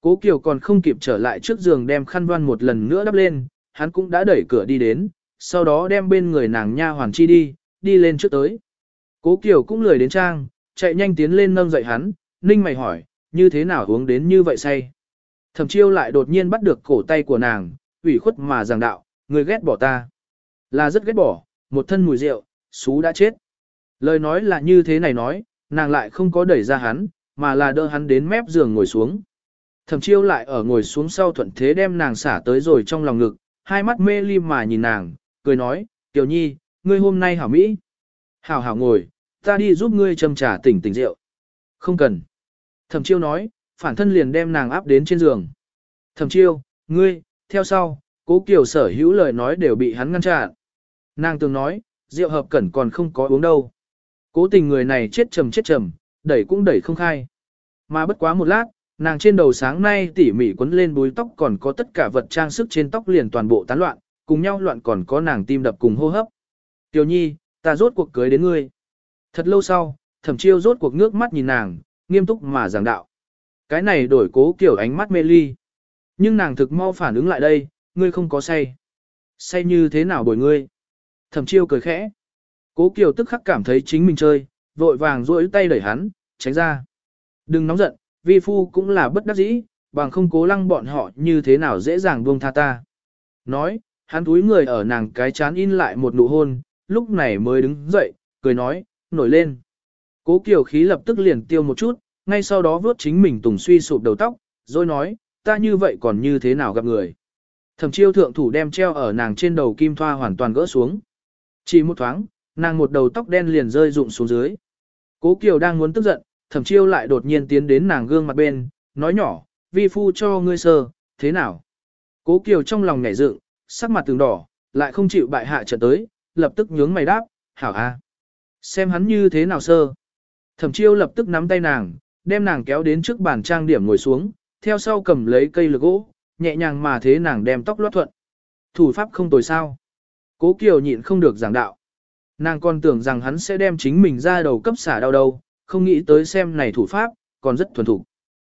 Cố Kiều còn không kịp trở lại trước giường đem khăn đoan một lần nữa đắp lên, hắn cũng đã đẩy cửa đi đến, sau đó đem bên người nàng nha hoàn chi đi, đi lên trước tới. Cố Kiều cũng lười đến trang, chạy nhanh tiến lên nâng dậy hắn, ninh mày hỏi, như thế nào uống đến như vậy say. Thẩm chiêu lại đột nhiên bắt được cổ tay của nàng, ủy khuất mà giảng đạo, người ghét bỏ ta. Là rất ghét bỏ, một thân mùi rượu, xú đã chết. Lời nói là như thế này nói, nàng lại không có đẩy ra hắn, mà là đỡ hắn đến mép giường ngồi xuống. Thẩm chiêu lại ở ngồi xuống sau thuận thế đem nàng xả tới rồi trong lòng ngực, hai mắt mê li mà nhìn nàng, cười nói, Tiểu Nhi, ngươi hôm nay hảo Mỹ. Hảo hảo ngồi, ta đi giúp ngươi châm trà tỉnh tỉnh rượu. Không cần. Thẩm chiêu nói, phản thân liền đem nàng áp đến trên giường. Thẩm chiêu, ngươi, theo sau, cố kiều sở hữu lời nói đều bị hắn ngăn chặn. Nàng từng nói, rượu hợp cẩn còn không có uống đâu. Cố tình người này chết trầm chết trầm, đẩy cũng đẩy không khai. Mà bất quá một lát, nàng trên đầu sáng nay tỉ mỉ quấn lên búi tóc còn có tất cả vật trang sức trên tóc liền toàn bộ tán loạn, cùng nhau loạn còn có nàng tim đập cùng hô hấp. Tiểu nhi, ta rốt cuộc cưới đến ngươi. Thật lâu sau, thẩm chiêu rốt cuộc nước mắt nhìn nàng, nghiêm túc mà giảng đạo. Cái này đổi cố kiểu ánh mắt mê ly. Nhưng nàng thực mau phản ứng lại đây, ngươi không có say. Say như thế nào bồi ngươi? Thẩm chiêu cười khẽ. Cố Kiều tức khắc cảm thấy chính mình chơi, vội vàng duỗi tay đẩy hắn, tránh ra. Đừng nóng giận, vi phu cũng là bất đắc dĩ, bằng không cố lăng bọn họ như thế nào dễ dàng buông tha ta. Nói, hắn túi người ở nàng cái chán in lại một nụ hôn, lúc này mới đứng dậy, cười nói, nổi lên. Cố Kiều khí lập tức liền tiêu một chút, ngay sau đó vớt chính mình tùng suy sụp đầu tóc, rồi nói, ta như vậy còn như thế nào gặp người. Thẩm chiêu thượng thủ đem treo ở nàng trên đầu kim thoa hoàn toàn gỡ xuống. Chỉ một thoáng, nàng một đầu tóc đen liền rơi rụng xuống dưới. Cố Kiều đang muốn tức giận, thẩm chiêu lại đột nhiên tiến đến nàng gương mặt bên, nói nhỏ, vi phu cho ngươi sơ, thế nào? Cố Kiều trong lòng nhảy dựng, sắc mặt từng đỏ, lại không chịu bại hạ trận tới, lập tức nhướng mày đáp, hảo a. Xem hắn như thế nào sơ. Thẩm chiêu lập tức nắm tay nàng, đem nàng kéo đến trước bàn trang điểm ngồi xuống, theo sau cầm lấy cây lược gỗ, nhẹ nhàng mà thế nàng đem tóc loát thuận. Thủ pháp không tồi sao. Cố Kiều nhịn không được giảng đạo. Nàng còn tưởng rằng hắn sẽ đem chính mình ra đầu cấp xả đau đâu, không nghĩ tới xem này thủ pháp, còn rất thuần thục.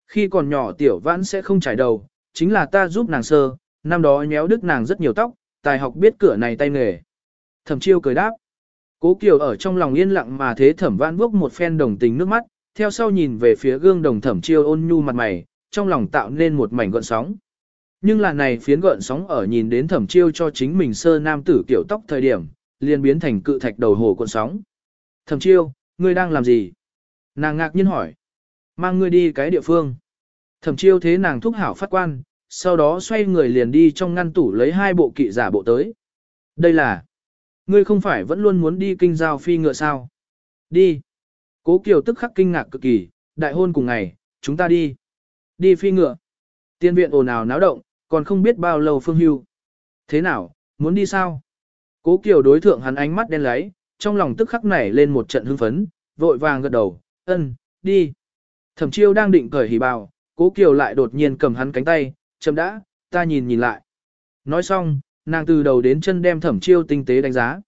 Khi còn nhỏ tiểu vãn sẽ không trải đầu, chính là ta giúp nàng sơ, năm đó nhéo đứt nàng rất nhiều tóc, tài học biết cửa này tay nghề. Thẩm chiêu cười đáp. Cố Kiều ở trong lòng yên lặng mà thế thẩm vãn bước một phen đồng tình nước mắt, theo sau nhìn về phía gương đồng thẩm chiêu ôn nhu mặt mày, trong lòng tạo nên một mảnh gợn sóng. Nhưng là này phiến gợn sóng ở nhìn đến thẩm chiêu cho chính mình sơ nam tử kiểu tóc thời điểm, liền biến thành cự thạch đầu hồ cuộn sóng. Thẩm chiêu, ngươi đang làm gì? Nàng ngạc nhiên hỏi. Mang ngươi đi cái địa phương. Thẩm chiêu thế nàng thúc hảo phát quan, sau đó xoay người liền đi trong ngăn tủ lấy hai bộ kỵ giả bộ tới. Đây là, ngươi không phải vẫn luôn muốn đi kinh giao phi ngựa sao? Đi. Cố Kiều tức khắc kinh ngạc cực kỳ, đại hôn cùng ngày, chúng ta đi. Đi phi ngựa. Tiên viện ồn ào náo động, còn không biết bao lâu phương hưu. Thế nào, muốn đi sao? Cố Kiều đối thượng hắn ánh mắt đen láy, trong lòng tức khắc nảy lên một trận hưng phấn, vội vàng gật đầu, ân, đi. Thẩm chiêu đang định cởi hỉ bào, Cố Kiều lại đột nhiên cầm hắn cánh tay, chậm đã, ta nhìn nhìn lại. Nói xong, nàng từ đầu đến chân đem thẩm chiêu tinh tế đánh giá.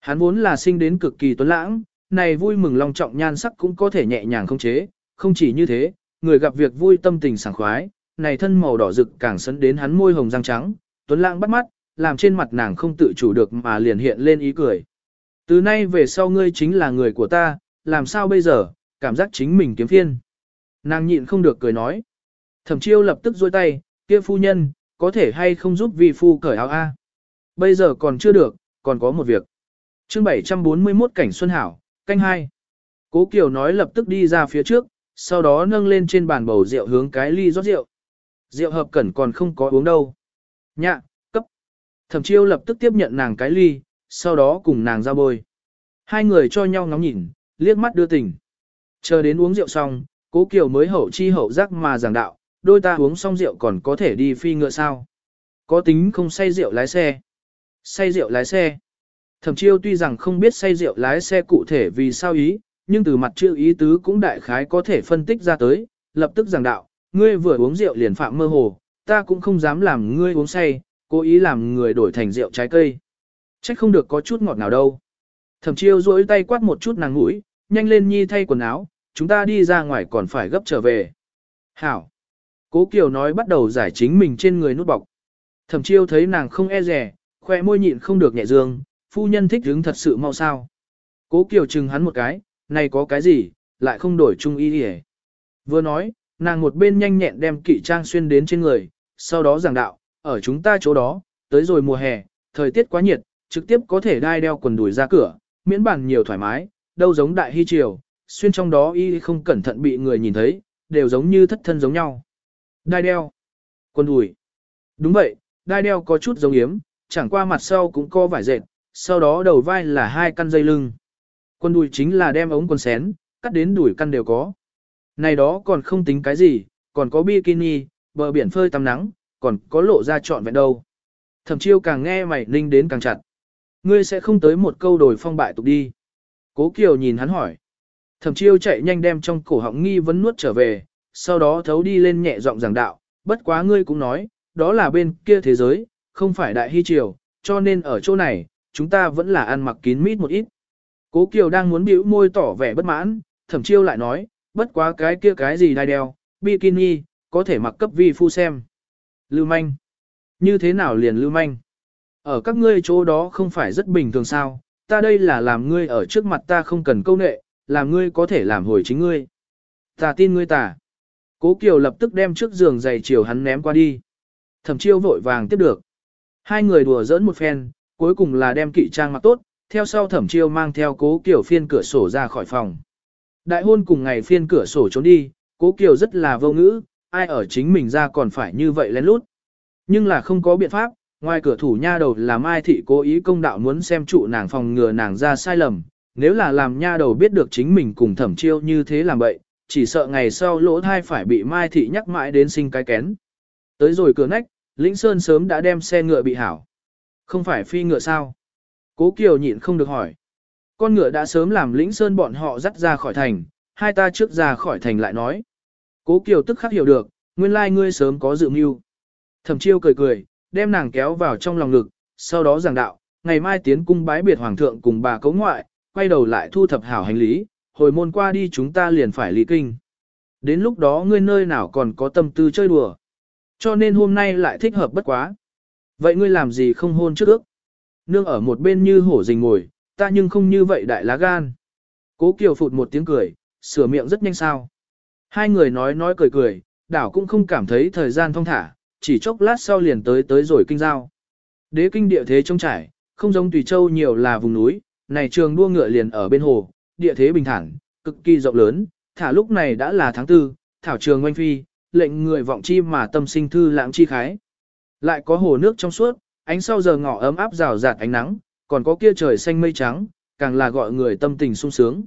Hắn vốn là sinh đến cực kỳ tuấn lãng, này vui mừng long trọng nhan sắc cũng có thể nhẹ nhàng không chế, không chỉ như thế, người gặp việc vui tâm tình sảng khoái, này thân màu đỏ rực càng sấn đến hắn môi hồng răng trắng, tuấn lãng bắt mắt, làm trên mặt nàng không tự chủ được mà liền hiện lên ý cười. Từ nay về sau ngươi chính là người của ta, làm sao bây giờ, cảm giác chính mình kiếm phiên. Nàng nhịn không được cười nói. Thẩm chiêu lập tức dôi tay, kia phu nhân, có thể hay không giúp vi phu cởi áo A. Bây giờ còn chưa được, còn có một việc. chương 741 cảnh Xuân Hảo, canh hai. Cố Kiều nói lập tức đi ra phía trước, sau đó nâng lên trên bàn bầu rượu hướng cái ly rót rượu. Rượu hợp cẩn còn không có uống đâu. Nhạ, cấp. Thẩm chiêu lập tức tiếp nhận nàng cái ly, sau đó cùng nàng ra bôi. Hai người cho nhau ngắm nhìn, liếc mắt đưa tình. Chờ đến uống rượu xong, cố kiều mới hậu chi hậu giác mà giảng đạo, đôi ta uống xong rượu còn có thể đi phi ngựa sao. Có tính không say rượu lái xe. Say rượu lái xe. Thẩm chiêu tuy rằng không biết say rượu lái xe cụ thể vì sao ý, nhưng từ mặt chữ ý tứ cũng đại khái có thể phân tích ra tới, lập tức giảng đạo, ngươi vừa uống rượu liền phạm mơ hồ, ta cũng không dám làm ngươi uống say, cố ý làm người đổi thành rượu trái cây. Trách không được có chút ngọt nào đâu. Thẩm chiêu duỗi tay quát một chút nàng mũi, nhanh lên nhi thay quần áo, chúng ta đi ra ngoài còn phải gấp trở về. Hảo. Cố Kiều nói bắt đầu giải chính mình trên người nút bọc. Thẩm chiêu thấy nàng không e rẻ, khoe môi nhịn không được nhẹ dương, phu nhân thích hứng thật sự mau sao. Cố Kiều chừng hắn một cái, này có cái gì, lại không đổi chung ý đi Vừa nói, nàng một bên nhanh nhẹn đem kỵ trang xuyên đến trên người, sau đó giảng đạo, ở chúng ta chỗ đó, tới rồi mùa hè, thời tiết quá nhiệt, trực tiếp có thể đai đeo quần đùi ra cửa, miễn bản nhiều thoải mái, đâu giống đại hy triều, xuyên trong đó y không cẩn thận bị người nhìn thấy, đều giống như thất thân giống nhau. Đai đeo, quần đùi. Đúng vậy, đai đeo có chút giống yếm, chẳng qua mặt sau cũng có vải dệt, sau đó đầu vai là hai căn dây lưng. Quần đùi chính là đem ống quần xén, cắt đến đùi căn đều có. Này đó còn không tính cái gì, còn có bikini, bờ biển phơi tắm nắng, còn có lộ ra trọn vẹn đâu. Thẩm chiêu càng nghe mày ninh đến càng chặt. Ngươi sẽ không tới một câu đổi phong bại tục đi. Cố Kiều nhìn hắn hỏi. Thẩm chiêu chạy nhanh đem trong cổ họng nghi vấn nuốt trở về, sau đó thấu đi lên nhẹ giọng giảng đạo, bất quá ngươi cũng nói, đó là bên kia thế giới, không phải đại hy triều, cho nên ở chỗ này, chúng ta vẫn là ăn mặc kín mít một ít. Cố Kiều đang muốn bĩu môi tỏ vẻ bất mãn, thẩm chiêu lại nói, bất quá cái kia cái gì đai đeo, bikini, có thể mặc cấp vi phu xem. Lưu manh. Như thế nào liền lưu manh? Ở các ngươi chỗ đó không phải rất bình thường sao, ta đây là làm ngươi ở trước mặt ta không cần câu nệ, làm ngươi có thể làm hồi chính ngươi. Ta tin ngươi ta. Cố Kiều lập tức đem trước giường giày chiều hắn ném qua đi. Thẩm chiêu vội vàng tiếp được. Hai người đùa giỡn một phen, cuối cùng là đem kỵ trang mặc tốt, theo sau thẩm chiêu mang theo cố Kiều phiên cửa sổ ra khỏi phòng. Đại hôn cùng ngày phiên cửa sổ trốn đi, cố Kiều rất là vô ngữ, ai ở chính mình ra còn phải như vậy lén lút. Nhưng là không có biện pháp, ngoài cửa thủ nha đầu là Mai Thị cố ý công đạo muốn xem trụ nàng phòng ngừa nàng ra sai lầm, nếu là làm nha đầu biết được chính mình cùng thẩm chiêu như thế làm vậy, chỉ sợ ngày sau lỗ thai phải bị Mai Thị nhắc mãi đến sinh cái kén. Tới rồi cửa nách, Lĩnh Sơn sớm đã đem xe ngựa bị hảo. Không phải phi ngựa sao? Cố Kiều nhịn không được hỏi. Con ngựa đã sớm làm Lĩnh Sơn bọn họ dắt ra khỏi thành, hai ta trước ra khỏi thành lại nói. Cố Kiều tức khắc hiểu được, nguyên lai ngươi sớm có dự mưu. Thẩm chiêu cười cười, đem nàng kéo vào trong lòng ngực, sau đó giảng đạo, ngày mai tiến cung bái biệt hoàng thượng cùng bà cấu ngoại, quay đầu lại thu thập hảo hành lý, hồi môn qua đi chúng ta liền phải lý kinh. Đến lúc đó ngươi nơi nào còn có tâm tư chơi đùa. Cho nên hôm nay lại thích hợp bất quá. Vậy ngươi làm gì không hôn trước ước? Nương ở một bên như hổ rình ngồi, ta nhưng không như vậy đại lá gan. Cố Kiều phụt một tiếng cười, sửa miệng rất nhanh sao. Hai người nói nói cười cười, đảo cũng không cảm thấy thời gian thong thả, chỉ chốc lát sau liền tới tới rồi kinh giao. Đế kinh địa thế trông trải, không giống tùy châu nhiều là vùng núi, này trường đua ngựa liền ở bên hồ, địa thế bình thản, cực kỳ rộng lớn, thả lúc này đã là tháng tư, thảo trường oanh phi, lệnh người vọng chi mà tâm sinh thư lãng chi khái. Lại có hồ nước trong suốt, ánh sau giờ ngọ ấm áp rào rạt ánh nắng, còn có kia trời xanh mây trắng, càng là gọi người tâm tình sung sướng.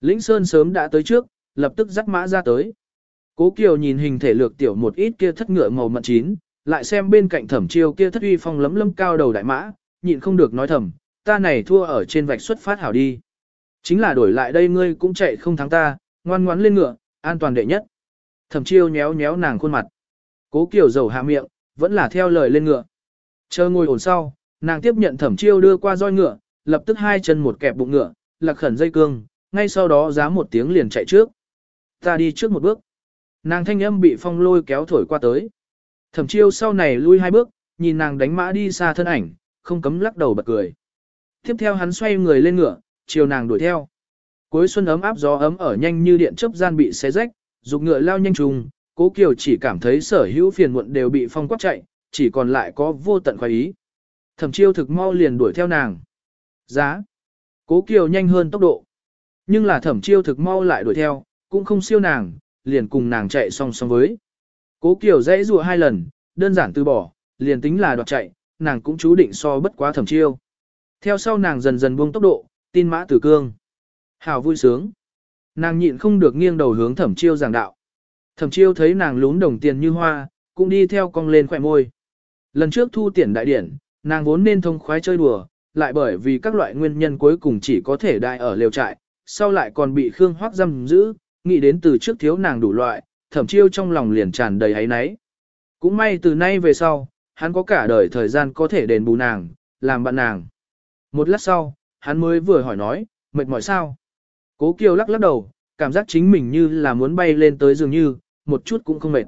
Lĩnh Sơn sớm đã tới trước, lập tức dắt mã ra tới. Cố Kiều nhìn hình thể lược tiểu một ít kia thất ngựa màu mận chín, lại xem bên cạnh thẩm chiêu kia thất uy phong lấm lâm cao đầu đại mã, nhịn không được nói thầm, ta này thua ở trên vạch xuất phát hảo đi. Chính là đổi lại đây ngươi cũng chạy không thắng ta, ngoan ngoãn lên ngựa, an toàn đệ nhất. Thẩm chiêu nhéo nhéo nàng khuôn mặt. Cố Kiều dầu hạ miệng, vẫn là theo lời lên ngựa. Chờ ngồi ổn sau, nàng tiếp nhận thẩm chiêu đưa qua roi ngựa, lập tức hai chân một kẹp bụng ngựa, lạc khẩn dây cương, ngay sau đó giá một tiếng liền chạy trước. Ta đi trước một bước. Nàng thanh âm bị phong lôi kéo thổi qua tới. Thẩm chiêu sau này lui hai bước, nhìn nàng đánh mã đi xa thân ảnh, không cấm lắc đầu bật cười. Tiếp theo hắn xoay người lên ngựa, chiều nàng đuổi theo. Cuối xuân ấm áp gió ấm ở nhanh như điện chớp gian bị xé rách, dục ngựa lao nhanh trùng, cố kiều chỉ cảm thấy sở hữu phiền muộn đều bị phong quát chạy, chỉ còn lại có vô tận khoái ý. Thẩm chiêu thực mau liền đuổi theo nàng. Giá. Cố kiều nhanh hơn tốc độ. Nhưng là thẩm chiêu thực mau lại đuổi theo, cũng không siêu nàng, liền cùng nàng chạy song song với. Cố Kiều dãy rùa hai lần, đơn giản từ bỏ, liền tính là đoạt chạy, nàng cũng chú định so bất quá thẩm chiêu. Theo sau nàng dần dần buông tốc độ, tin mã tử cương. Hào vui sướng. Nàng nhịn không được nghiêng đầu hướng thẩm chiêu giảng đạo. Thẩm chiêu thấy nàng lún đồng tiền như hoa, cũng đi theo cong lên khỏe môi. Lần trước thu tiền đại điển, nàng vốn nên thông khoái chơi đùa, lại bởi vì các loại nguyên nhân cuối cùng chỉ có thể đại ở lều trại, sau lại còn bị Khương Hoắc giam giữ, nghĩ đến từ trước thiếu nàng đủ loại, thẩm chiêu trong lòng liền tràn đầy ấy náy. Cũng may từ nay về sau, hắn có cả đời thời gian có thể đền bù nàng, làm bạn nàng. Một lát sau, hắn mới vừa hỏi nói, mệt mỏi sao? Cố Kiều lắc lắc đầu, cảm giác chính mình như là muốn bay lên tới dường như, một chút cũng không mệt.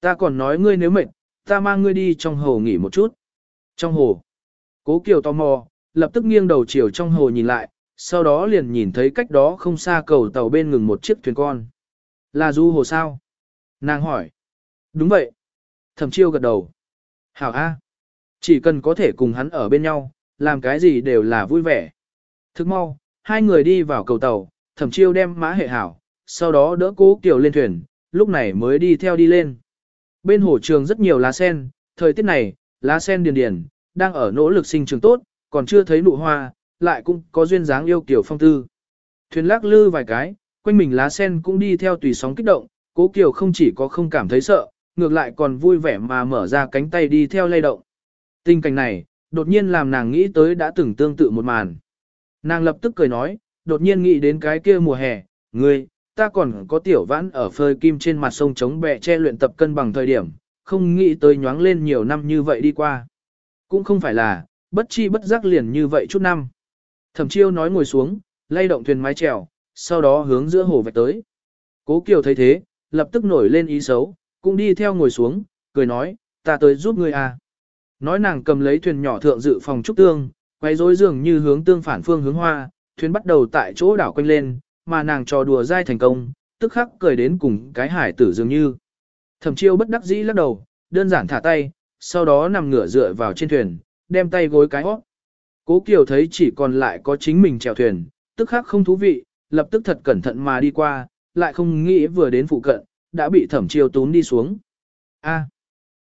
Ta còn nói ngươi nếu mệt, ta mang ngươi đi trong hồ nghỉ một chút. Trong hồ. Cố Kiều tò mò, lập tức nghiêng đầu chiều trong hồ nhìn lại, sau đó liền nhìn thấy cách đó không xa cầu tàu bên ngừng một chiếc thuyền con. Là du hồ sao? Nàng hỏi. Đúng vậy. Thẩm chiêu gật đầu. Hảo A. Chỉ cần có thể cùng hắn ở bên nhau, làm cái gì đều là vui vẻ. Thức mau, hai người đi vào cầu tàu, thẩm chiêu đem mã hệ hảo, sau đó đỡ cố Kiều lên thuyền, lúc này mới đi theo đi lên. Bên hồ trường rất nhiều lá sen, thời tiết này, lá sen điền điền, đang ở nỗ lực sinh trường tốt, còn chưa thấy nụ hoa, lại cũng có duyên dáng yêu kiểu phong tư. Thuyền lắc lư vài cái, quanh mình lá sen cũng đi theo tùy sóng kích động, cố Kiều không chỉ có không cảm thấy sợ, ngược lại còn vui vẻ mà mở ra cánh tay đi theo lay động. Tình cảnh này, đột nhiên làm nàng nghĩ tới đã từng tương tự một màn. Nàng lập tức cười nói, đột nhiên nghĩ đến cái kia mùa hè, ngươi, ta còn có tiểu vãn ở phơi kim trên mặt sông chống bẹ che luyện tập cân bằng thời điểm, không nghĩ tới nhoáng lên nhiều năm như vậy đi qua. Cũng không phải là, bất chi bất giác liền như vậy chút năm. Thẩm chiêu nói ngồi xuống, lay động thuyền mái chèo, sau đó hướng giữa hồ vạch tới. Cố Kiều thấy thế, lập tức nổi lên ý xấu, cũng đi theo ngồi xuống, cười nói, ta tới giúp ngươi à. Nói nàng cầm lấy thuyền nhỏ thượng dự phòng trúc tương, quay rối dường như hướng tương phản phương hướng hoa, thuyền bắt đầu tại chỗ đảo quanh lên, mà nàng trò đùa dai thành công, tức khắc cười đến cùng cái hải tử dường như. Thẩm chiêu bất đắc dĩ lắc đầu, đơn giản thả tay, sau đó nằm ngửa dựa vào trên thuyền, đem tay gối cái hót. Cố Kiều thấy chỉ còn lại có chính mình chèo thuyền, tức khắc không thú vị, lập tức thật cẩn thận mà đi qua, lại không nghĩ vừa đến phụ cận, đã bị thẩm chiêu tún đi xuống. A.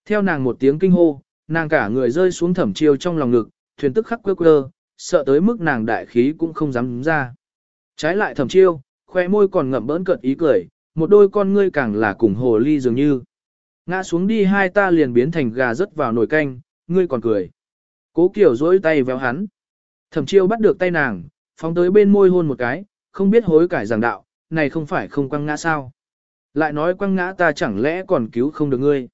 Theo nàng một tiếng kinh hô, nàng cả người rơi xuống thẩm chiêu trong lòng ngực, thuyền tức khắc quơ quơ, sợ tới mức nàng đại khí cũng không dám ra. Trái lại thẩm chiêu, khoe môi còn ngậm bỡn cợt ý cười, một đôi con ngươi càng là cùng hồ ly dường như. Ngã xuống đi hai ta liền biến thành gà rớt vào nồi canh, ngươi còn cười. Cố Kiều dỗi tay véo hắn. Thẩm chiêu bắt được tay nàng, phóng tới bên môi hôn một cái, không biết hối cải giảng đạo, này không phải không quăng ngã sao. Lại nói quăng ngã ta chẳng lẽ còn cứu không được ngươi.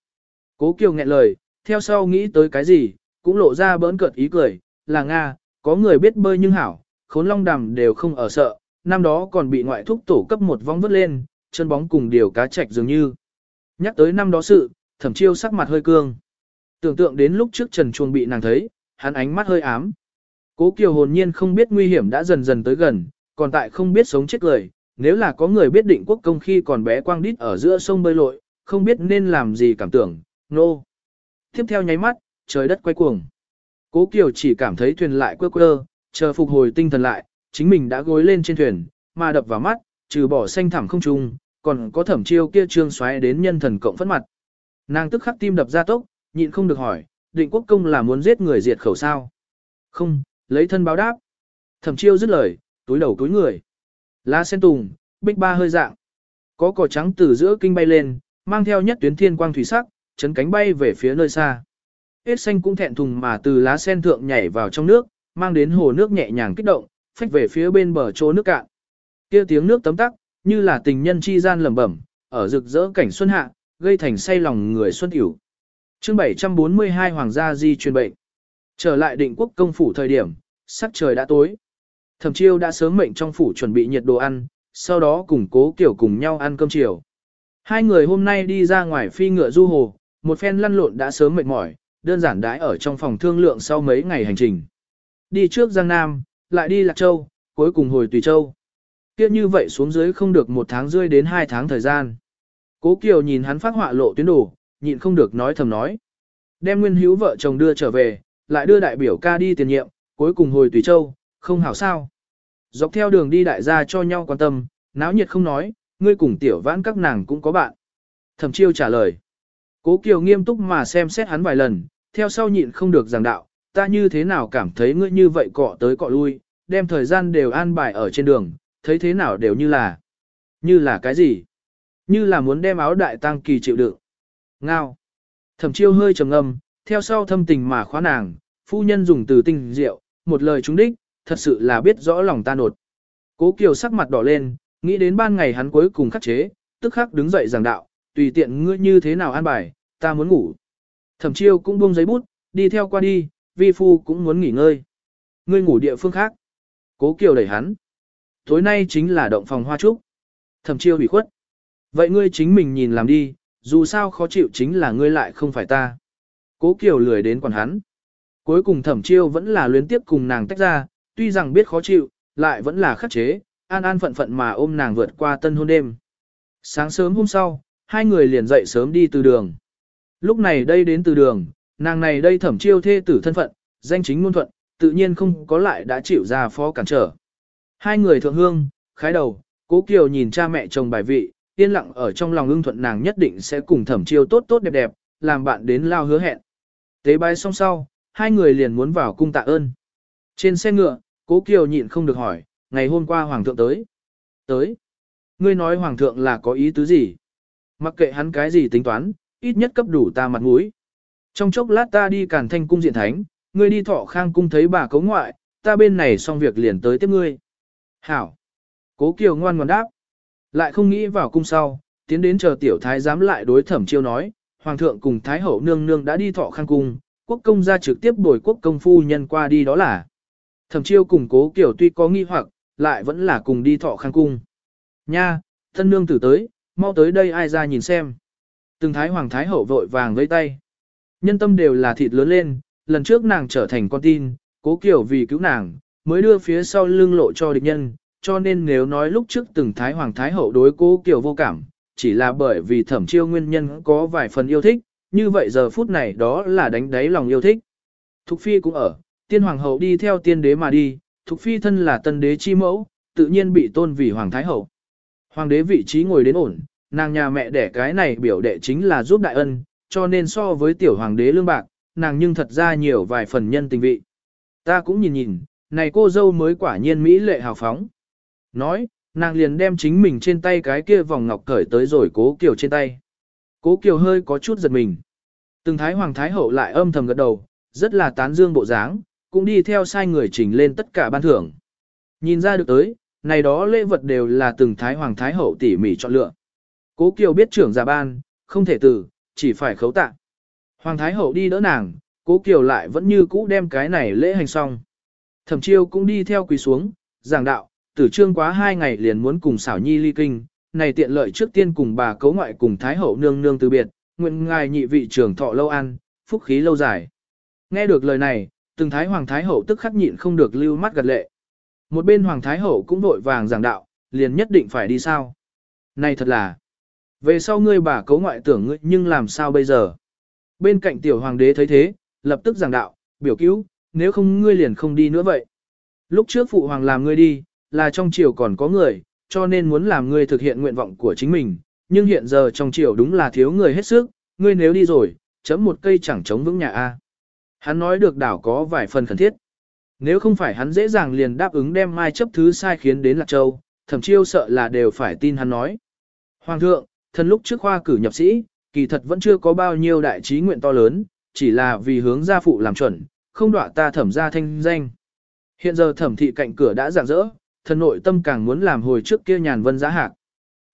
Cố Kiều nghẹn lời, theo sau nghĩ tới cái gì, cũng lộ ra bỡn cợt ý cười, là Nga, có người biết bơi nhưng hảo, khốn long đàm đều không ở sợ, năm đó còn bị ngoại thúc tổ cấp một vong vứt lên, chân bóng cùng điều cá chạch dường như. Nhắc tới năm đó sự, thẩm chiêu sắc mặt hơi cương. Tưởng tượng đến lúc trước Trần Chuông bị nàng thấy, hắn ánh mắt hơi ám. Cố Kiều hồn nhiên không biết nguy hiểm đã dần dần tới gần, còn tại không biết sống chết lời, nếu là có người biết định quốc công khi còn bé quang đít ở giữa sông bơi lội, không biết nên làm gì cảm tưởng, nô. No. Tiếp theo nháy mắt, trời đất quay cuồng. Cố Kiều chỉ cảm thấy thuyền lại quơ quơ, chờ phục hồi tinh thần lại, chính mình đã gối lên trên thuyền, mà đập vào mắt, trừ bỏ xanh thẳm không trung, còn có thẩm chiêu kia trương xoáy đến nhân thần cộng phất mặt. Nàng tức khắc tim đập ra tốc, nhịn không được hỏi, định quốc công là muốn giết người diệt khẩu sao? Không, lấy thân báo đáp. Thẩm chiêu dứt lời, túi đầu túi người. Lá sen tùng, bích ba hơi dạng. Có cỏ trắng từ giữa kinh bay lên, mang theo nhất tuyến thiên quang thủy sắc, chấn cánh bay về phía nơi xa. Hết xanh cũng thẹn thùng mà từ lá sen thượng nhảy vào trong nước, mang đến hồ nước nhẹ nhàng kích động, phách về phía bên bờ chỗ nước cạn. Kia tiếng nước tấm tắc, như là tình nhân chi gian lẩm bẩm, ở rực rỡ cảnh xuân hạ, gây thành say lòng người xuân hữu. Chương 742 Hoàng gia di truyền bệnh. Trở lại định quốc công phủ thời điểm, sắc trời đã tối. Thẩm chiêu đã sớm mệnh trong phủ chuẩn bị nhiệt đồ ăn, sau đó cùng cố kiểu cùng nhau ăn cơm chiều. Hai người hôm nay đi ra ngoài phi ngựa du hồ, một phen lăn lộn đã sớm mệt mỏi, đơn giản đãi ở trong phòng thương lượng sau mấy ngày hành trình. Đi trước Giang Nam, lại đi Lạc Châu, cuối cùng hồi Tùy Châu. Kiếp như vậy xuống dưới không được một tháng rơi đến hai tháng thời gian. Cố Kiều nhìn hắn phát họa lộ tuyến đồ, nhịn không được nói thầm nói. Đem nguyên hữu vợ chồng đưa trở về, lại đưa đại biểu ca đi tiền nhiệm, cuối cùng hồi Tùy Châu, không hảo sao. Dọc theo đường đi đại gia cho nhau quan tâm, náo nhiệt không nói, ngươi cùng tiểu vãn các nàng cũng có bạn. Thẩm chiêu trả lời. Cố Kiều nghiêm túc mà xem xét hắn vài lần, theo sau nhịn không được giảng đạo, ta như thế nào cảm thấy ngươi như vậy cọ tới cọ lui, đem thời gian đều an bài ở trên đường, thấy thế nào đều như là. Như là cái gì? Như là muốn đem áo đại tăng kỳ chịu đựng. Ngao. Thẩm chiêu hơi trầm ngâm, theo sau thâm tình mà khóa nàng, phu nhân dùng từ tinh rượu, một lời trúng đích, thật sự là biết rõ lòng ta nột. Cố Kiều sắc mặt đỏ lên, nghĩ đến ban ngày hắn cuối cùng khắc chế, tức khắc đứng dậy giảng đạo, tùy tiện ngươi như thế nào an bài, ta muốn ngủ. Thẩm chiêu cũng buông giấy bút, đi theo qua đi, vi phu cũng muốn nghỉ ngơi. Ngươi ngủ địa phương khác. Cố Kiều đẩy hắn. Tối nay chính là động phòng hoa trúc. Thẩm chiêu bị khuất. Vậy ngươi chính mình nhìn làm đi, dù sao khó chịu chính là ngươi lại không phải ta. Cố Kiều lười đến quản hắn. Cuối cùng thẩm chiêu vẫn là luyến tiếp cùng nàng tách ra, tuy rằng biết khó chịu, lại vẫn là khắc chế, an an phận phận mà ôm nàng vượt qua tân hôn đêm. Sáng sớm hôm sau, hai người liền dậy sớm đi từ đường. Lúc này đây đến từ đường, nàng này đây thẩm chiêu thê tử thân phận, danh chính ngôn thuận, tự nhiên không có lại đã chịu ra phó cản trở. Hai người thượng hương, khái đầu, cố kiều nhìn cha mẹ chồng bài vị, yên lặng ở trong lòng ưng thuận nàng nhất định sẽ cùng thẩm chiêu tốt tốt đẹp đẹp, làm bạn đến lao hứa hẹn. Tế bái xong sau, hai người liền muốn vào cung tạ ơn. Trên xe ngựa, cố kiều nhịn không được hỏi, ngày hôm qua hoàng thượng tới. Tới. Ngươi nói hoàng thượng là có ý tứ gì? Mặc kệ hắn cái gì tính toán, ít nhất cấp đủ ta mặt mũi. Trong chốc lát ta đi càn thanh cung diện thánh, ngươi đi thọ khang cung thấy bà cấu ngoại, ta bên này xong việc liền tới tiếp ngươi. Hảo. Cố Kiều ngoan ngoãn đáp. Lại không nghĩ vào cung sau, tiến đến chờ tiểu thái giám lại đối thẩm chiêu nói, hoàng thượng cùng thái hậu nương nương đã đi thọ khang cung, quốc công gia trực tiếp bồi quốc công phu nhân qua đi đó là. Thẩm chiêu cùng cố Kiều tuy có nghi hoặc, lại vẫn là cùng đi thọ khang cung. Nha, thân nương tử tới, mau tới đây ai ra nhìn xem. Từng thái hoàng thái hậu vội vàng vây tay. Nhân tâm đều là thịt lớn lên, lần trước nàng trở thành con tin, cố kiểu vì cứu nàng, mới đưa phía sau lưng lộ cho địch nhân, cho nên nếu nói lúc trước từng thái hoàng thái hậu đối cố kiểu vô cảm, chỉ là bởi vì thẩm chiêu nguyên nhân có vài phần yêu thích, như vậy giờ phút này đó là đánh đáy lòng yêu thích. Thục phi cũng ở, tiên hoàng hậu đi theo tiên đế mà đi, thục phi thân là tân đế chi mẫu, tự nhiên bị tôn vì hoàng thái hậu. Hoàng đế vị trí ngồi đến ổn, nàng nhà mẹ đẻ cái này biểu đệ chính là giúp đại ân, cho nên so với tiểu hoàng đế lương bạc, nàng nhưng thật ra nhiều vài phần nhân tình vị. Ta cũng nhìn nhìn, này cô dâu mới quả nhiên mỹ lệ hào phóng. Nói, nàng liền đem chính mình trên tay cái kia vòng ngọc cởi tới rồi cố kiều trên tay. Cố kiều hơi có chút giật mình. Từng thái hoàng thái hậu lại âm thầm gật đầu, rất là tán dương bộ dáng, cũng đi theo sai người chỉnh lên tất cả ban thưởng. Nhìn ra được tới, này đó lễ vật đều là từng thái hoàng thái hậu tỉ mỉ chọn lựa. Cố Kiều biết trưởng giả ban, không thể từ, chỉ phải khấu tạ. Hoàng thái hậu đi đỡ nàng, Cố Kiều lại vẫn như cũ đem cái này lễ hành xong. Thẩm chiêu cũng đi theo quỳ xuống, giảng đạo, tử trương quá hai ngày liền muốn cùng xảo nhi ly kinh, này tiện lợi trước tiên cùng bà cấu ngoại cùng thái hậu nương nương từ biệt, nguyện ngài nhị vị trưởng thọ lâu ăn, phúc khí lâu dài. Nghe được lời này, từng thái hoàng thái hậu tức khắc nhịn không được lưu mắt gật lệ. Một bên Hoàng Thái Hậu cũng vội vàng giảng đạo, liền nhất định phải đi sao. Này thật là, về sau ngươi bà cấu ngoại tưởng ngươi nhưng làm sao bây giờ. Bên cạnh tiểu hoàng đế thấy thế, lập tức giảng đạo, biểu cứu, nếu không ngươi liền không đi nữa vậy. Lúc trước phụ hoàng làm ngươi đi, là trong triều còn có người, cho nên muốn làm ngươi thực hiện nguyện vọng của chính mình, nhưng hiện giờ trong triều đúng là thiếu người hết sức, ngươi nếu đi rồi, chấm một cây chẳng chống vững nhà A. Hắn nói được đảo có vài phần khẩn thiết. Nếu không phải hắn dễ dàng liền đáp ứng đem mai chấp thứ sai khiến đến Lạc Châu, thẩm chiêu sợ là đều phải tin hắn nói. Hoàng thượng, thần lúc trước khoa cử nhập sĩ, kỳ thật vẫn chưa có bao nhiêu đại trí nguyện to lớn, chỉ là vì hướng gia phụ làm chuẩn, không đọa ta thẩm gia thanh danh. Hiện giờ thẩm thị cạnh cửa đã rạng rỡ, thần nội tâm càng muốn làm hồi trước kia nhàn vân giá hạc.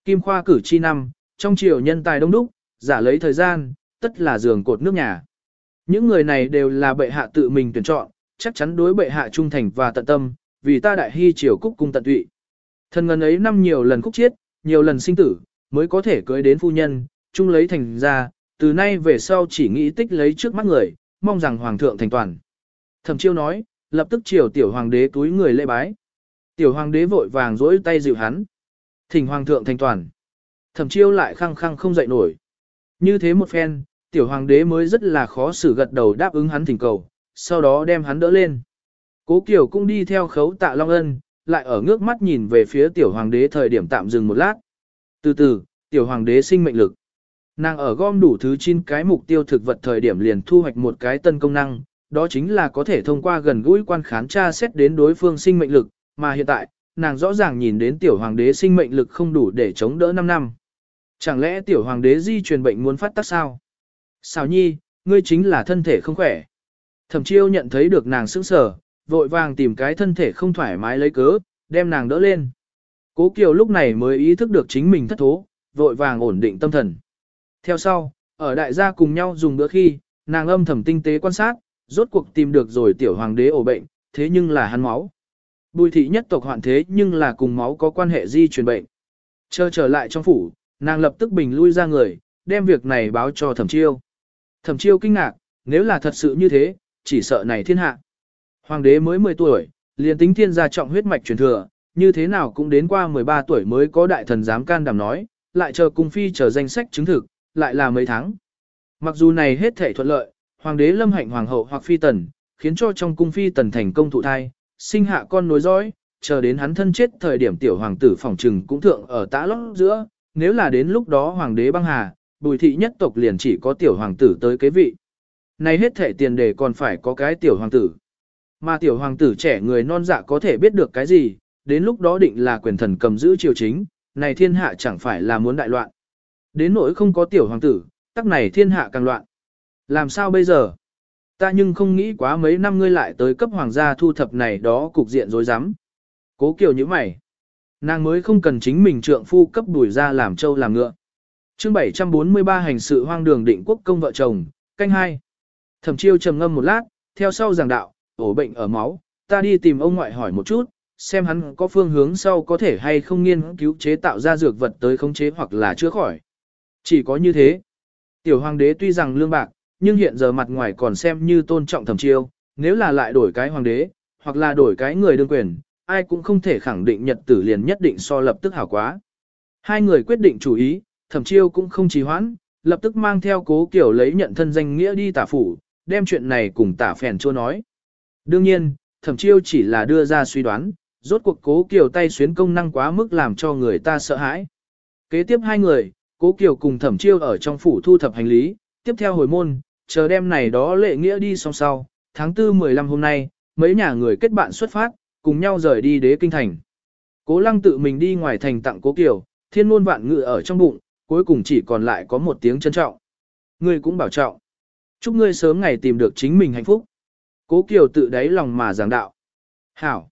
Kim khoa cử chi năm, trong triều nhân tài đông đúc, giả lấy thời gian, tất là giường cột nước nhà. Những người này đều là bệ hạ tự mình tuyển chọn, chắc chắn đối bệ hạ trung thành và tận tâm, vì ta đại hy triều cúc cung tận tụy. Thần ngân ấy năm nhiều lần khúc chiết, nhiều lần sinh tử, mới có thể cưới đến phu nhân, chung lấy thành ra, từ nay về sau chỉ nghĩ tích lấy trước mắt người, mong rằng hoàng thượng thành toàn. Thẩm chiêu nói, lập tức chiều tiểu hoàng đế túi người lễ bái. Tiểu hoàng đế vội vàng dỗi tay dịu hắn. Thỉnh hoàng thượng thành toàn. Thẩm chiêu lại khăng khăng không dậy nổi. Như thế một phen, tiểu hoàng đế mới rất là khó xử gật đầu đáp ứng hắn thỉnh cầu, sau đó đem hắn đỡ lên. Cố Kiều cũng đi theo khấu tạ Long Ân, lại ở ngước mắt nhìn về phía tiểu hoàng đế thời điểm tạm dừng một lát. Từ từ, tiểu hoàng đế sinh mệnh lực. Nàng ở gom đủ thứ 9 cái mục tiêu thực vật thời điểm liền thu hoạch một cái tân công năng, đó chính là có thể thông qua gần gũi quan khán tra xét đến đối phương sinh mệnh lực, mà hiện tại, nàng rõ ràng nhìn đến tiểu hoàng đế sinh mệnh lực không đủ để chống đỡ 5 năm. Chẳng lẽ tiểu hoàng đế di truyền bệnh muốn phát tác sao? Sao nhi, ngươi chính là thân thể không khỏe. Thẩm chiêu nhận thấy được nàng sững sờ, vội vàng tìm cái thân thể không thoải mái lấy cớ, đem nàng đỡ lên. Cố Kiều lúc này mới ý thức được chính mình thất thố, vội vàng ổn định tâm thần. Theo sau, ở đại gia cùng nhau dùng bữa khi, nàng âm thầm tinh tế quan sát, rốt cuộc tìm được rồi tiểu hoàng đế ổ bệnh, thế nhưng là hắn máu. Bùi thị nhất tộc hoạn thế nhưng là cùng máu có quan hệ di truyền bệnh. Chờ trở lại trong phủ, nàng lập tức bình lui ra người, đem việc này báo cho thẩm chiêu. Thẩm chiêu kinh ngạc, nếu là thật sự như thế, chỉ sợ này thiên hạ. Hoàng đế mới 10 tuổi, liền tính thiên gia trọng huyết mạch truyền thừa, như thế nào cũng đến qua 13 tuổi mới có đại thần dám can đảm nói, lại chờ cung phi chờ danh sách chứng thực, lại là mấy tháng. Mặc dù này hết thể thuận lợi, hoàng đế lâm hạnh hoàng hậu hoặc phi tần, khiến cho trong cung phi tần thành công thụ thai, sinh hạ con nối dõi, chờ đến hắn thân chết thời điểm tiểu hoàng tử phỏng trừng cũng thượng ở tã lót giữa, nếu là đến lúc đó hoàng đế băng hà, bùi thị nhất tộc liền chỉ có tiểu hoàng tử tới kế vị. Này hết thể tiền đề còn phải có cái tiểu hoàng tử. Mà tiểu hoàng tử trẻ người non dạ có thể biết được cái gì, đến lúc đó định là quyền thần cầm giữ triều chính, này thiên hạ chẳng phải là muốn đại loạn. Đến nỗi không có tiểu hoàng tử, tắc này thiên hạ càng loạn. Làm sao bây giờ? Ta nhưng không nghĩ quá mấy năm ngươi lại tới cấp hoàng gia thu thập này đó cục diện rối rắm. Cố kiều như mày. Nàng mới không cần chính mình trượng phu cấp đuổi ra làm trâu làm ngựa. chương 743 hành sự hoang đường định quốc công vợ chồng, canh hai. Thẩm chiêu trầm ngâm một lát, theo sau giảng đạo, ổ bệnh ở máu, ta đi tìm ông ngoại hỏi một chút, xem hắn có phương hướng sau có thể hay không nghiên cứu chế tạo ra dược vật tới khống chế hoặc là chữa khỏi. Chỉ có như thế. Tiểu hoàng đế tuy rằng lương bạc, nhưng hiện giờ mặt ngoài còn xem như tôn trọng thẩm chiêu, nếu là lại đổi cái hoàng đế, hoặc là đổi cái người đương quyền, ai cũng không thể khẳng định nhật tử liền nhất định so lập tức hảo quá. Hai người quyết định chủ ý, thẩm chiêu cũng không trì hoãn, lập tức mang theo cố kiểu lấy nhận thân danh nghĩa đi tả phủ, đem chuyện này cùng tả phèn chua nói. Đương nhiên, thẩm chiêu chỉ là đưa ra suy đoán, rốt cuộc cố Kiều tay xuyến công năng quá mức làm cho người ta sợ hãi. Kế tiếp hai người, cố Kiều cùng thẩm chiêu ở trong phủ thu thập hành lý, tiếp theo hồi môn, chờ đêm này đó lệ nghĩa đi song sau, tháng 4 15 hôm nay, mấy nhà người kết bạn xuất phát, cùng nhau rời đi đế kinh thành. Cố lăng tự mình đi ngoài thành tặng cố Kiều, thiên ngôn vạn ngự ở trong bụng, cuối cùng chỉ còn lại có một tiếng trân trọng. Ngươi cũng bảo trọng. Chúc ngươi sớm ngày tìm được chính mình hạnh phúc. Cố Kiều tự đáy lòng mà giảng đạo. Hảo.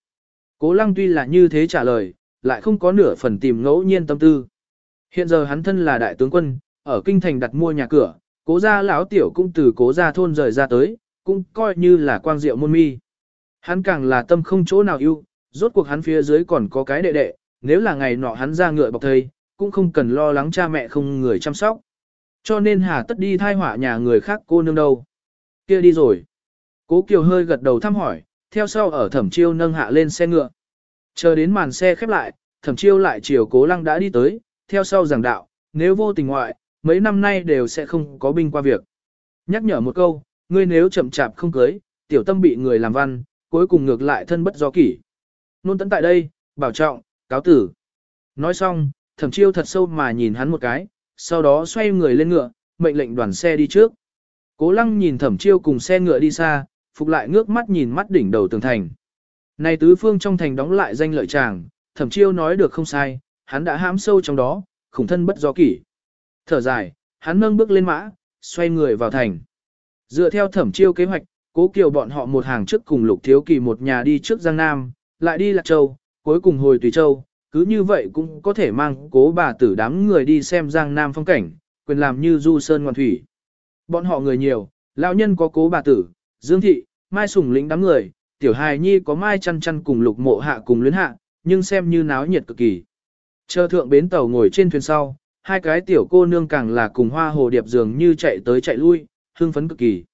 Cố lăng tuy là như thế trả lời, lại không có nửa phần tìm ngẫu nhiên tâm tư. Hiện giờ hắn thân là đại tướng quân, ở kinh thành đặt mua nhà cửa, cố gia lão tiểu cũng từ cố gia thôn rời ra tới, cũng coi như là quang diệu môn mi. Hắn càng là tâm không chỗ nào ưu, rốt cuộc hắn phía dưới còn có cái đệ đệ, nếu là ngày nọ hắn ra ngựa bọc thầy, cũng không cần lo lắng cha mẹ không người chăm sóc. Cho nên hà tất đi thai họa nhà người khác cô nương đâu. kia đi rồi. Cố Kiều hơi gật đầu thăm hỏi, theo sau ở thẩm chiêu nâng hạ lên xe ngựa. Chờ đến màn xe khép lại, thẩm chiêu lại chiều cố lăng đã đi tới, theo sau giảng đạo, nếu vô tình ngoại, mấy năm nay đều sẽ không có binh qua việc. Nhắc nhở một câu, ngươi nếu chậm chạp không cưới, tiểu tâm bị người làm văn, cuối cùng ngược lại thân bất do kỷ. Nôn tấn tại đây, bảo trọng, cáo tử. Nói xong, thẩm chiêu thật sâu mà nhìn hắn một cái, sau đó xoay người lên ngựa, mệnh lệnh đoàn xe đi trước. Cố lăng nhìn thẩm chiêu cùng xe ngựa đi xa, phục lại ngước mắt nhìn mắt đỉnh đầu tường thành. Này tứ phương trong thành đóng lại danh lợi chàng, thẩm chiêu nói được không sai, hắn đã hãm sâu trong đó, khủng thân bất do kỷ. Thở dài, hắn nâng bước lên mã, xoay người vào thành. Dựa theo thẩm chiêu kế hoạch, cố kiều bọn họ một hàng trước cùng lục thiếu kỳ một nhà đi trước Giang Nam, lại đi Lạc Châu, cuối cùng hồi Tùy Châu, cứ như vậy cũng có thể mang cố bà tử đám người đi xem Giang Nam phong cảnh, quyền làm như du sơn ngoan thủy. Bọn họ người nhiều, lão nhân có cố bà tử, Dương Thị, Mai Sùng lĩnh đám người, tiểu hài nhi có Mai chăn chăn cùng lục mộ hạ cùng luyến hạ, nhưng xem như náo nhiệt cực kỳ. Chờ thượng bến tàu ngồi trên thuyền sau, hai cái tiểu cô nương càng là cùng hoa hồ điệp dường như chạy tới chạy lui, hưng phấn cực kỳ.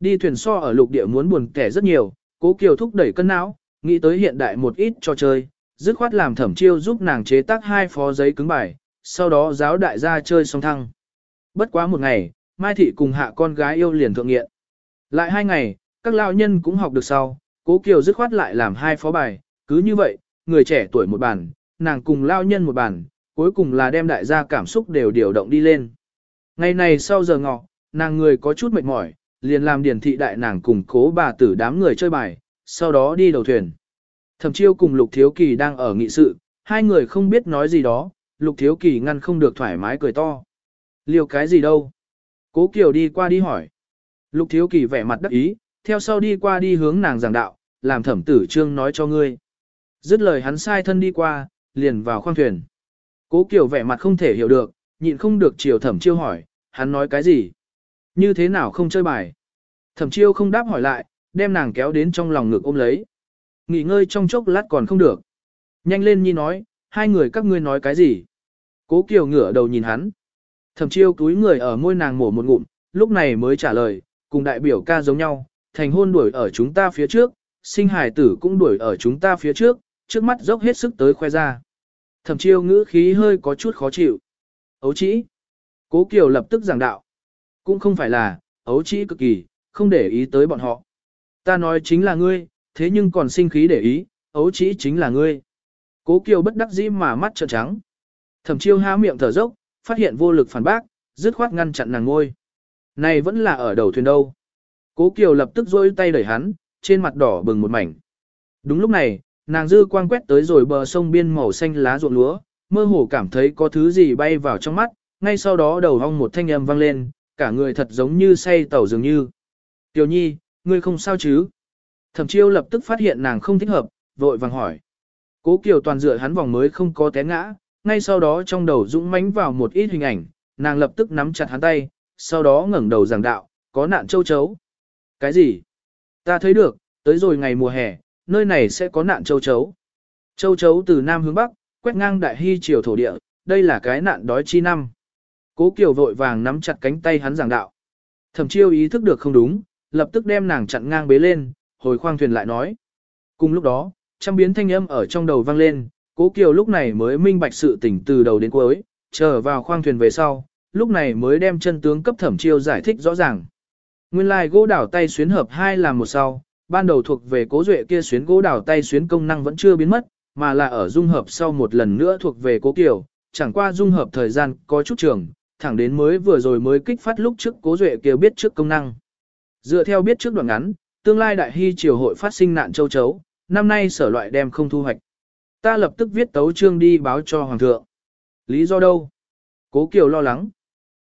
Đi thuyền so ở lục địa muốn buồn kẻ rất nhiều, cố kiều thúc đẩy cân não, nghĩ tới hiện đại một ít cho chơi, dứt khoát làm thẩm chiêu giúp nàng chế tác hai phó giấy cứng bài, sau đó giáo đại gia chơi song thăng. Bất quá một ngày, Mai Thị cùng hạ con gái yêu liền thượng nghiện. Lại hai ngày, các lao nhân cũng học được sau, cố kiều dứt khoát lại làm hai phó bài, cứ như vậy, người trẻ tuổi một bản, nàng cùng lao nhân một bản, cuối cùng là đem đại gia cảm xúc đều điều động đi lên. Ngày này sau giờ ngọ, nàng người có chút mệt mỏi, liền làm điển thị đại nàng cùng cố bà tử đám người chơi bài, sau đó đi đầu thuyền. Thẩm chiêu cùng Lục Thiếu Kỳ đang ở nghị sự, hai người không biết nói gì đó, Lục Thiếu Kỳ ngăn không được thoải mái cười to. Liều cái gì đâu? Cố Kiều đi qua đi hỏi. Lục Thiếu Kỳ vẻ mặt đắc ý, theo sau đi qua đi hướng nàng giảng đạo, làm thẩm tử trương nói cho ngươi. Dứt lời hắn sai thân đi qua, liền vào khoang thuyền. Cố Kiều vẻ mặt không thể hiểu được, nhịn không được chiều thẩm chiêu hỏi, hắn nói cái gì? Như thế nào không chơi bài? Thẩm chiêu không đáp hỏi lại, đem nàng kéo đến trong lòng ngực ôm lấy. Nghỉ ngơi trong chốc lát còn không được. Nhanh lên nhi nói, hai người các ngươi nói cái gì? Cố Kiều ngửa đầu nhìn hắn. Thẩm chiêu túi người ở môi nàng mổ một ngụm, lúc này mới trả lời, cùng đại biểu ca giống nhau, thành hôn đuổi ở chúng ta phía trước, sinh hài tử cũng đuổi ở chúng ta phía trước, trước mắt dốc hết sức tới khoe ra. Thẩm chiêu ngữ khí hơi có chút khó chịu. Ấu trĩ, Cố Kiều lập tức giảng đạo. Cũng không phải là, ấu trĩ cực kỳ, không để ý tới bọn họ. Ta nói chính là ngươi, thế nhưng còn sinh khí để ý, ấu trĩ chính là ngươi. Cố Kiều bất đắc dĩ mà mắt trợn trắng. Thẩm chiêu há miệng thở dốc, phát hiện vô lực phản bác, dứt khoát ngăn chặn nàng ngôi. Này vẫn là ở đầu thuyền đâu. Cố Kiều lập tức rôi tay đẩy hắn, trên mặt đỏ bừng một mảnh. Đúng lúc này, nàng dư quang quét tới rồi bờ sông biên màu xanh lá ruộng lúa, mơ hồ cảm thấy có thứ gì bay vào trong mắt, ngay sau đó đầu hong một thanh âm vang lên, cả người thật giống như say tàu dường như. Tiểu nhi, ngươi không sao chứ? Thẩm chiêu lập tức phát hiện nàng không thích hợp, vội vàng hỏi. Cố Kiều toàn dựa hắn vòng mới không có té ngã, ngay sau đó trong đầu dũng mãnh vào một ít hình ảnh, nàng lập tức nắm chặt hắn tay, sau đó ngẩng đầu giảng đạo, có nạn châu chấu. Cái gì? Ta thấy được, tới rồi ngày mùa hè, nơi này sẽ có nạn châu chấu. Châu chấu từ Nam hướng Bắc, quét ngang đại hy triều thổ địa, đây là cái nạn đói chi năm. Cố Kiều vội vàng nắm chặt cánh tay hắn giảng đạo. Thẩm chiêu ý thức được không đúng, lập tức đem nàng chặn ngang bế lên, hồi khoang thuyền lại nói. Cùng lúc đó, trăm biến thanh âm ở trong đầu vang lên, Cố Kiều lúc này mới minh bạch sự tỉnh từ đầu đến cuối, trở vào khoang thuyền về sau, lúc này mới đem chân tướng cấp thẩm chiêu giải thích rõ ràng. Nguyên lai like gỗ đảo tay xuyến hợp hai là một sau, ban đầu thuộc về cố duệ kia xuyến gỗ đảo tay xuyến công năng vẫn chưa biến mất, mà là ở dung hợp sau một lần nữa thuộc về cố Kiều, chẳng qua dung hợp thời gian có chút trường, thẳng đến mới vừa rồi mới kích phát lúc trước cố duệ kia biết trước công năng. Dựa theo biết trước đoạn ngắn, tương lai đại hy triều hội phát sinh nạn châu chấu, năm nay sở loại đem không thu hoạch. Ta lập tức viết tấu chương đi báo cho Hoàng thượng. Lý do đâu? Cố Kiều lo lắng.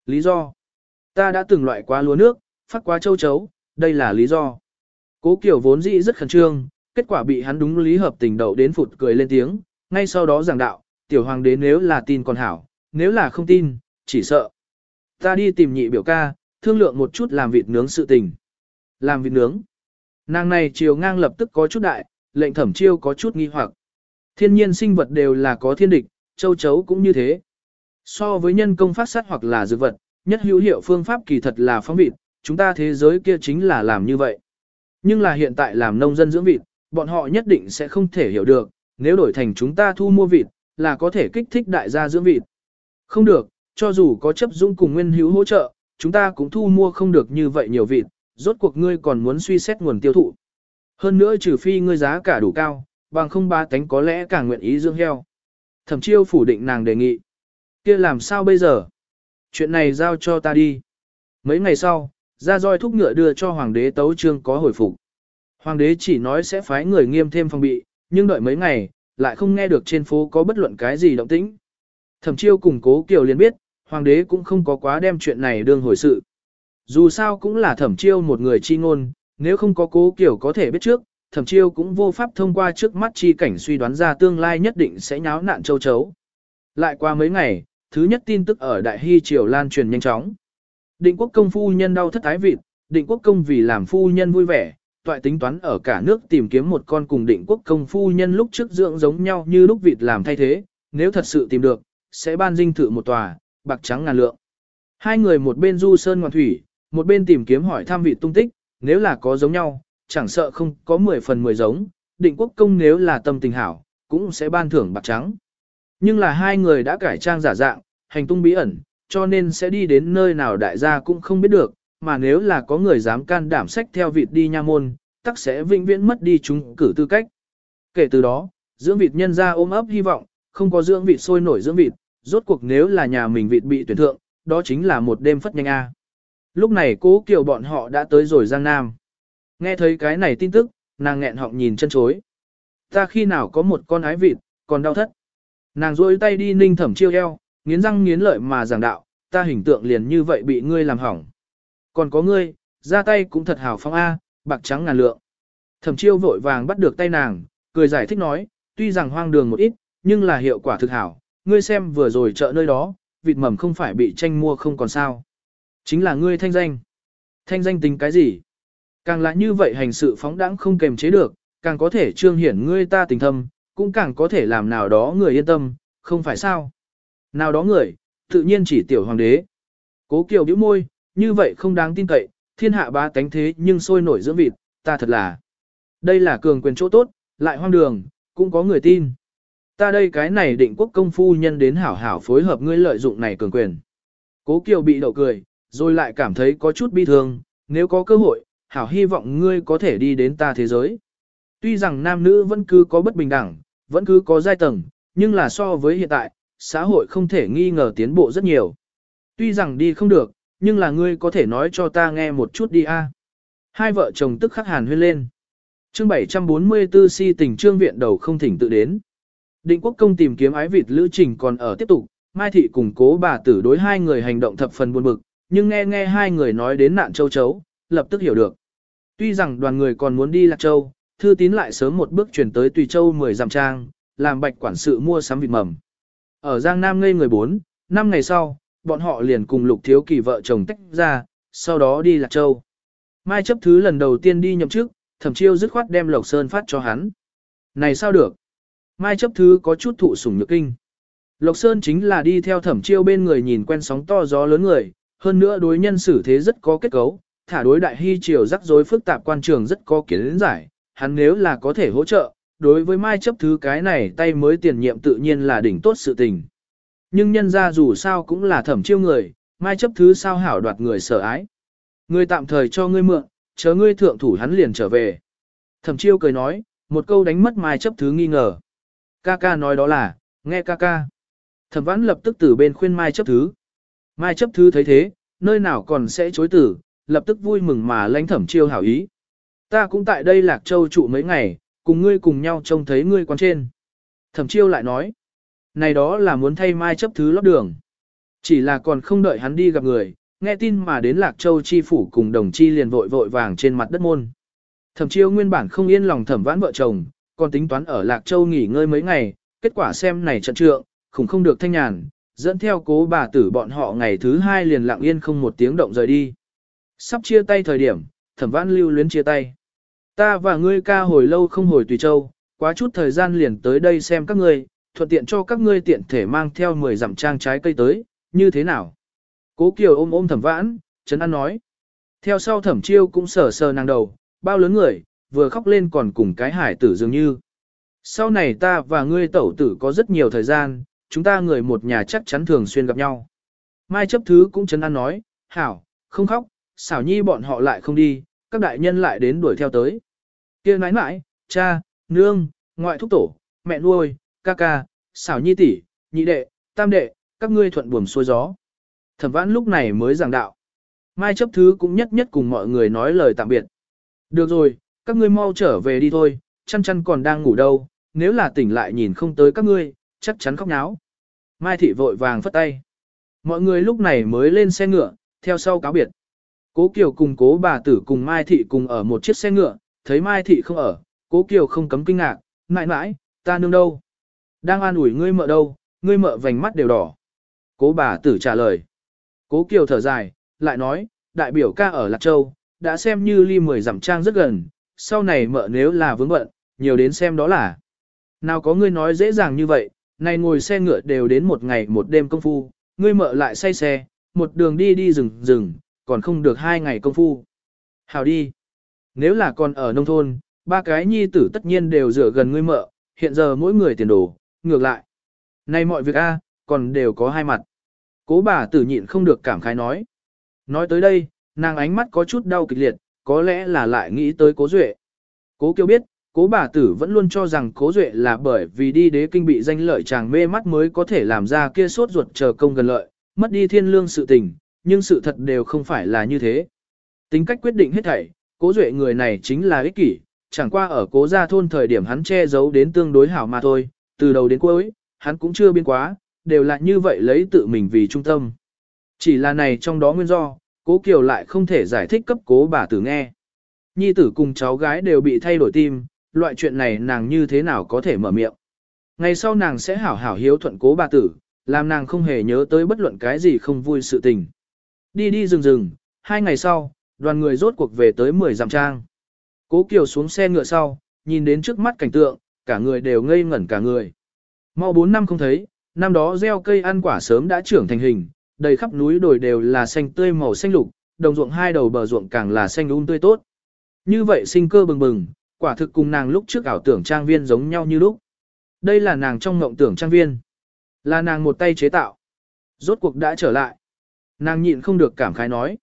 Lý do? Ta đã từng loại qua lúa nước, phát qua châu chấu, đây là lý do. Cố Kiều vốn dĩ rất khẩn trương, kết quả bị hắn đúng lý hợp tình đậu đến phụt cười lên tiếng, ngay sau đó giảng đạo, tiểu hoàng đế nếu là tin còn hảo, nếu là không tin, chỉ sợ. Ta đi tìm nhị biểu ca, thương lượng một chút làm vịt nướng sự tình. Làm vịt nướng. Nàng này chiều ngang lập tức có chút đại, lệnh thẩm chiêu có chút nghi hoặc. Thiên nhiên sinh vật đều là có thiên địch, châu chấu cũng như thế. So với nhân công phát sát hoặc là dược vật, nhất hữu hiệu phương pháp kỳ thật là phóng vịt, chúng ta thế giới kia chính là làm như vậy. Nhưng là hiện tại làm nông dân dưỡng vịt, bọn họ nhất định sẽ không thể hiểu được, nếu đổi thành chúng ta thu mua vịt, là có thể kích thích đại gia dưỡng vịt. Không được, cho dù có chấp dung cùng nguyên hữu hỗ trợ, chúng ta cũng thu mua không được như vậy nhiều vịt, rốt cuộc ngươi còn muốn suy xét nguồn tiêu thụ. Hơn nữa trừ phi ngươi giá cả đủ cao, bằng không ba tánh có lẽ càng nguyện ý dưỡng heo. Thẩm chiêu phủ định nàng đề nghị kia làm sao bây giờ? Chuyện này giao cho ta đi. Mấy ngày sau, ra roi thúc ngựa đưa cho hoàng đế tấu trương có hồi phục. Hoàng đế chỉ nói sẽ phái người nghiêm thêm phòng bị, nhưng đợi mấy ngày, lại không nghe được trên phố có bất luận cái gì động tĩnh. Thẩm chiêu cùng cố kiều liền biết, hoàng đế cũng không có quá đem chuyện này đương hồi sự. Dù sao cũng là thẩm chiêu một người chi ngôn, nếu không có cố kiều có thể biết trước, thẩm chiêu cũng vô pháp thông qua trước mắt chi cảnh suy đoán ra tương lai nhất định sẽ nháo nạn châu chấu. Lại qua mấy ngày, thứ nhất tin tức ở Đại Hy Triều lan truyền nhanh chóng. Định quốc công phu nhân đau thất thái vịt, định quốc công vì làm phu nhân vui vẻ, toại tính toán ở cả nước tìm kiếm một con cùng định quốc công phu nhân lúc trước dưỡng giống nhau như lúc vịt làm thay thế, nếu thật sự tìm được, sẽ ban dinh thự một tòa, bạc trắng ngàn lượng. Hai người một bên du sơn ngoạn thủy, một bên tìm kiếm hỏi thăm vịt tung tích, nếu là có giống nhau, chẳng sợ không có 10 phần 10 giống, định quốc công nếu là tâm tình hảo, cũng sẽ ban thưởng bạc trắng. Nhưng là hai người đã cải trang giả dạng, hành tung bí ẩn, cho nên sẽ đi đến nơi nào đại gia cũng không biết được, mà nếu là có người dám can đảm sách theo vịt đi nha môn, tắc sẽ vĩnh viễn mất đi chúng cử tư cách. Kể từ đó, dưỡng vịt nhân ra ôm ấp hy vọng, không có dưỡng vịt sôi nổi dưỡng vịt, rốt cuộc nếu là nhà mình vịt bị tuyển thượng, đó chính là một đêm phất nhanh A. Lúc này cố kiều bọn họ đã tới rồi Giang Nam. Nghe thấy cái này tin tức, nàng nghẹn họng nhìn chân chối. Ta khi nào có một con ái vịt, còn đau thất. Nàng rôi tay đi ninh thẩm chiêu eo, nghiến răng nghiến lợi mà giảng đạo, ta hình tượng liền như vậy bị ngươi làm hỏng. Còn có ngươi, ra tay cũng thật hào phong A, bạc trắng ngàn lượng. Thẩm chiêu vội vàng bắt được tay nàng, cười giải thích nói, tuy rằng hoang đường một ít, nhưng là hiệu quả thực hảo. Ngươi xem vừa rồi chợ nơi đó, vịt mầm không phải bị tranh mua không còn sao. Chính là ngươi thanh danh. Thanh danh tính cái gì? Càng là như vậy hành sự phóng đãng không kềm chế được, càng có thể trương hiển ngươi ta tình thâm, cũng càng có thể làm nào đó người yên tâm, không phải sao. Nào đó người, tự nhiên chỉ tiểu hoàng đế, Cố Kiều bĩu môi, như vậy không đáng tin cậy, thiên hạ ba tánh thế nhưng sôi nổi dưỡng vịt, ta thật là. Đây là cường quyền chỗ tốt, lại hoang đường, cũng có người tin. Ta đây cái này định quốc công phu nhân đến hảo hảo phối hợp ngươi lợi dụng này cường quyền. Cố Kiều bị đậu cười, rồi lại cảm thấy có chút bi thương, nếu có cơ hội, hảo hy vọng ngươi có thể đi đến ta thế giới. Tuy rằng nam nữ vẫn cứ có bất bình đẳng, vẫn cứ có giai tầng, nhưng là so với hiện tại, xã hội không thể nghi ngờ tiến bộ rất nhiều. Tuy rằng đi không được, nhưng là ngươi có thể nói cho ta nghe một chút đi a. Hai vợ chồng tức khắc hàn huyên lên. Chương 744 si tình trương viện đầu không thỉnh tự đến. Định quốc công tìm kiếm ái vịt lữ trình còn ở tiếp tục, Mai Thị cùng cố bà tử đối hai người hành động thập phần buồn bực, nhưng nghe nghe hai người nói đến nạn châu chấu, lập tức hiểu được. Tuy rằng đoàn người còn muốn đi Lạc Châu, thư tín lại sớm một bước chuyển tới Tùy Châu 10 dặm trang, làm bạch quản sự mua sắm vịt mầm. Ở Giang Nam ngây người 4, năm ngày sau, bọn họ liền cùng Lục Thiếu Kỳ vợ chồng tách ra, sau đó đi Lạc Châu. Mai chấp thứ lần đầu tiên đi nhậm chức, thẩm chiêu dứt khoát đem Lộc Sơn phát cho hắn. Này sao được? Mai chấp thứ có chút thụ sủng nhược kinh. Lộc Sơn chính là đi theo thẩm chiêu bên người nhìn quen sóng to gió lớn người, hơn nữa đối nhân xử thế rất có kết cấu, thả đối đại hy triều rắc rối phức tạp quan trường rất có kiến giải, hắn nếu là có thể hỗ trợ, đối với mai chấp thứ cái này tay mới tiền nhiệm tự nhiên là đỉnh tốt sự tình. Nhưng nhân ra dù sao cũng là thẩm chiêu người, mai chấp thứ sao hảo đoạt người sợ ái. Người tạm thời cho ngươi mượn, chờ ngươi thượng thủ hắn liền trở về. Thẩm chiêu cười nói, một câu đánh mất mai chấp thứ nghi ngờ. Ca ca nói đó là, nghe ca ca. Thẩm vãn lập tức từ bên khuyên mai chấp thứ. Mai chấp thứ thấy thế, nơi nào còn sẽ chối tử, lập tức vui mừng mà lãnh thẩm chiêu hảo ý. Ta cũng tại đây Lạc Châu trụ mấy ngày, cùng ngươi cùng nhau trông thấy ngươi quan trên. Thẩm chiêu lại nói, này đó là muốn thay mai chấp thứ lót đường. Chỉ là còn không đợi hắn đi gặp người, nghe tin mà đến Lạc Châu chi phủ cùng đồng chi liền vội vội vàng trên mặt đất môn. Thẩm chiêu nguyên bản không yên lòng thẩm vãn vợ chồng, còn tính toán ở Lạc Châu nghỉ ngơi mấy ngày, kết quả xem này trận trượng, khủng không được thanh nhàn, dẫn theo cố bà tử bọn họ ngày thứ hai liền lặng yên không một tiếng động rời đi. Sắp chia tay thời điểm, thẩm vãn lưu luyến chia tay. Ta và ngươi ca hồi lâu không hồi Tùy Châu, quá chút thời gian liền tới đây xem các ngươi, thuận tiện cho các ngươi tiện thể mang theo 10 dặm trang trái cây tới, như thế nào? Cố Kiều ôm ôm thẩm vãn, Trấn An nói. Theo sau thẩm chiêu cũng sờ sờ nàng đầu, bao lớn người, vừa khóc lên còn cùng cái hải tử dường như. Sau này ta và ngươi tẩu tử có rất nhiều thời gian, chúng ta người một nhà chắc chắn thường xuyên gặp nhau. Mai chấp thứ cũng Trấn An nói, hảo, không khóc, xảo nhi bọn họ lại không đi, các đại nhân lại đến đuổi theo tới. kia nãi nãi, cha, nương, ngoại thúc tổ, mẹ nuôi, ca ca, xảo nhi tỷ, nhị đệ, tam đệ, các ngươi thuận buồm xuôi gió. Thẩm vãn lúc này mới giảng đạo. Mai chấp thứ cũng nhất nhất cùng mọi người nói lời tạm biệt. Được rồi, các ngươi mau trở về đi thôi, chăn chăn còn đang ngủ đâu, nếu là tỉnh lại nhìn không tới các ngươi, chắc chắn khóc náo. Mai thị vội vàng phất tay. Mọi người lúc này mới lên xe ngựa, theo sau cáo biệt. Cố Kiều cùng cố bà tử cùng Mai thị cùng ở một chiếc xe ngựa, thấy Mai thị không ở, cố Kiều không cấm kinh ngạc, mãi mãi, ta nương đâu? Đang an ủi ngươi mợ đâu, ngươi mợ vành mắt đều đỏ. Cố bà tử trả lời. Cố Kiều thở dài, lại nói, đại biểu ca ở Lạc Châu, đã xem như ly mười dặm trang rất gần, sau này mợ nếu là vướng bận, nhiều đến xem đó là. Nào có ngươi nói dễ dàng như vậy, này ngồi xe ngựa đều đến một ngày một đêm công phu, ngươi mợ lại say xe, một đường đi đi rừng rừng, còn không được hai ngày công phu. Hào đi. Nếu là còn ở nông thôn, ba cái nhi tử tất nhiên đều dựa gần ngươi mợ, hiện giờ mỗi người tiền đồ, ngược lại. nay mọi việc a, còn đều có hai mặt. Cố bà tử nhịn không được cảm khái nói. Nói tới đây, nàng ánh mắt có chút đau kịch liệt, có lẽ là lại nghĩ tới cố duệ. Cố kiêu biết, cố bà tử vẫn luôn cho rằng cố duệ là bởi vì đi đế kinh bị danh lợi chàng mê mắt mới có thể làm ra kia sốt ruột chờ công gần lợi, mất đi thiên lương sự tình, nhưng sự thật đều không phải là như thế. Tính cách quyết định hết thảy, cố duệ người này chính là ích kỷ, chẳng qua ở cố gia thôn thời điểm hắn che giấu đến tương đối hảo mà thôi, từ đầu đến cuối, hắn cũng chưa biến quá, đều là như vậy lấy tự mình vì trung tâm. Chỉ là này trong đó nguyên do, cố Kiều lại không thể giải thích cấp cố bà tử nghe. Nhi tử cùng cháu gái đều bị thay đổi tim, loại chuyện này nàng như thế nào có thể mở miệng. Ngày sau nàng sẽ hảo hảo hiếu thuận cố bà tử, làm nàng không hề nhớ tới bất luận cái gì không vui sự tình. Đi đi rừng rừng, hai ngày sau, đoàn người rốt cuộc về tới 10 dặm trang. Cố Kiều xuống xe ngựa sau, nhìn đến trước mắt cảnh tượng, cả người đều ngây ngẩn cả người. Mau 4 năm không thấy, năm đó gieo cây ăn quả sớm đã trưởng thành hình, đầy khắp núi đồi đều là xanh tươi màu xanh lục, đồng ruộng hai đầu bờ ruộng càng là xanh um tươi tốt. Như vậy sinh cơ bừng bừng, quả thực cùng nàng lúc trước ảo tưởng trang viên giống nhau như lúc. Đây là nàng trong mộng tưởng trang viên. Là nàng một tay chế tạo. Rốt cuộc đã trở lại. Nàng nhịn không được cảm khái nói.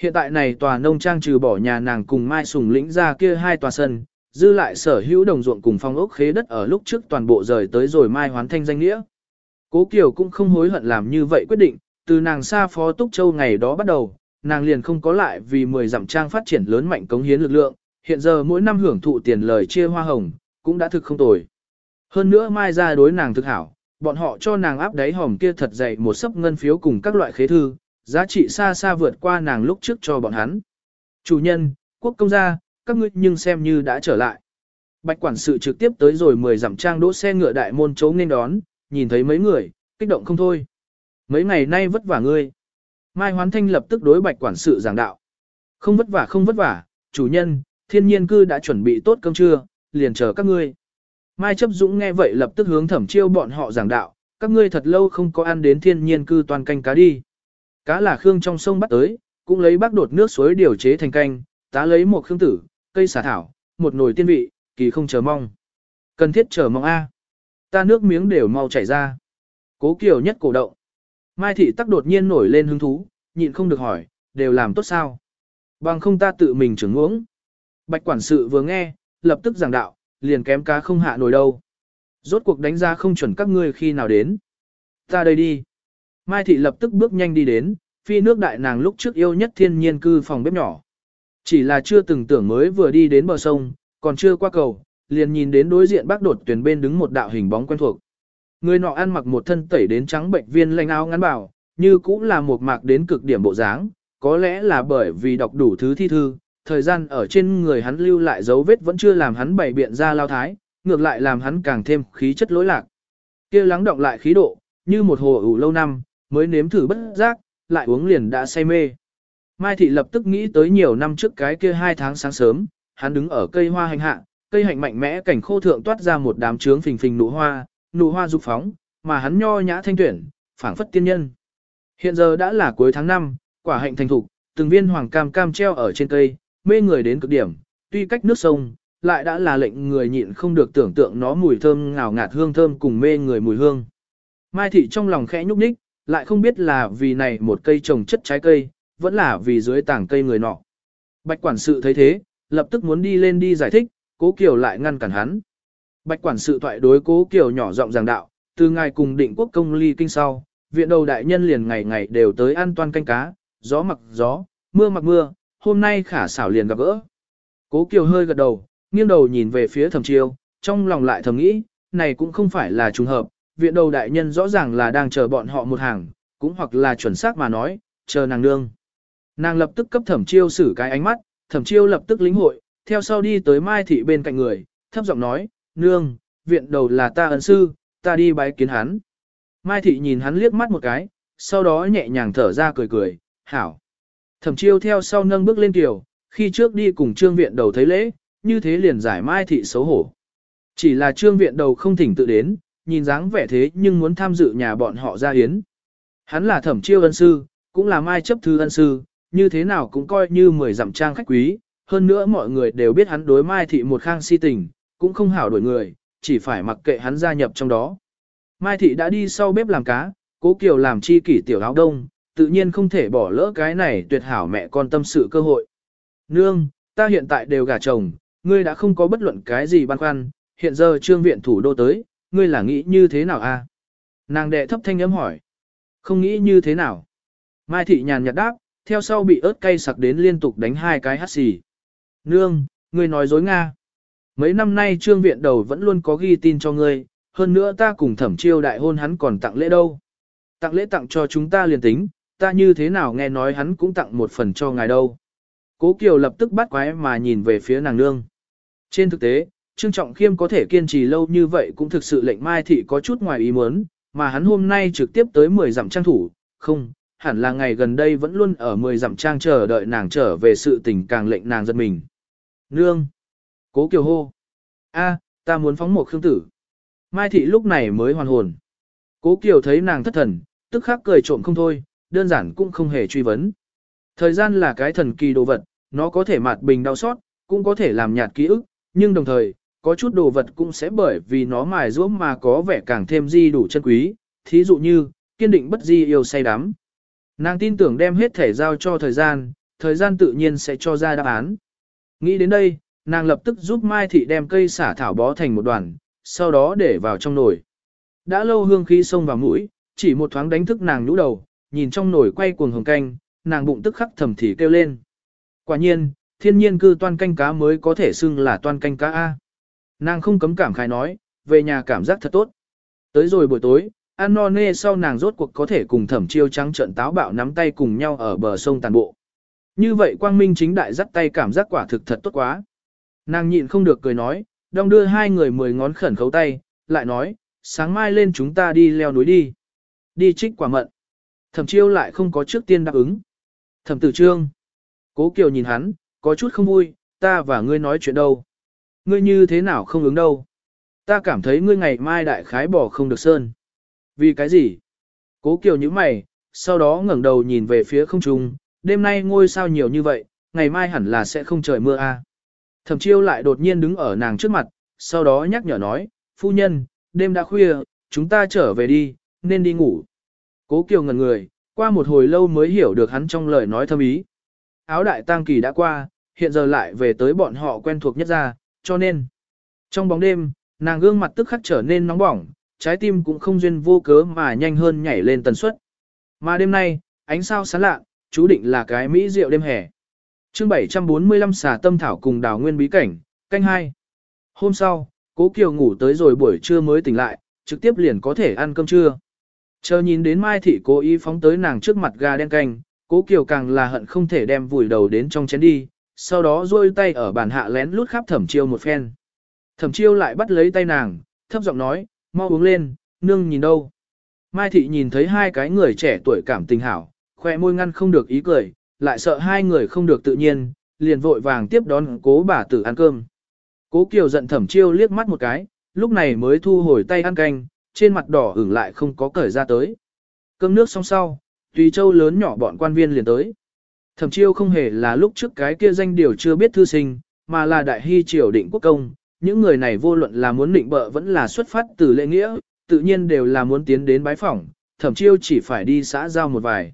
Hiện tại này tòa nông trang trừ bỏ nhà nàng cùng Mai Sùng lĩnh ra kia hai tòa sân, dư lại sở hữu đồng ruộng cùng phong ốc khế đất ở lúc trước toàn bộ rời tới rồi Mai hoán thanh danh nghĩa. Cố Kiều cũng không hối hận làm như vậy quyết định, từ nàng xa phó Túc Châu ngày đó bắt đầu, nàng liền không có lại vì 10 dặm trang phát triển lớn mạnh cống hiến lực lượng, hiện giờ mỗi năm hưởng thụ tiền lời chia hoa hồng, cũng đã thực không tồi. Hơn nữa Mai ra đối nàng thực hảo, bọn họ cho nàng áp đáy hòm kia thật dày một sấp ngân phiếu cùng các loại khế thư, giá trị xa xa vượt qua nàng lúc trước cho bọn hắn. Chủ nhân, quốc công gia, các ngươi nhưng xem như đã trở lại. Bạch quản sự trực tiếp tới rồi 10 dặm trang đỗ xe ngựa đại môn chấu nên đón, nhìn thấy mấy người, kích động không thôi. Mấy ngày nay vất vả ngươi. Mai Hoán Thanh lập tức đối bạch quản sự giảng đạo. Không vất vả không vất vả, chủ nhân, thiên nhiên cư đã chuẩn bị tốt cơm trưa, liền chờ các ngươi. Mai chấp dũng nghe vậy lập tức hướng thẩm chiêu bọn họ giảng đạo, các ngươi thật lâu không có ăn đến thiên nhiên cư toàn canh cá đi. Cá là khương trong sông bắt tới, cũng lấy bác đột nước suối điều chế thành canh, tá lấy một khương tử, cây xả thảo, một nồi tiên vị, kỳ không chờ mong. Cần thiết chờ mong A. Ta nước miếng đều mau chảy ra. Cố Kiều nhất cổ động. Mai thị tắc đột nhiên nổi lên hứng thú, nhịn không được hỏi, đều làm tốt sao? Bằng không ta tự mình trưởng uống. Bạch quản sự vừa nghe, lập tức giảng đạo, liền kém cá không hạ nổi đâu. Rốt cuộc đánh ra không chuẩn các ngươi khi nào đến. Ta đây đi. Mai thị lập tức bước nhanh đi đến, phi nước đại nàng lúc trước yêu nhất thiên nhiên cư phòng bếp nhỏ. Chỉ là chưa từng tưởng mới vừa đi đến bờ sông, còn chưa qua cầu, liền nhìn đến đối diện bác đột tuyển bên đứng một đạo hình bóng quen thuộc. Người nọ ăn mặc một thân tẩy đến trắng bệnh viên lanh áo ngắn bảo, như cũng là một mạc đến cực điểm bộ dáng, có lẽ là bởi vì đọc đủ thứ thi thư, thời gian ở trên người hắn lưu lại dấu vết vẫn chưa làm hắn bày biện ra lao thái, ngược lại làm hắn càng thêm khí chất lỗi lạc. kia lắng động lại khí độ, như một hồ ủ lâu năm, mới nếm thử bất giác, lại uống liền đã say mê. Mai thị lập tức nghĩ tới nhiều năm trước cái kia hai tháng sáng sớm, hắn đứng ở cây hoa hành hạ, cây hạnh mạnh mẽ cảnh khô thượng toát ra một đám trướng phình phình nụ hoa, nụ hoa dục phóng, mà hắn nho nhã thanh tuyển, phảng phất tiên nhân. Hiện giờ đã là cuối tháng 5, quả hạnh thành thục, từng viên hoàng cam cam treo ở trên cây, mê người đến cực điểm, tuy cách nước sông, lại đã là lệnh người nhịn không được tưởng tượng nó mùi thơm ngào ngạt hương thơm cùng mê người mùi hương. Mai thị trong lòng khẽ nhúc nhích, lại không biết là vì này một cây trồng chất trái cây, vẫn là vì dưới tảng cây người nọ. Bạch quản sự thấy thế, lập tức muốn đi lên đi giải thích, cố Kiều lại ngăn cản hắn. Bạch quản sự thoại đối cố Kiều nhỏ giọng giảng đạo, từ ngày cùng định quốc công ly kinh sau, viện đầu đại nhân liền ngày ngày đều tới ăn toan canh cá, gió mặc gió, mưa mặc mưa, hôm nay khả xảo liền gặp gỡ. Cố Kiều hơi gật đầu, nghiêng đầu nhìn về phía thẩm chiêu, trong lòng lại thầm nghĩ, này cũng không phải là trùng hợp, viện đầu đại nhân rõ ràng là đang chờ bọn họ một hàng, cũng hoặc là chuẩn xác mà nói, chờ nàng nương. Nàng lập tức cấp thẩm chiêu xử cái ánh mắt, thẩm chiêu lập tức lĩnh hội, theo sau đi tới Mai Thị bên cạnh người, thấp giọng nói, nương, viện đầu là ta ân sư, ta đi bái kiến hắn. Mai Thị nhìn hắn liếc mắt một cái, sau đó nhẹ nhàng thở ra cười cười, hảo. Thẩm chiêu theo sau nâng bước lên tiểu, khi trước đi cùng trương viện đầu thấy lễ, như thế liền giải Mai Thị xấu hổ. Chỉ là trương viện đầu không thỉnh tự đến, nhìn dáng vẻ thế nhưng muốn tham dự nhà bọn họ ra hiến. Hắn là thẩm chiêu ân sư, cũng là mai chấp thư ân sư, như thế nào cũng coi như mười dặm trang khách quý, hơn nữa mọi người đều biết hắn đối mai thị một khang si tình, cũng không hảo đổi người, chỉ phải mặc kệ hắn gia nhập trong đó. Mai thị đã đi sau bếp làm cá, cố kiều làm chi kỷ tiểu áo đông, tự nhiên không thể bỏ lỡ cái này tuyệt hảo mẹ con tâm sự cơ hội. Nương, ta hiện tại đều gả chồng, ngươi đã không có bất luận cái gì băn khoăn, hiện giờ trương viện thủ đô tới, ngươi là nghĩ như thế nào a? Nàng đệ thấp thanh âm hỏi. Không nghĩ như thế nào? Mai thị nhàn nhạt đáp, theo sau bị ớt cay sặc đến liên tục đánh hai cái hắt xì. Nương, ngươi nói dối Nga. Mấy năm nay trương viện đầu vẫn luôn có ghi tin cho ngươi, hơn nữa ta cùng thẩm chiêu đại hôn hắn còn tặng lễ đâu. Tặng lễ tặng cho chúng ta liền tính, ta như thế nào nghe nói hắn cũng tặng một phần cho ngài đâu. Cố Kiều lập tức bắt quái mà nhìn về phía nàng nương. Trên thực tế, Trương Trọng Khiêm có thể kiên trì lâu như vậy cũng thực sự lệnh Mai Thị có chút ngoài ý muốn, mà hắn hôm nay trực tiếp tới 10 dặm trang thủ, không, hẳn là ngày gần đây vẫn luôn ở 10 dặm trang chờ đợi nàng trở về sự tình càng lệnh nàng giật mình. Nương! Cố Kiều hô! a, ta muốn phóng một khương tử. Mai Thị lúc này mới hoàn hồn. Cố Kiều thấy nàng thất thần, tức khắc cười trộm không thôi, đơn giản cũng không hề truy vấn. Thời gian là cái thần kỳ đồ vật, nó có thể mạt bình đau xót, cũng có thể làm nhạt ký ức, nhưng đồng thời, có chút đồ vật cũng sẽ bởi vì nó mài giũa mà có vẻ càng thêm di đủ chân quý, thí dụ như, kiên định bất di yêu say đắm. Nàng tin tưởng đem hết thể giao cho thời gian, thời gian tự nhiên sẽ cho ra đáp án. Nghĩ đến đây, nàng lập tức giúp Mai Thị đem cây xả thảo bó thành một đoàn, sau đó để vào trong nồi. Đã lâu hương khí xông vào mũi, chỉ một thoáng đánh thức nàng nhũ đầu, nhìn trong nồi quay cuồng hồng canh, nàng bụng tức khắc thầm thì kêu lên. Quả nhiên, thiên nhiên cư toan canh cá mới có thể xưng là toan canh cá A. Nàng không cấm cảm khai nói, về nhà cảm giác thật tốt. Tới rồi buổi tối, ăn no nê sau nàng rốt cuộc có thể cùng thẩm chiêu trắng trận táo bạo nắm tay cùng nhau ở bờ sông tàn bộ. Như vậy quang minh chính đại dắt tay cảm giác quả thực thật tốt quá. Nàng nhịn không được cười nói, đong đưa hai người mười ngón khẩn khấu tay, lại nói, sáng mai lên chúng ta đi leo núi đi. Đi trích quả mận. Thẩm chiêu lại không có trước tiên đáp ứng. Thẩm tử trương. Cố Kiều nhìn hắn, có chút không vui, ta và ngươi nói chuyện đâu. Ngươi như thế nào không ứng đâu. Ta cảm thấy ngươi ngày mai đại khái bỏ không được sơn. Vì cái gì? Cố Kiều như mày, sau đó ngẩng đầu nhìn về phía không trung, đêm nay ngôi sao nhiều như vậy, ngày mai hẳn là sẽ không trời mưa a. À. Thẩm chiêu lại đột nhiên đứng ở nàng trước mặt, sau đó nhắc nhở nói, phu nhân, đêm đã khuya, chúng ta trở về đi, nên đi ngủ. Cố Kiều ngẩn người, qua một hồi lâu mới hiểu được hắn trong lời nói thâm ý. Áo đại tang kỳ đã qua, hiện giờ lại về tới bọn họ quen thuộc nhất ra, cho nên. Trong bóng đêm, nàng gương mặt tức khắc trở nên nóng bỏng, trái tim cũng không duyên vô cớ mà nhanh hơn nhảy lên tần suất. Mà đêm nay, ánh sao sáng lạ, chú định là cái mỹ rượu đêm hè. chương 745 xà tâm thảo cùng đào nguyên bí cảnh, canh hai. Hôm sau, cố Kiều ngủ tới rồi buổi trưa mới tỉnh lại, trực tiếp liền có thể ăn cơm trưa. Chờ nhìn đến Mai Thị cố ý phóng tới nàng trước mặt gà đen canh, cố Kiều càng là hận không thể đem vùi đầu đến trong chén đi, sau đó duỗi tay ở bàn hạ lén lút khắp thẩm chiêu một phen. Thẩm chiêu lại bắt lấy tay nàng, thấp giọng nói, mau uống lên, nương nhìn đâu. Mai Thị nhìn thấy hai cái người trẻ tuổi cảm tình hảo, khoe môi ngăn không được ý cười, lại sợ hai người không được tự nhiên, liền vội vàng tiếp đón cố bà tử ăn cơm. Cố Kiều giận thẩm chiêu liếc mắt một cái, lúc này mới thu hồi tay ăn canh, trên mặt đỏ ửng lại không có cởi ra tới. Cơm nước xong sau, tùy châu lớn nhỏ bọn quan viên liền tới. Thẩm chiêu không hề là lúc trước cái kia danh điều chưa biết thư sinh, mà là đại hy triều định quốc công. Những người này vô luận là muốn định bợ vẫn là xuất phát từ lễ nghĩa, tự nhiên đều là muốn tiến đến bái phỏng, thẩm chiêu chỉ phải đi xã giao một vài.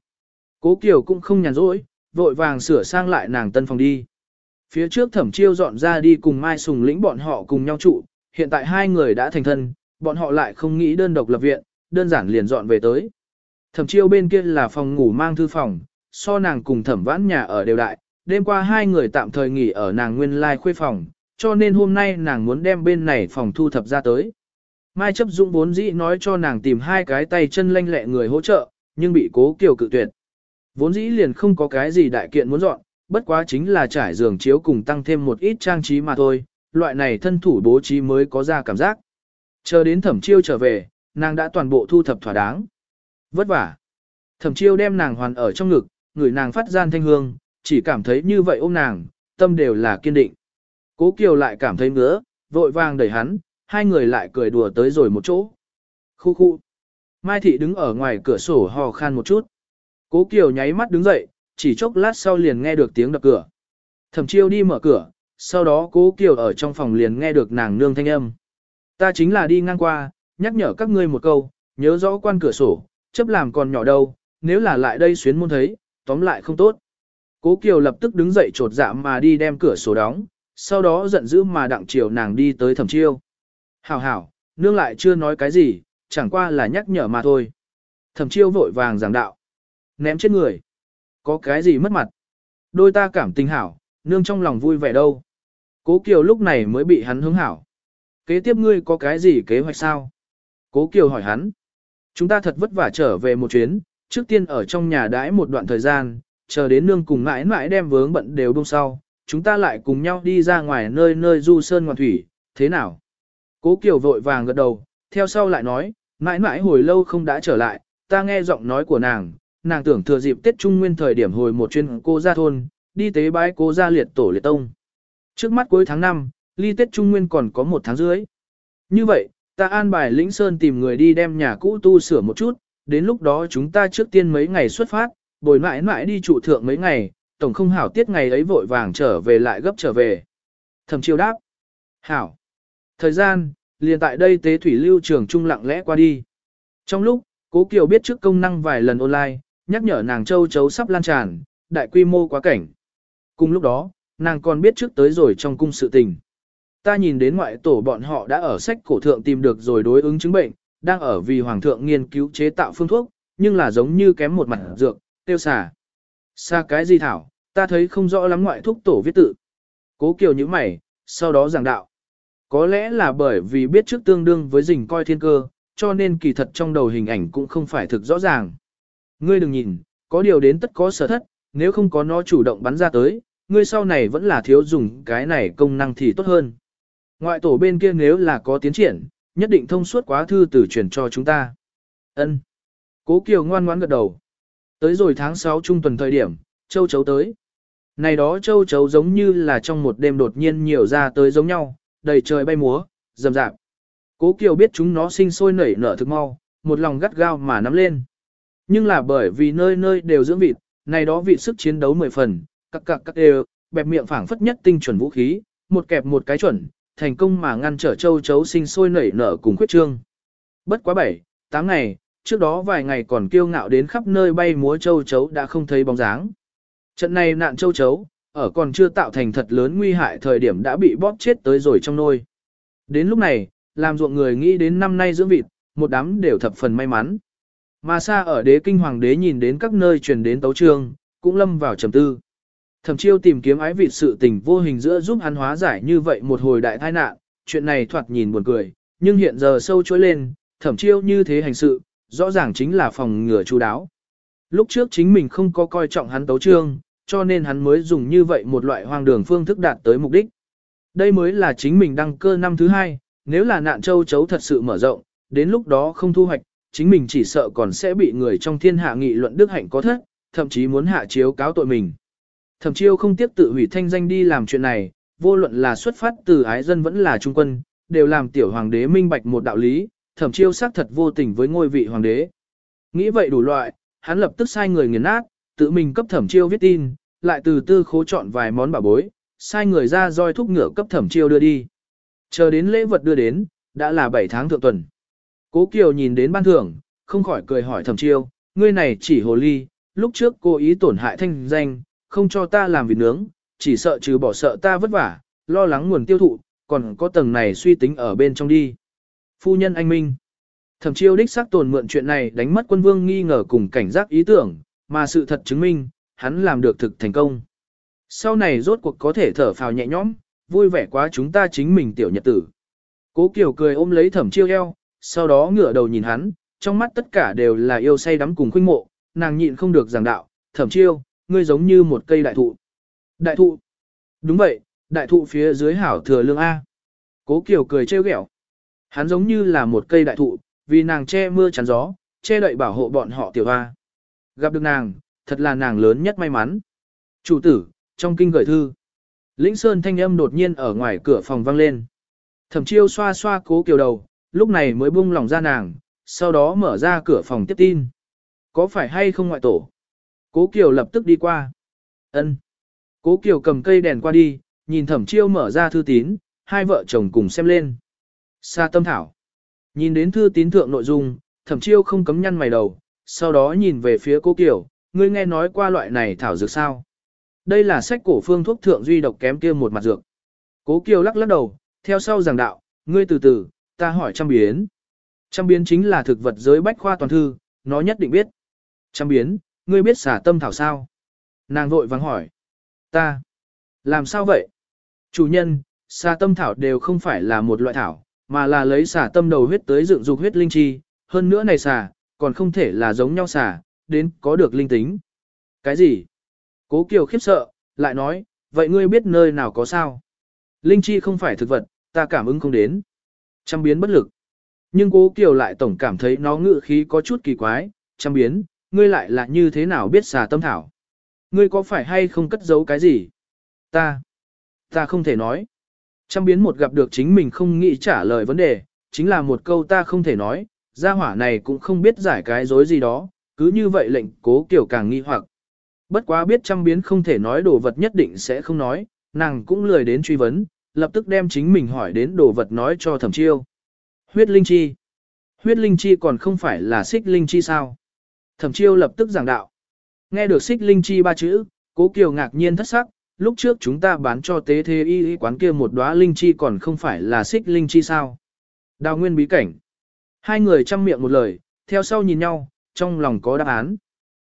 Cố Kiều cũng không nhàn rỗi, vội vàng sửa sang lại nàng tân phòng đi. Phía trước thẩm chiêu dọn ra đi cùng Mai Sùng lĩnh bọn họ cùng nhau trụ, hiện tại hai người đã thành thân, bọn họ lại không nghĩ đơn độc lập viện, đơn giản liền dọn về tới. Thẩm chiêu bên kia là phòng ngủ mang thư phòng, so nàng cùng thẩm vãn nhà ở đều đại, đêm qua hai người tạm thời nghỉ ở nàng nguyên lai khuê phòng, cho nên hôm nay nàng muốn đem bên này phòng thu thập ra tới. Mai chấp dũng vốn dĩ nói cho nàng tìm hai cái tay chân lanh lẹ người hỗ trợ, nhưng bị cố kiều cự tuyệt. Vốn dĩ liền không có cái gì đại kiện muốn dọn, bất quá chính là trải giường chiếu cùng tăng thêm một ít trang trí mà thôi, loại này thân thủ bố trí mới có ra cảm giác. Chờ đến thẩm chiêu trở về, nàng đã toàn bộ thu thập thỏa đáng. Vất vả. Thẩm chiêu đem nàng hoàn ở trong ngực, người nàng phát gian thanh hương, chỉ cảm thấy như vậy ôm nàng, tâm đều là kiên định. Cố Kiều lại cảm thấy ngứa, vội vàng đẩy hắn, hai người lại cười đùa tới rồi một chỗ. Khu khu. Mai Thị đứng ở ngoài cửa sổ hò khan một chút. Cố Kiều nháy mắt đứng dậy, chỉ chốc lát sau liền nghe được tiếng đập cửa. Thẩm chiêu đi mở cửa, sau đó Cố Kiều ở trong phòng liền nghe được nàng nương thanh âm. Ta chính là đi ngang qua, nhắc nhở các ngươi một câu, nhớ rõ quan cửa sổ, chấp làm còn nhỏ đâu, nếu là lại đây xuyến môn thấy, tóm lại không tốt. Cố Kiều lập tức đứng dậy trột dạ mà đi đem cửa sổ đóng, sau đó giận dữ mà đặng chiều nàng đi tới thẩm chiêu. Hảo hảo, nương lại chưa nói cái gì, chẳng qua là nhắc nhở mà thôi. Thẩm chiêu vội vàng giảng đạo. Ném chết người. Có cái gì mất mặt. Đôi ta cảm tình hảo, nương trong lòng vui vẻ đâu. Cố Kiều lúc này mới bị hắn hứng hảo. Kế tiếp ngươi có cái gì kế hoạch sao? Cố Kiều hỏi hắn. Chúng ta thật vất vả trở về một chuyến, trước tiên ở trong nhà đãi một đoạn thời gian, chờ đến nương cùng mãi mãi đem vướng bận đều đông sau, chúng ta lại cùng nhau đi ra ngoài nơi nơi du sơn ngoạn thủy, thế nào? Cố Kiều vội vàng gật đầu, theo sau lại nói, mãi mãi hồi lâu không đã trở lại, ta nghe giọng nói của nàng, nàng tưởng thừa dịp Tết Trung Nguyên thời điểm hồi một chuyên cô ra thôn, đi tế bái cố gia liệt tổ liệt tông. Trước mắt cuối tháng 5, ly Tết Trung Nguyên còn có một tháng dưới. Như vậy, ta an bài lĩnh sơn tìm người đi đem nhà cũ tu sửa một chút, đến lúc đó chúng ta trước tiên mấy ngày xuất phát, bồi mãi mãi đi trụ thượng mấy ngày, tổng không hảo tiết ngày ấy vội vàng trở về lại gấp trở về. Thẩm chiêu đáp. Hảo. Thời gian, liền tại đây tế thủy lưu trường trung lặng lẽ qua đi. Trong lúc, cố Kiều biết trước công năng vài lần online, nhắc nhở nàng châu chấu sắp lan tràn, đại quy mô quá cảnh. Cùng lúc đó, nàng còn biết trước tới rồi trong cung sự tình. Ta nhìn đến ngoại tổ bọn họ đã ở sách cổ thượng tìm được rồi đối ứng chứng bệnh, đang ở vì hoàng thượng nghiên cứu chế tạo phương thuốc, nhưng là giống như kém một mặt dược, tiêu xà. Xa cái gì thảo, ta thấy không rõ lắm ngoại thuốc tổ viết tự. Cố Kiều như mày, sau đó giảng đạo. Có lẽ là bởi vì biết trước tương đương với rình coi thiên cơ, cho nên kỳ thật trong đầu hình ảnh cũng không phải thực rõ ràng. Ngươi đừng nhìn, có điều đến tất có sở thất, nếu không có nó chủ động bắn ra tới, ngươi sau này vẫn là thiếu dùng cái này công năng thì tốt hơn. Ngoại tổ bên kia nếu là có tiến triển, nhất định thông suốt quá thư từ truyền cho chúng ta. Ân. Cố Kiều ngoan ngoãn gật đầu. Tới rồi tháng 6 trung tuần thời điểm, châu chấu tới. Này đó châu chấu giống như là trong một đêm đột nhiên nhiều ra tới giống nhau, đầy trời bay múa, rầm rạp. Cố Kiều biết chúng nó sinh sôi nảy nở thực mau, một lòng gắt gao mà nắm lên. Nhưng là bởi vì nơi nơi đều dưỡng vịt, này đó vịt sức chiến đấu mười phần, các cặc các đều, bẹp miệng phảng phất nhất tinh chuẩn vũ khí, một kẹp một cái chuẩn, thành công mà ngăn trở châu chấu sinh sôi nảy nở cùng khuyết trương. Bất quá bảy, tám ngày, trước đó vài ngày còn kiêu ngạo đến khắp nơi bay múa châu chấu đã không thấy bóng dáng. Trận này nạn châu chấu, ở còn chưa tạo thành thật lớn nguy hại thời điểm đã bị bóp chết tới rồi trong nôi. Đến lúc này, làm ruộng người nghĩ đến năm nay dưỡng vịt, một đám đều thập phần may mắn. Mà xa ở đế kinh hoàng đế nhìn đến các nơi truyền đến tấu trương, cũng lâm vào trầm tư. Thẩm chiêu tìm kiếm ái vịt sự tình vô hình giữa giúp hắn hóa giải như vậy một hồi đại tai nạn, chuyện này thoạt nhìn buồn cười, nhưng hiện giờ sâu chối lên, thẩm chiêu như thế hành sự, rõ ràng chính là phòng ngừa chú đáo. Lúc trước chính mình không có coi trọng hắn tấu trương, cho nên hắn mới dùng như vậy một loại hoang đường phương thức đạt tới mục đích. Đây mới là chính mình đăng cơ năm thứ hai, nếu là nạn châu chấu thật sự mở rộng, đến lúc đó không thu hoạch, chính mình chỉ sợ còn sẽ bị người trong thiên hạ nghị luận đức hạnh có thất, thậm chí muốn hạ chiếu cáo tội mình. Thẩm chiêu không tiếp tự hủy thanh danh đi làm chuyện này, vô luận là xuất phát từ ái dân vẫn là trung quân, đều làm tiểu hoàng đế minh bạch một đạo lý, thẩm chiêu xác thật vô tình với ngôi vị hoàng đế. Nghĩ vậy đủ loại, hắn lập tức sai người nghiền nát, tự mình cấp thẩm chiêu viết tin, lại từ tư khố chọn vài món bảo bối, sai người ra roi thúc ngựa cấp thẩm chiêu đưa đi. Chờ đến lễ vật đưa đến, đã là 7 tháng thượng tuần. Cố Kiều nhìn đến ban thưởng, không khỏi cười hỏi thẩm chiêu, ngươi này chỉ hồ ly, lúc trước cô ý tổn hại thanh danh, không cho ta làm vịt nướng, chỉ sợ trừ bỏ sợ ta vất vả, lo lắng nguồn tiêu thụ, còn có tầng này suy tính ở bên trong đi. Phu nhân anh Minh Thẩm chiêu đích xác tồn mượn chuyện này đánh mất quân vương nghi ngờ cùng cảnh giác ý tưởng, mà sự thật chứng minh, hắn làm được thực thành công. Sau này rốt cuộc có thể thở phào nhẹ nhõm, vui vẻ quá chúng ta chính mình tiểu nhật tử. Cố Kiều cười ôm lấy thẩm chiêu eo, sau đó ngửa đầu nhìn hắn, trong mắt tất cả đều là yêu say đắm cùng khuynh mộ, nàng nhịn không được giảng đạo, thẩm chiêu, ngươi giống như một cây đại thụ. Đại thụ? Đúng vậy, đại thụ phía dưới hảo thừa lương A. Cố Kiều cười trêu ghẹo. Hắn giống như là một cây đại thụ, vì nàng che mưa chắn gió, che đậy bảo hộ bọn họ tiểu hoa. Gặp được nàng, thật là nàng lớn nhất may mắn. Chủ tử, trong kinh gửi thư. Lĩnh Sơn thanh âm đột nhiên ở ngoài cửa phòng vang lên. Thẩm chiêu xoa xoa cố kiều đầu, lúc này mới buông lòng ra nàng, sau đó mở ra cửa phòng tiếp tin. Có phải hay không ngoại tổ? Cố kiều lập tức đi qua. ân Cố kiều cầm cây đèn qua đi, nhìn thẩm chiêu mở ra thư tín, hai vợ chồng cùng xem lên. Sa tâm thảo. Nhìn đến thư tín thượng nội dung, thẩm chiêu không cấm nhăn mày đầu, sau đó nhìn về phía cố kiều, ngươi nghe nói qua loại này thảo dược sao? Đây là sách cổ phương thuốc thượng duy độc kém kia một mặt dược. Cố Kiều lắc lắc đầu, theo sau giảng đạo, ngươi từ từ, ta hỏi trăm biến. Trăm biến chính là thực vật giới bách khoa toàn thư, nó nhất định biết. Trăm biến, ngươi biết xả tâm thảo sao? Nàng vội vắng hỏi. Ta. Làm sao vậy? Chủ nhân, xà tâm thảo đều không phải là một loại thảo, mà là lấy xà tâm đầu huyết tới dựng dục huyết linh chi. Hơn nữa này xà, còn không thể là giống nhau xà, đến có được linh tính. Cái gì? Cố Kiều khiếp sợ, lại nói, vậy ngươi biết nơi nào có sao? Linh chi không phải thực vật, ta cảm ứng không đến. Trăm biến bất lực. Nhưng cố Kiều lại tổng cảm thấy nó ngự khí có chút kỳ quái, trăm biến, ngươi lại là như thế nào biết xà tâm thảo? Ngươi có phải hay không cất giấu cái gì? Ta, ta không thể nói. Trăm biến một gặp được chính mình không nghĩ trả lời vấn đề, chính là một câu ta không thể nói, Gia hỏa này cũng không biết giải cái dối gì đó, cứ như vậy lệnh cố kiểu càng nghi hoặc. Bất quá biết trăm biến không thể nói đồ vật nhất định sẽ không nói, nàng cũng lười đến truy vấn, lập tức đem chính mình hỏi đến đồ vật nói cho thẩm chiêu. Huyết linh chi. Huyết linh chi còn không phải là xích linh chi sao? Thẩm chiêu lập tức giảng đạo. Nghe được xích linh chi ba chữ, cố kiều ngạc nhiên thất sắc, lúc trước chúng ta bán cho tế thế y quán kia một đóa linh chi còn không phải là xích linh chi sao? Đào nguyên bí cảnh. Hai người chăm miệng một lời, theo sau nhìn nhau, trong lòng có đáp án.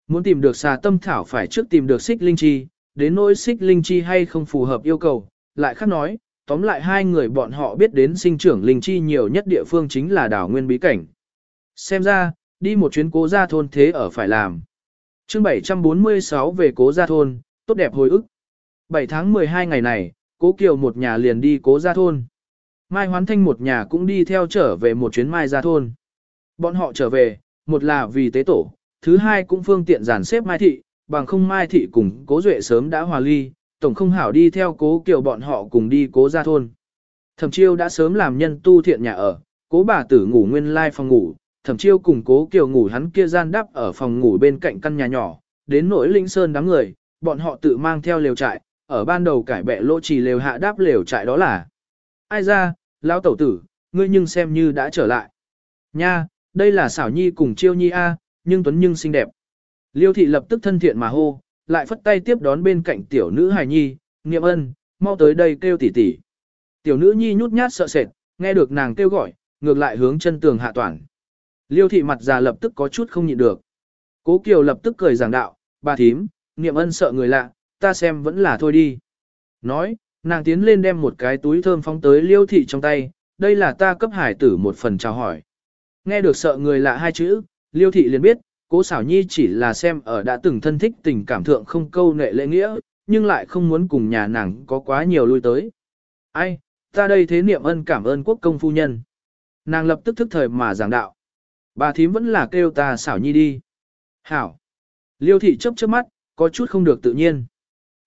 Muốn tìm được xà tâm thảo phải trước tìm được xích linh chi, đến nỗi xích linh chi hay không phù hợp yêu cầu, lại khác nói, tóm lại hai người bọn họ biết đến sinh trưởng linh chi nhiều nhất địa phương chính là đảo nguyên bí cảnh. Xem ra, đi một chuyến cố gia thôn thế ở phải làm. chương 746 về cố gia thôn, tốt đẹp hồi ức. 7 tháng 12 ngày này, cố kiều một nhà liền đi cố gia thôn. Mai Hoán Thanh một nhà cũng đi theo trở về một chuyến Mai gia thôn. Bọn họ trở về, một là vì tế tổ, thứ hai cũng phương tiện giản xếp Mai Thị, bằng không Mai Thị cùng cố duệ sớm đã hòa ly, tổng không hảo đi theo cố kiều bọn họ cùng đi cố gia thôn. Thẩm chiêu đã sớm làm nhân tu thiện nhà ở, cố bà tử ngủ nguyên lai phòng ngủ, thẩm chiêu cùng cố kiều ngủ hắn kia gian đắp ở phòng ngủ bên cạnh căn nhà nhỏ, đến nỗi linh sơn đám người, bọn họ tự mang theo lều trại, ở ban đầu cải bẹ lỗ trì lều hạ đáp lều trại đó là. Ai ra, lão tẩu tử, ngươi nhưng xem như đã trở lại. Nha, đây là xảo nhi cùng chiêu nhi A, nhưng tuấn nhưng xinh đẹp. Liêu thị lập tức thân thiện mà hô, lại phất tay tiếp đón bên cạnh tiểu nữ hài nhi, nghiệm ân, mau tới đây kêu tỉ tỉ. Tiểu nữ nhi nhút nhát sợ sệt, nghe được nàng kêu gọi, ngược lại hướng chân tường hạ toàn. Liêu thị mặt già lập tức có chút không nhịn được. Cố Kiều lập tức cười giảng đạo, bà thím, Niệm ân sợ người lạ, ta xem vẫn là thôi đi. Nói, nàng tiến lên đem một cái túi thơm phóng tới liêu thị trong tay, đây là ta cấp hải tử một phần chào hỏi. Nghe được sợ người lạ hai chữ, liêu thị liền biết, cố xảo nhi chỉ là xem ở đã từng thân thích tình cảm thượng không câu nệ lễ nghĩa, nhưng lại không muốn cùng nhà nàng có quá nhiều lui tới. Ai, ta đây thế niệm ân cảm ơn quốc công phu nhân. Nàng lập tức thức thời mà giảng đạo. Bà thím vẫn là kêu ta xảo nhi đi. Hảo. Liêu thị chấp chớp mắt, có chút không được tự nhiên.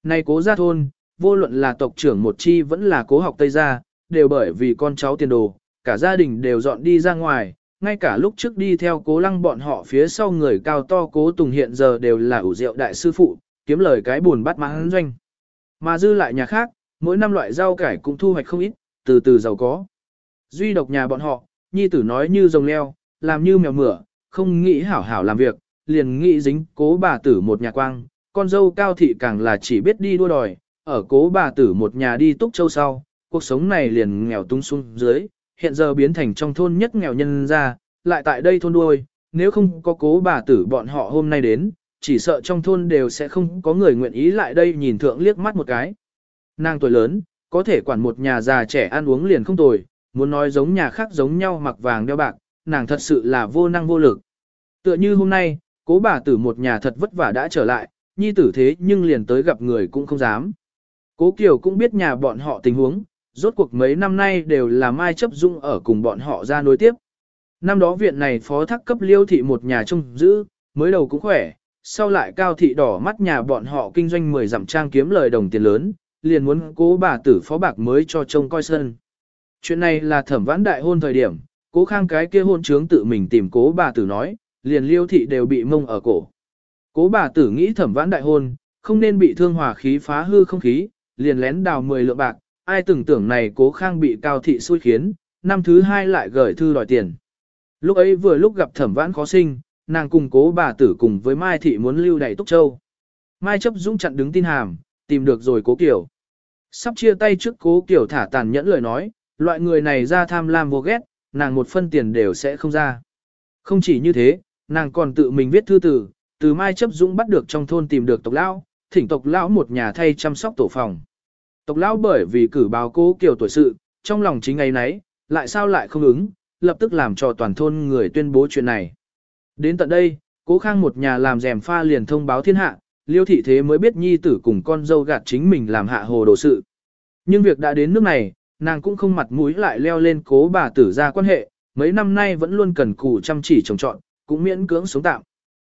Này cố gia thôn, vô luận là tộc trưởng một chi vẫn là cố học Tây gia, đều bởi vì con cháu tiền đồ, cả gia đình đều dọn đi ra ngoài, ngay cả lúc trước đi theo cố lăng bọn họ phía sau người cao to cố tùng hiện giờ đều là ủ rượu đại sư phụ, kiếm lời cái buồn bắt mãn doanh. Mà dư lại nhà khác, mỗi năm loại rau cải cũng thu hoạch không ít, từ từ giàu có. Duy độc nhà bọn họ, nhi tử nói như rồng leo, làm như mèo mửa, không nghĩ hảo hảo làm việc, liền nghĩ dính cố bà tử một nhà quang, con dâu cao thị càng là chỉ biết đi đua đòi, ở cố bà tử một nhà đi túc châu sau, cuộc sống này liền nghèo tung xuống dưới, hiện giờ biến thành trong thôn nhất nghèo nhân ra, lại tại đây thôn đuôi, nếu không có cố bà tử bọn họ hôm nay đến, chỉ sợ trong thôn đều sẽ không có người nguyện ý lại đây nhìn thượng liếc mắt một cái. Nàng tuổi lớn, có thể quản một nhà già trẻ ăn uống liền không tồi, muốn nói giống nhà khác giống nhau mặc vàng đeo bạc, nàng thật sự là vô năng vô lực. Tựa như hôm nay, cố bà tử một nhà thật vất vả đã trở lại, nhi tử thế nhưng liền tới gặp người cũng không dám. Cố Kiều cũng biết nhà bọn họ tình huống, rốt cuộc mấy năm nay đều là Mai chấp dung ở cùng bọn họ ra nối tiếp. Năm đó viện này phó thác cấp liêu thị một nhà trông giữ, mới đầu cũng khỏe, sau lại cao thị đỏ mắt nhà bọn họ kinh doanh 10 dặm trang kiếm lời đồng tiền lớn, liền muốn cố bà tử phó bạc mới cho trông coi sân. Chuyện này là thẩm vãn đại hôn thời điểm, cố khang cái kia hôn trướng tự mình tìm cố bà tử nói, liền liêu thị đều bị mông ở cổ. Cố bà tử nghĩ thẩm vãn đại hôn, không nên bị thương hòa khí phá hư không khí, liền lén đào 10 lượng bạc, ai tưởng tưởng này cố khang bị cao thị xui khiến, năm thứ hai lại gửi thư đòi tiền. Lúc ấy vừa lúc gặp thẩm vãn khó sinh, nàng cùng cố bà tử cùng với Mai thị muốn lưu đầy Túc Châu. Mai chấp dũng chặn đứng tin hàm, tìm được rồi cố kiểu. Sắp chia tay trước cố kiểu thả tàn nhẫn lời nói, loại người này ra tham lam vô ghét, nàng một phân tiền đều sẽ không ra. Không chỉ như thế, nàng còn tự mình viết thư từ, từ Mai chấp dũng bắt được trong thôn tìm được tộc lão, thỉnh tộc lão một nhà thay chăm sóc tổ phòng. Tộc lão bởi vì cử báo cố kiểu tuổi sự, trong lòng chính ngày nấy, lại sao lại không ứng, lập tức làm cho toàn thôn người tuyên bố chuyện này. Đến tận đây, cố khang một nhà làm rèm pha liền thông báo thiên hạ, liêu thị thế mới biết nhi tử cùng con dâu gạt chính mình làm hạ hồ đồ sự. Nhưng việc đã đến nước này, nàng cũng không mặt mũi lại leo lên cố bà tử ra quan hệ, mấy năm nay vẫn luôn cần cù chăm chỉ trồng trọn, cũng miễn cưỡng sống tạm.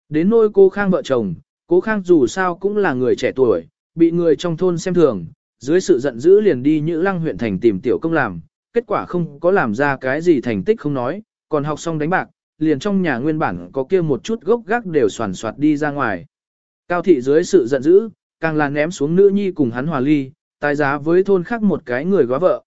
Đến nôi cô khang vợ chồng, cố khang dù sao cũng là người trẻ tuổi, bị người trong thôn xem thường, dưới sự giận dữ liền đi Nhữ lăng huyện thành tìm tiểu công làm, kết quả không có làm ra cái gì thành tích không nói, còn học xong đánh bạc, liền trong nhà nguyên bản có kia một chút gốc gác đều soàn soạt đi ra ngoài. Cao thị dưới sự giận dữ, càng là ném xuống nữ nhi cùng hắn hòa ly, tái giá với thôn khác một cái người góa vợ.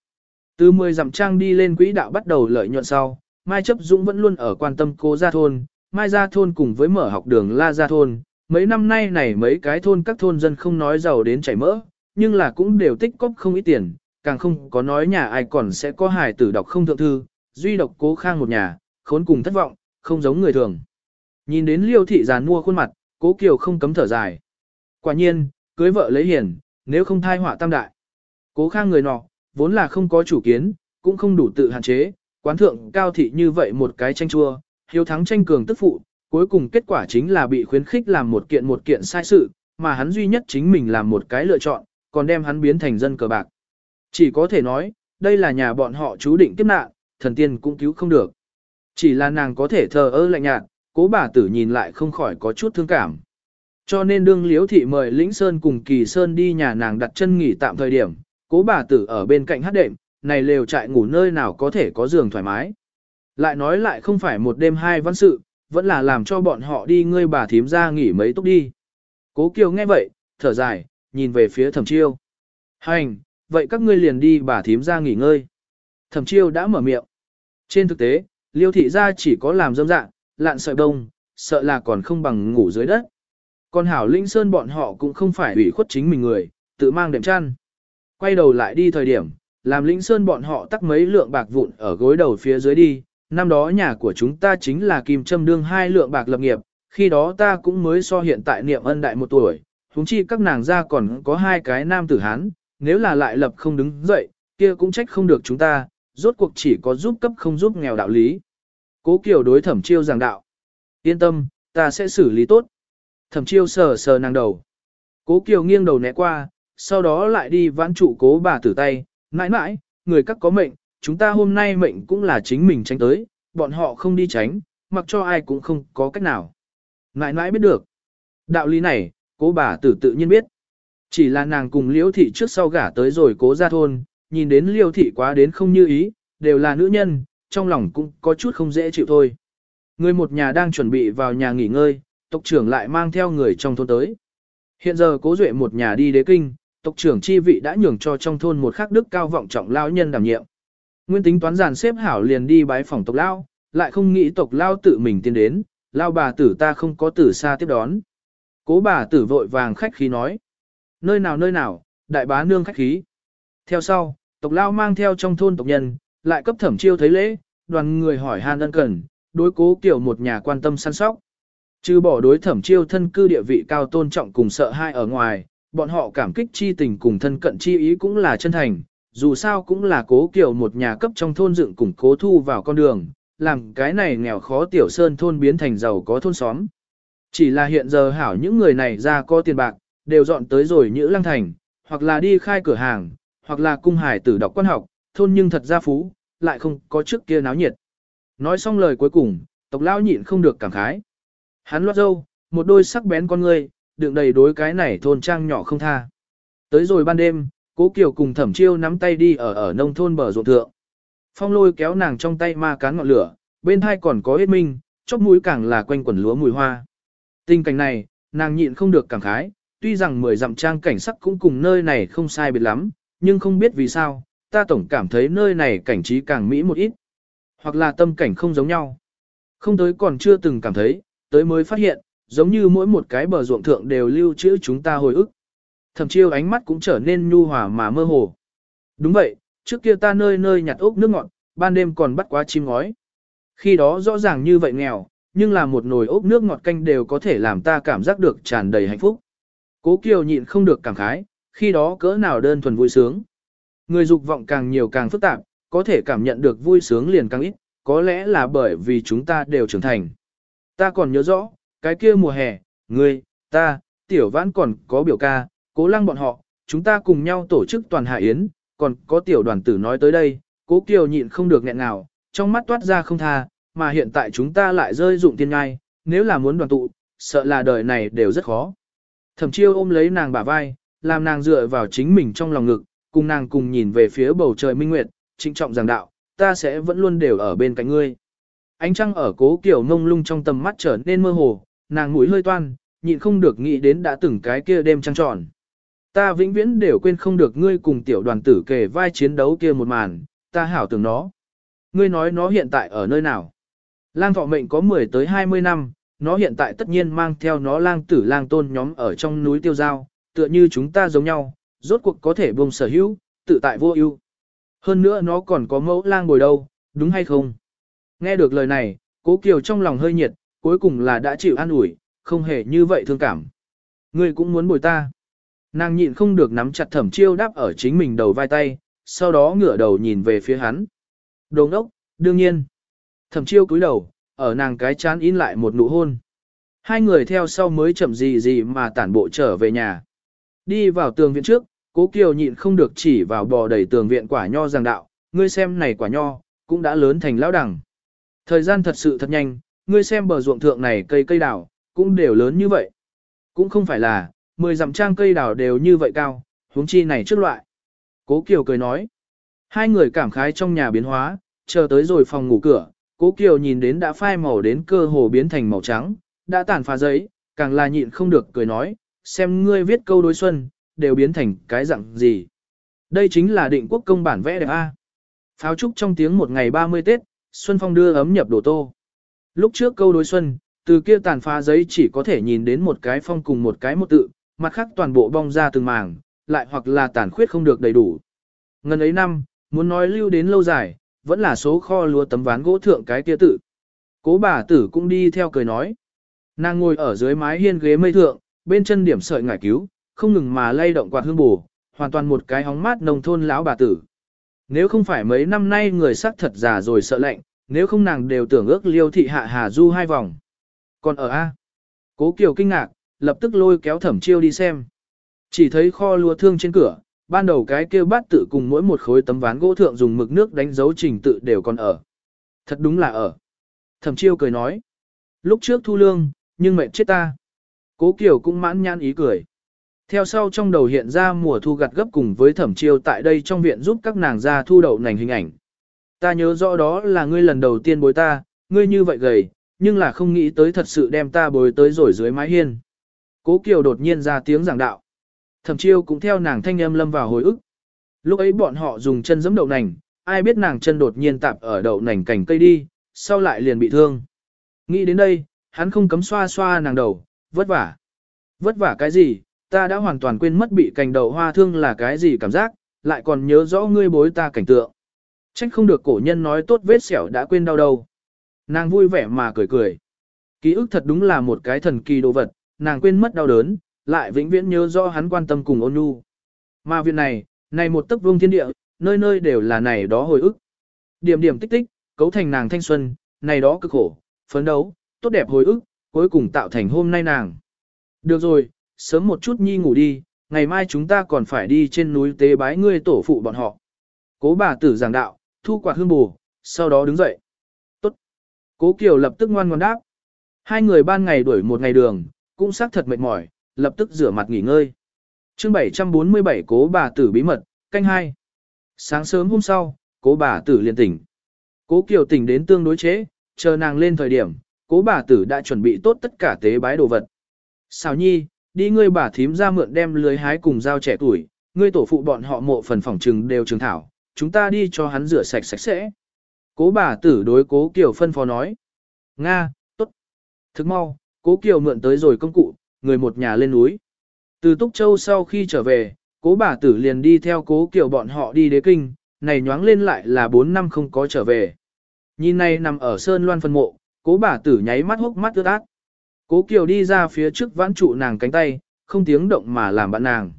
Từ 10 dặm trang đi lên quỹ đạo bắt đầu lợi nhuận sau, Mai Chấp Dũng vẫn luôn ở quan tâm cô gia thôn, Mai gia thôn cùng với mở học đường La gia thôn. Mấy năm nay này mấy cái thôn các thôn dân không nói giàu đến chảy mỡ, nhưng là cũng đều tích cóp không ít tiền, càng không có nói nhà ai còn sẽ có hài tử đọc không thượng thư, duy độc cố khang một nhà, khốn cùng thất vọng, không giống người thường. Nhìn đến liêu thị giàn mua khuôn mặt, cố kiều không cấm thở dài. Quả nhiên, cưới vợ lấy hiền, nếu không thai họa tam đại. Cố khang người nọ, vốn là không có chủ kiến, cũng không đủ tự hạn chế, quán thượng cao thị như vậy một cái tranh chua, hiếu thắng tranh cường tức phụ, cuối cùng kết quả chính là bị khuyến khích làm một kiện một kiện sai sự, mà hắn duy nhất chính mình làm một cái lựa chọn, còn đem hắn biến thành dân cờ bạc. Chỉ có thể nói, đây là nhà bọn họ chú định kiếp nạn, thần tiên cũng cứu không được. Chỉ là nàng có thể thờ ơ lạnh nhạt, cố bà tử nhìn lại không khỏi có chút thương cảm. Cho nên đương liếu thị mời Lĩnh Sơn cùng Kỳ Sơn đi nhà nàng đặt chân nghỉ tạm thời điểm, cố bà tử ở bên cạnh hát đệm, này lều trại ngủ nơi nào có thể có giường thoải mái. Lại nói lại không phải một đêm hai văn sự, vẫn là làm cho bọn họ đi ngươi bà thím ra nghỉ mấy túc đi. Cố Kiều nghe vậy, thở dài, nhìn về phía thẩm chiêu. Hành, vậy các ngươi liền đi bà thím ra nghỉ ngơi. Thẩm chiêu đã mở miệng. Trên thực tế, liêu thị ra chỉ có làm dâm dạng, lạn sợi đông, sợ là còn không bằng ngủ dưới đất. Còn hảo linh sơn bọn họ cũng không phải ủy khuất chính mình người, tự mang đệm chăn. Quay đầu lại đi thời điểm, làm lĩnh sơn bọn họ tắc mấy lượng bạc vụn ở gối đầu phía dưới đi. Năm đó nhà của chúng ta chính là kim châm đương hai lượng bạc lập nghiệp, khi đó ta cũng mới so hiện tại niệm ân đại một tuổi, huống chi các nàng ra còn có hai cái nam tử hán, nếu là lại lập không đứng dậy, kia cũng trách không được chúng ta, rốt cuộc chỉ có giúp cấp không giúp nghèo đạo lý. Cố Kiều đối thẩm chiêu giảng đạo. Yên tâm, ta sẽ xử lý tốt. Thẩm chiêu sờ sờ nàng đầu. Cố Kiều nghiêng đầu né qua, sau đó lại đi vãn trụ cố bà tử tay. mãi mãi, người các có mệnh, chúng ta hôm nay mệnh cũng là chính mình tránh tới, bọn họ không đi tránh, mặc cho ai cũng không có cách nào. Mãi mãi biết được. Đạo lý này, cố bà tử tự nhiên biết. Chỉ là nàng cùng liễu thị trước sau gả tới rồi cố ra thôn, nhìn đến liễu thị quá đến không như ý, đều là nữ nhân, trong lòng cũng có chút không dễ chịu thôi. Người một nhà đang chuẩn bị vào nhà nghỉ ngơi, tộc trưởng lại mang theo người trong thôn tới. Hiện giờ cố duệ một nhà đi đế kinh, tộc trưởng chi vị đã nhường cho trong thôn một khắc đức cao vọng trọng lao nhân đảm nhiệm. Nguyên tính toán giàn xếp hảo liền đi bái phòng tộc lao, lại không nghĩ tộc lao tự mình tiến đến, lao bà tử ta không có tử xa tiếp đón. Cố bà tử vội vàng khách khí nói. Nơi nào nơi nào, đại bá nương khách khí. Theo sau, tộc lao mang theo trong thôn tộc nhân, lại cấp thẩm chiêu thấy lễ, đoàn người hỏi han ân cần, đối cố kiểu một nhà quan tâm săn sóc. Chứ bỏ đối thẩm chiêu thân cư địa vị cao tôn trọng cùng sợ hai ở ngoài, bọn họ cảm kích chi tình cùng thân cận chi ý cũng là chân thành, dù sao cũng là cố kiểu một nhà cấp trong thôn dựng cùng cố thu vào con đường, làm cái này nghèo khó tiểu sơn thôn biến thành giàu có thôn xóm. Chỉ là hiện giờ hảo những người này ra có tiền bạc, đều dọn tới rồi Nhữ Lăng Thành, hoặc là đi khai cửa hàng, hoặc là cung hải tử đọc quan học, thôn nhưng thật ra phú, lại không có trước kia náo nhiệt. Nói xong lời cuối cùng, tộc lao nhịn không được cảm khái. Hắn loát dâu, một đôi sắc bén con ngươi, đựng đầy đối cái này thôn trang nhỏ không tha. Tới rồi ban đêm, cố Kiều cùng thẩm chiêu nắm tay đi ở ở nông thôn bờ ruộng thượng. Phong lôi kéo nàng trong tay ma cán ngọn lửa, bên hai còn có hết minh, chóp mũi càng là quanh quần lúa mùi hoa. Tình cảnh này, nàng nhịn không được cảm khái, tuy rằng mười dặm trang cảnh sắc cũng cùng nơi này không sai biệt lắm, nhưng không biết vì sao, ta tổng cảm thấy nơi này cảnh trí càng mỹ một ít. Hoặc là tâm cảnh không giống nhau. Không tới còn chưa từng cảm thấy, tới mới phát hiện, giống như mỗi một cái bờ ruộng thượng đều lưu trữ chúng ta hồi ức. Thậm chiêu ánh mắt cũng trở nên nhu hòa mà mơ hồ. Đúng vậy, trước kia ta nơi nơi nhặt ốc nước ngọt, ban đêm còn bắt quá chim ngói. Khi đó rõ ràng như vậy nghèo, nhưng là một nồi ốc nước ngọt canh đều có thể làm ta cảm giác được tràn đầy hạnh phúc. Cố Kiều nhịn không được cảm khái, khi đó cỡ nào đơn thuần vui sướng. Người dục vọng càng nhiều càng phức tạp, có thể cảm nhận được vui sướng liền càng ít, có lẽ là bởi vì chúng ta đều trưởng thành. Ta còn nhớ rõ, cái kia mùa hè, ngươi, ta, tiểu vãn còn có biểu ca, cố lăng bọn họ, chúng ta cùng nhau tổ chức toàn hạ yến, còn có tiểu đoàn tử nói tới đây, cố kiều nhịn không được nghẹn nào, trong mắt toát ra không tha, mà hiện tại chúng ta lại rơi dụng tiên ngai, nếu là muốn đoàn tụ, sợ là đời này đều rất khó. Thẩm chiêu ôm lấy nàng bả vai, làm nàng dựa vào chính mình trong lòng ngực, cùng nàng cùng nhìn về phía bầu trời minh nguyệt, trịnh trọng giảng đạo, ta sẽ vẫn luôn đều ở bên cạnh ngươi. Ánh trăng ở cố kiểu ngông lung trong tầm mắt trở nên mơ hồ, nàng mũi hơi toan, nhịn không được nghĩ đến đã từng cái kia đêm trăng tròn. Ta vĩnh viễn đều quên không được ngươi cùng tiểu đoàn tử kề vai chiến đấu kia một màn, ta hảo tưởng nó. Ngươi nói nó hiện tại ở nơi nào? Lang thọ mệnh có 10 tới 20 năm, nó hiện tại tất nhiên mang theo nó lang tử lang tôn nhóm ở trong núi tiêu giao, tựa như chúng ta giống nhau, rốt cuộc có thể buông sở hữu, tự tại vô ưu. Hơn nữa nó còn có mẫu lang bồi đâu, đúng hay không? Nghe được lời này, cố kiều trong lòng hơi nhiệt, cuối cùng là đã chịu an ủi, không hề như vậy thương cảm. Ngươi cũng muốn bồi ta. Nàng nhịn không được nắm chặt thẩm chiêu đáp ở chính mình đầu vai tay, sau đó ngửa đầu nhìn về phía hắn. Đồng ốc, đương nhiên. Thẩm chiêu cúi đầu, ở nàng cái chán in lại một nụ hôn. Hai người theo sau mới chậm gì gì mà tản bộ trở về nhà. Đi vào tường viện trước, cố kiều nhịn không được chỉ vào bò đầy tường viện quả nho giang đạo, ngươi xem này quả nho, cũng đã lớn thành lão đẳng. Thời gian thật sự thật nhanh, ngươi xem bờ ruộng thượng này cây cây đào, cũng đều lớn như vậy. Cũng không phải là, mười dặm trang cây đào đều như vậy cao, huống chi này trước loại. Cố Kiều cười nói. Hai người cảm khái trong nhà biến hóa, chờ tới rồi phòng ngủ cửa, Cố Kiều nhìn đến đã phai màu đến cơ hồ biến thành màu trắng, đã tản phá giấy, càng là nhịn không được cười nói, xem ngươi viết câu đối xuân, đều biến thành cái dạng gì. Đây chính là định quốc công bản vẽ đẹp A. Pháo trúc trong tiếng một ngày 30 Tết, Xuân Phong đưa ấm nhập đồ tô. Lúc trước câu đối xuân, từ kia tàn phá giấy chỉ có thể nhìn đến một cái phong cùng một cái một tự, mặt khác toàn bộ bong ra từng mảng, lại hoặc là tàn khuyết không được đầy đủ. Ngân ấy năm, muốn nói lưu đến lâu dài, vẫn là số kho lúa tấm ván gỗ thượng cái kia tự. Cố bà tử cũng đi theo cười nói. Nàng ngồi ở dưới mái hiên ghế mây thượng, bên chân điểm sợi ngải cứu, không ngừng mà lay động quạt hương bù, hoàn toàn một cái hóng mát nông thôn lão bà tử. Nếu không phải mấy năm nay người sắc thật già rồi sợ lạnh, nếu không nàng đều tưởng ước liêu thị hạ hà du hai vòng. Còn ở A, cố kiều kinh ngạc, lập tức lôi kéo thẩm chiêu đi xem. Chỉ thấy kho lúa thương trên cửa, ban đầu cái kêu bát tự cùng mỗi một khối tấm ván gỗ thượng dùng mực nước đánh dấu trình tự đều còn ở. Thật đúng là ở. Thẩm chiêu cười nói. Lúc trước thu lương, nhưng mệt chết ta. Cố Kiều cũng mãn nhãn ý cười. Theo sau trong đầu hiện ra mùa thu gặt gấp cùng với thẩm chiêu tại đây trong viện giúp các nàng ra thu đậu nành hình ảnh. Ta nhớ rõ đó là ngươi lần đầu tiên bối ta, ngươi như vậy gầy, nhưng là không nghĩ tới thật sự đem ta bồi tới rồi dưới mái hiên. Cố Kiều đột nhiên ra tiếng giảng đạo. Thẩm chiêu cũng theo nàng thanh âm lâm vào hồi ức. Lúc ấy bọn họ dùng chân giẫm đậu nành, ai biết nàng chân đột nhiên tạp ở đậu nành cành cây đi, sau lại liền bị thương. Nghĩ đến đây, hắn không cấm xoa xoa nàng đầu, vất vả. Vất vả cái gì, ta đã hoàn toàn quên mất bị cành đậu hoa thương là cái gì cảm giác, lại còn nhớ rõ ngươi bối ta cảnh tượng. Trách không được cổ nhân nói tốt vết sẹo đã quên đau đâu. Nàng vui vẻ mà cười cười. Ký ức thật đúng là một cái thần kỳ đồ vật, nàng quên mất đau đớn, lại vĩnh viễn nhớ rõ hắn quan tâm cùng ôn nhu. Mà việc này, này một tấc vương thiên địa, nơi nơi đều là này đó hồi ức. Điểm điểm tích tích, cấu thành nàng thanh xuân, này đó cực khổ, phấn đấu, tốt đẹp hồi ức, cuối cùng tạo thành hôm nay nàng. Được rồi, sớm một chút nhi ngủ đi, ngày mai chúng ta còn phải đi trên núi tế bái ngươi tổ phụ bọn họ. Cố bà tử giảng đạo, thu quạt hương bù, sau đó đứng dậy. Tốt. Cố Kiều lập tức ngoan ngoãn đáp. Hai người ban ngày đuổi một ngày đường, cũng xác thật mệt mỏi, lập tức rửa mặt nghỉ ngơi. chương 747 cố bà tử bí mật, canh hai. Sáng sớm hôm sau, cố bà tử liền tỉnh. Cố Kiều tỉnh đến tương đối chế, chờ nàng lên thời điểm, cố bà tử đã chuẩn bị tốt tất cả tế bái đồ vật. Xào nhi, đi ngươi bà thím ra mượn đem lưới hái cùng dao trẻ tuổi, ngươi tổ phụ bọn họ mộ phần phỏng trừng đều trường thảo, chúng ta đi cho hắn rửa sạch sạch sẽ. Cố bà tử đối cố Kiều phân phó nói. Nga, tốt. Thức mau, cố Kiều mượn tới rồi công cụ, người một nhà lên núi. Từ Túc Châu sau khi trở về, cố bà tử liền đi theo cố Kiều bọn họ đi đế kinh, này nhoáng lên lại là 4 năm không có trở về. Nhìn này nằm ở sơn loan phân mộ, cố bà tử nháy mắt hốc mắt ướt át. Cố Kiều đi ra phía trước vãn trụ nàng cánh tay, không tiếng động mà làm bạn nàng.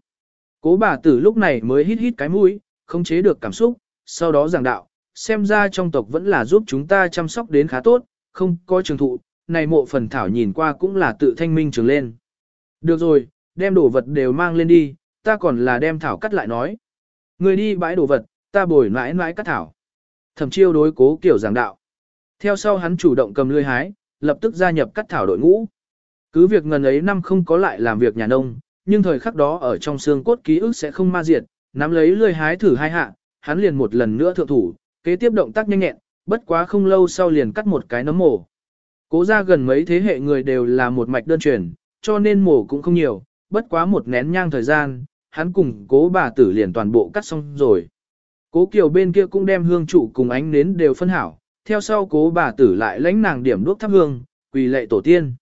Cố bà tử lúc này mới hít hít cái mũi, không chế được cảm xúc, sau đó giảng đạo, xem ra trong tộc vẫn là giúp chúng ta chăm sóc đến khá tốt, không có trường thụ, này mộ phần thảo nhìn qua cũng là tự thanh minh trường lên. Được rồi, đem đồ vật đều mang lên đi, ta còn là đem thảo cắt lại nói. Người đi bãi đồ vật, ta bồi mãi mãi cắt thảo. Thẩm chiêu đối cố kiểu giảng đạo. Theo sau hắn chủ động cầm lươi hái, lập tức gia nhập cắt thảo đội ngũ. Cứ việc ngần ấy năm không có lại làm việc nhà nông, nhưng thời khắc đó ở trong xương cốt ký ức sẽ không ma diệt, nắm lấy lươi hái thử hai hạ, hắn liền một lần nữa thượng thủ, kế tiếp động tác nhanh nhẹn, bất quá không lâu sau liền cắt một cái nấm mổ. Cố ra gần mấy thế hệ người đều là một mạch đơn truyền, cho nên mổ cũng không nhiều, bất quá một nén nhang thời gian, hắn cùng cố bà tử liền toàn bộ cắt xong rồi. Cố Kiều bên kia cũng đem hương trụ cùng ánh nến đều phân hảo, theo sau cố bà tử lại lãnh nàng điểm đuốc thắp hương, quỳ lệ tổ tiên.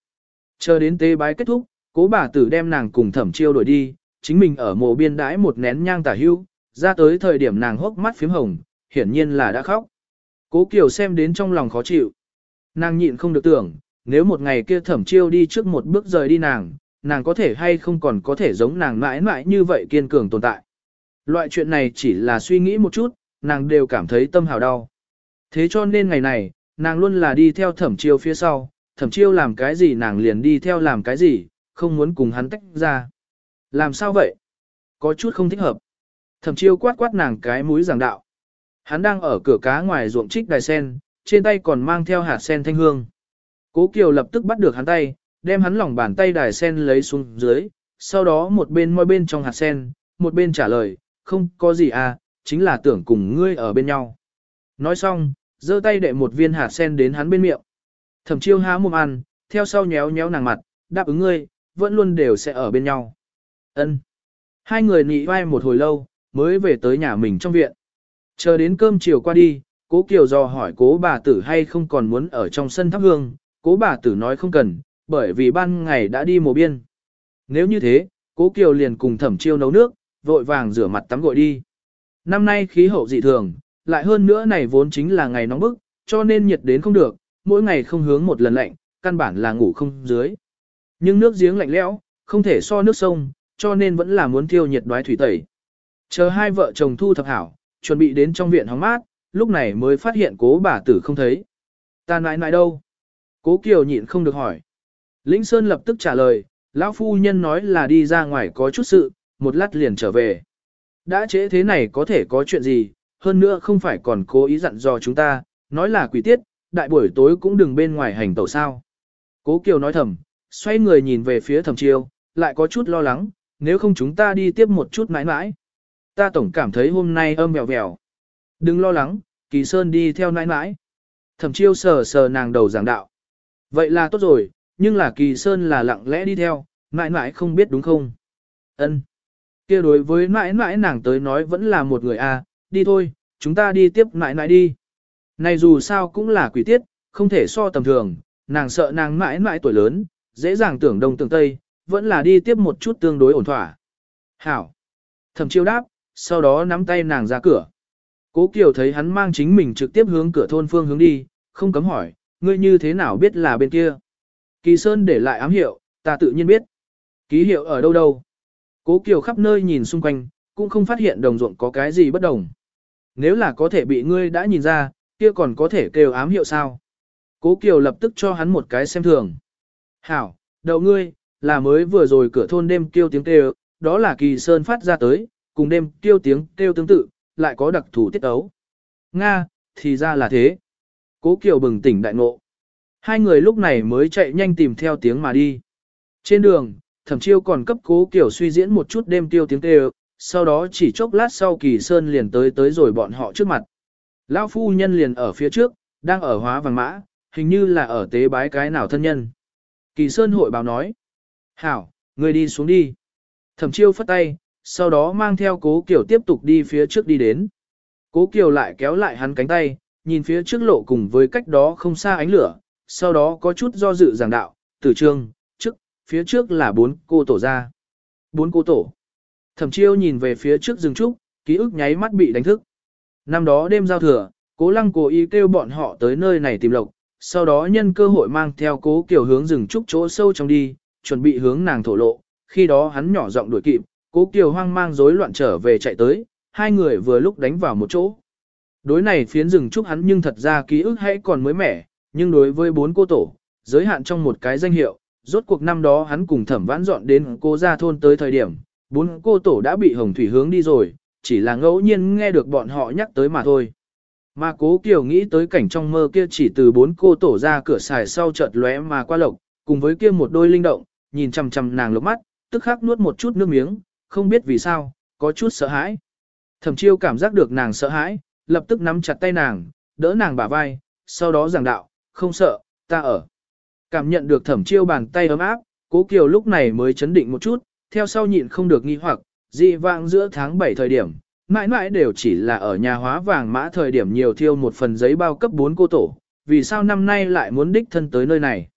Chờ đến tế bái kết thúc, cố bà tử đem nàng cùng thẩm chiêu đổi đi, chính mình ở mộ biên đãi một nén nhang tả hưu, ra tới thời điểm nàng hốc mắt phím hồng, hiển nhiên là đã khóc. Cố Kiều xem đến trong lòng khó chịu. Nàng nhịn không được tưởng, nếu một ngày kia thẩm chiêu đi trước một bước rời đi nàng, nàng có thể hay không còn có thể giống nàng mãi mãi như vậy kiên cường tồn tại. Loại chuyện này chỉ là suy nghĩ một chút, nàng đều cảm thấy tâm hào đau. Thế cho nên ngày này, nàng luôn là đi theo thẩm chiêu phía sau, thẩm chiêu làm cái gì nàng liền đi theo làm cái gì, không muốn cùng hắn tách ra. Làm sao vậy? Có chút không thích hợp. Thẩm chiêu quát quát nàng cái mũi giảng đạo. Hắn đang ở cửa cá ngoài ruộng trích đài sen, trên tay còn mang theo hạt sen thanh hương. Cố Kiều lập tức bắt được hắn tay, đem hắn lòng bàn tay đài sen lấy xuống dưới, sau đó một bên môi bên trong hạt sen, một bên trả lời, không có gì à, chính là tưởng cùng ngươi ở bên nhau. Nói xong, giơ tay đệ một viên hạt sen đến hắn bên miệng. Thẩm chiêu há mồm ăn, theo sau nhéo nhéo nàng mặt, đáp ứng ngươi, vẫn luôn đều sẽ ở bên nhau. Ân. Hai người nị vai một hồi lâu, mới về tới nhà mình trong viện. Chờ đến cơm chiều qua đi, cố Kiều dò hỏi cố bà tử hay không còn muốn ở trong sân thắp hương, cố bà tử nói không cần, bởi vì ban ngày đã đi mùa biên. Nếu như thế, cố Kiều liền cùng thẩm chiêu nấu nước, vội vàng rửa mặt tắm gội đi. Năm nay khí hậu dị thường, lại hơn nữa này vốn chính là ngày nóng bức, cho nên nhiệt đến không được, mỗi ngày không hướng một lần lạnh, căn bản là ngủ không dưới. Nhưng nước giếng lạnh lẽo, không thể so nước sông, cho nên vẫn là muốn thiêu nhiệt đoái thủy tẩy. Chờ hai vợ chồng thu thập hảo, chuẩn bị đến trong viện hóng mát, lúc này mới phát hiện cố bà tử không thấy. Ta nãi nãi đâu? Cố Kiều nhịn không được hỏi. Lĩnh Sơn lập tức trả lời, lão phu nhân nói là đi ra ngoài có chút sự, một lát liền trở về. Đã trễ thế này có thể có chuyện gì, hơn nữa không phải còn cố ý dặn dò chúng ta, nói là quỷ tiết, đại buổi tối cũng đừng bên ngoài hành tẩu sao. Cố Kiều nói thầm, xoay người nhìn về phía thầm chiêu, lại có chút lo lắng, nếu không chúng ta đi tiếp một chút mãi mãi. Ta tổng cảm thấy hôm nay âm mèo vèo. Đừng lo lắng, Kỳ Sơn đi theo nãi nãi. Thẩm chiêu sờ sờ nàng đầu giảng đạo. Vậy là tốt rồi, nhưng là Kỳ Sơn là lặng lẽ đi theo, nãi nãi không biết đúng không? Ân. kia đối với nãi nãi nàng tới nói vẫn là một người a, à, đi thôi, chúng ta đi tiếp nãi nãi đi. Này dù sao cũng là quỷ tiết, không thể so tầm thường, nàng sợ nàng nãi nãi tuổi lớn, dễ dàng tưởng đông tưởng tây, vẫn là đi tiếp một chút tương đối ổn thỏa. Hảo. Thẩm chiêu đáp, sau đó nắm tay nàng ra cửa. Cố Kiều thấy hắn mang chính mình trực tiếp hướng cửa thôn phương hướng đi, không cấm hỏi, ngươi như thế nào biết là bên kia. Kỳ Sơn để lại ám hiệu, ta tự nhiên biết. Ký hiệu ở đâu đâu. Cố Kiều khắp nơi nhìn xung quanh, cũng không phát hiện đồng ruộng có cái gì bất đồng. Nếu là có thể bị ngươi đã nhìn ra, kia còn có thể kêu ám hiệu sao. Cố Kiều lập tức cho hắn một cái xem thường. Hảo, đậu ngươi, là mới vừa rồi cửa thôn đêm kêu tiếng kêu, đó là kỳ sơn phát ra tới, cùng đêm kêu tiếng kêu tương tự, lại có đặc thù tiết ấu. Nga, thì ra là thế. Cố Kiều bừng tỉnh đại ngộ. Hai người lúc này mới chạy nhanh tìm theo tiếng mà đi. Trên đường, thẩm chiêu còn cấp cố Kiều suy diễn một chút đêm tiêu tiếng kêu, sau đó chỉ chốc lát sau kỳ sơn liền tới tới rồi bọn họ trước mặt. Lão phu nhân liền ở phía trước, đang ở hóa vàng mã, hình như là ở tế bái cái nào thân nhân. Kỳ sơn hội báo nói. Hảo, người đi xuống đi. Thẩm chiêu phất tay, sau đó mang theo cố Kiều tiếp tục đi phía trước đi đến. Cố Kiều lại kéo lại hắn cánh tay, nhìn phía trước lộ cùng với cách đó không xa ánh lửa, sau đó có chút do dự giảng đạo, tử trương, trước, phía trước là bốn cô tổ ra. Bốn cô tổ. Thẩm chiêu nhìn về phía trước rừng trúc, ký ức nháy mắt bị đánh thức. Năm đó đêm giao thừa, cố lăng cố ý kêu bọn họ tới nơi này tìm lộc, sau đó nhân cơ hội mang theo cố Kiều hướng rừng trúc chỗ sâu trong đi, chuẩn bị hướng nàng thổ lộ, khi đó hắn nhỏ giọng đuổi kịp, cố Kiều hoang mang rối loạn trở về chạy tới, hai người vừa lúc đánh vào một chỗ. Đối này phiến rừng trúc hắn nhưng thật ra ký ức hãy còn mới mẻ, nhưng đối với bốn cô tổ, giới hạn trong một cái danh hiệu, rốt cuộc năm đó hắn cùng thẩm vãn dọn đến cô gia thôn tới thời điểm, bốn cô tổ đã bị hồng thủy hướng đi rồi, chỉ là ngẫu nhiên nghe được bọn họ nhắc tới mà thôi. Mà cố Kiều nghĩ tới cảnh trong mơ kia chỉ từ bốn cô tổ ra cửa xài sau chợt lóe mà qua lộc, cùng với kia một đôi linh động, nhìn chằm chằm nàng lốc mắt, tức khắc nuốt một chút nước miếng, không biết vì sao, có chút sợ hãi. Thẩm chiêu cảm giác được nàng sợ hãi, lập tức nắm chặt tay nàng, đỡ nàng bả vai, sau đó giảng đạo, không sợ, ta ở. Cảm nhận được thẩm chiêu bàn tay ấm áp, cố kiều lúc này mới chấn định một chút, theo sau nhịn không được nghi hoặc, dị vãng giữa tháng 7 thời điểm, mãi mãi đều chỉ là ở nhà hóa vàng mã thời điểm nhiều thiêu một phần giấy bao cấp 4 cô tổ, vì sao năm nay lại muốn đích thân tới nơi này.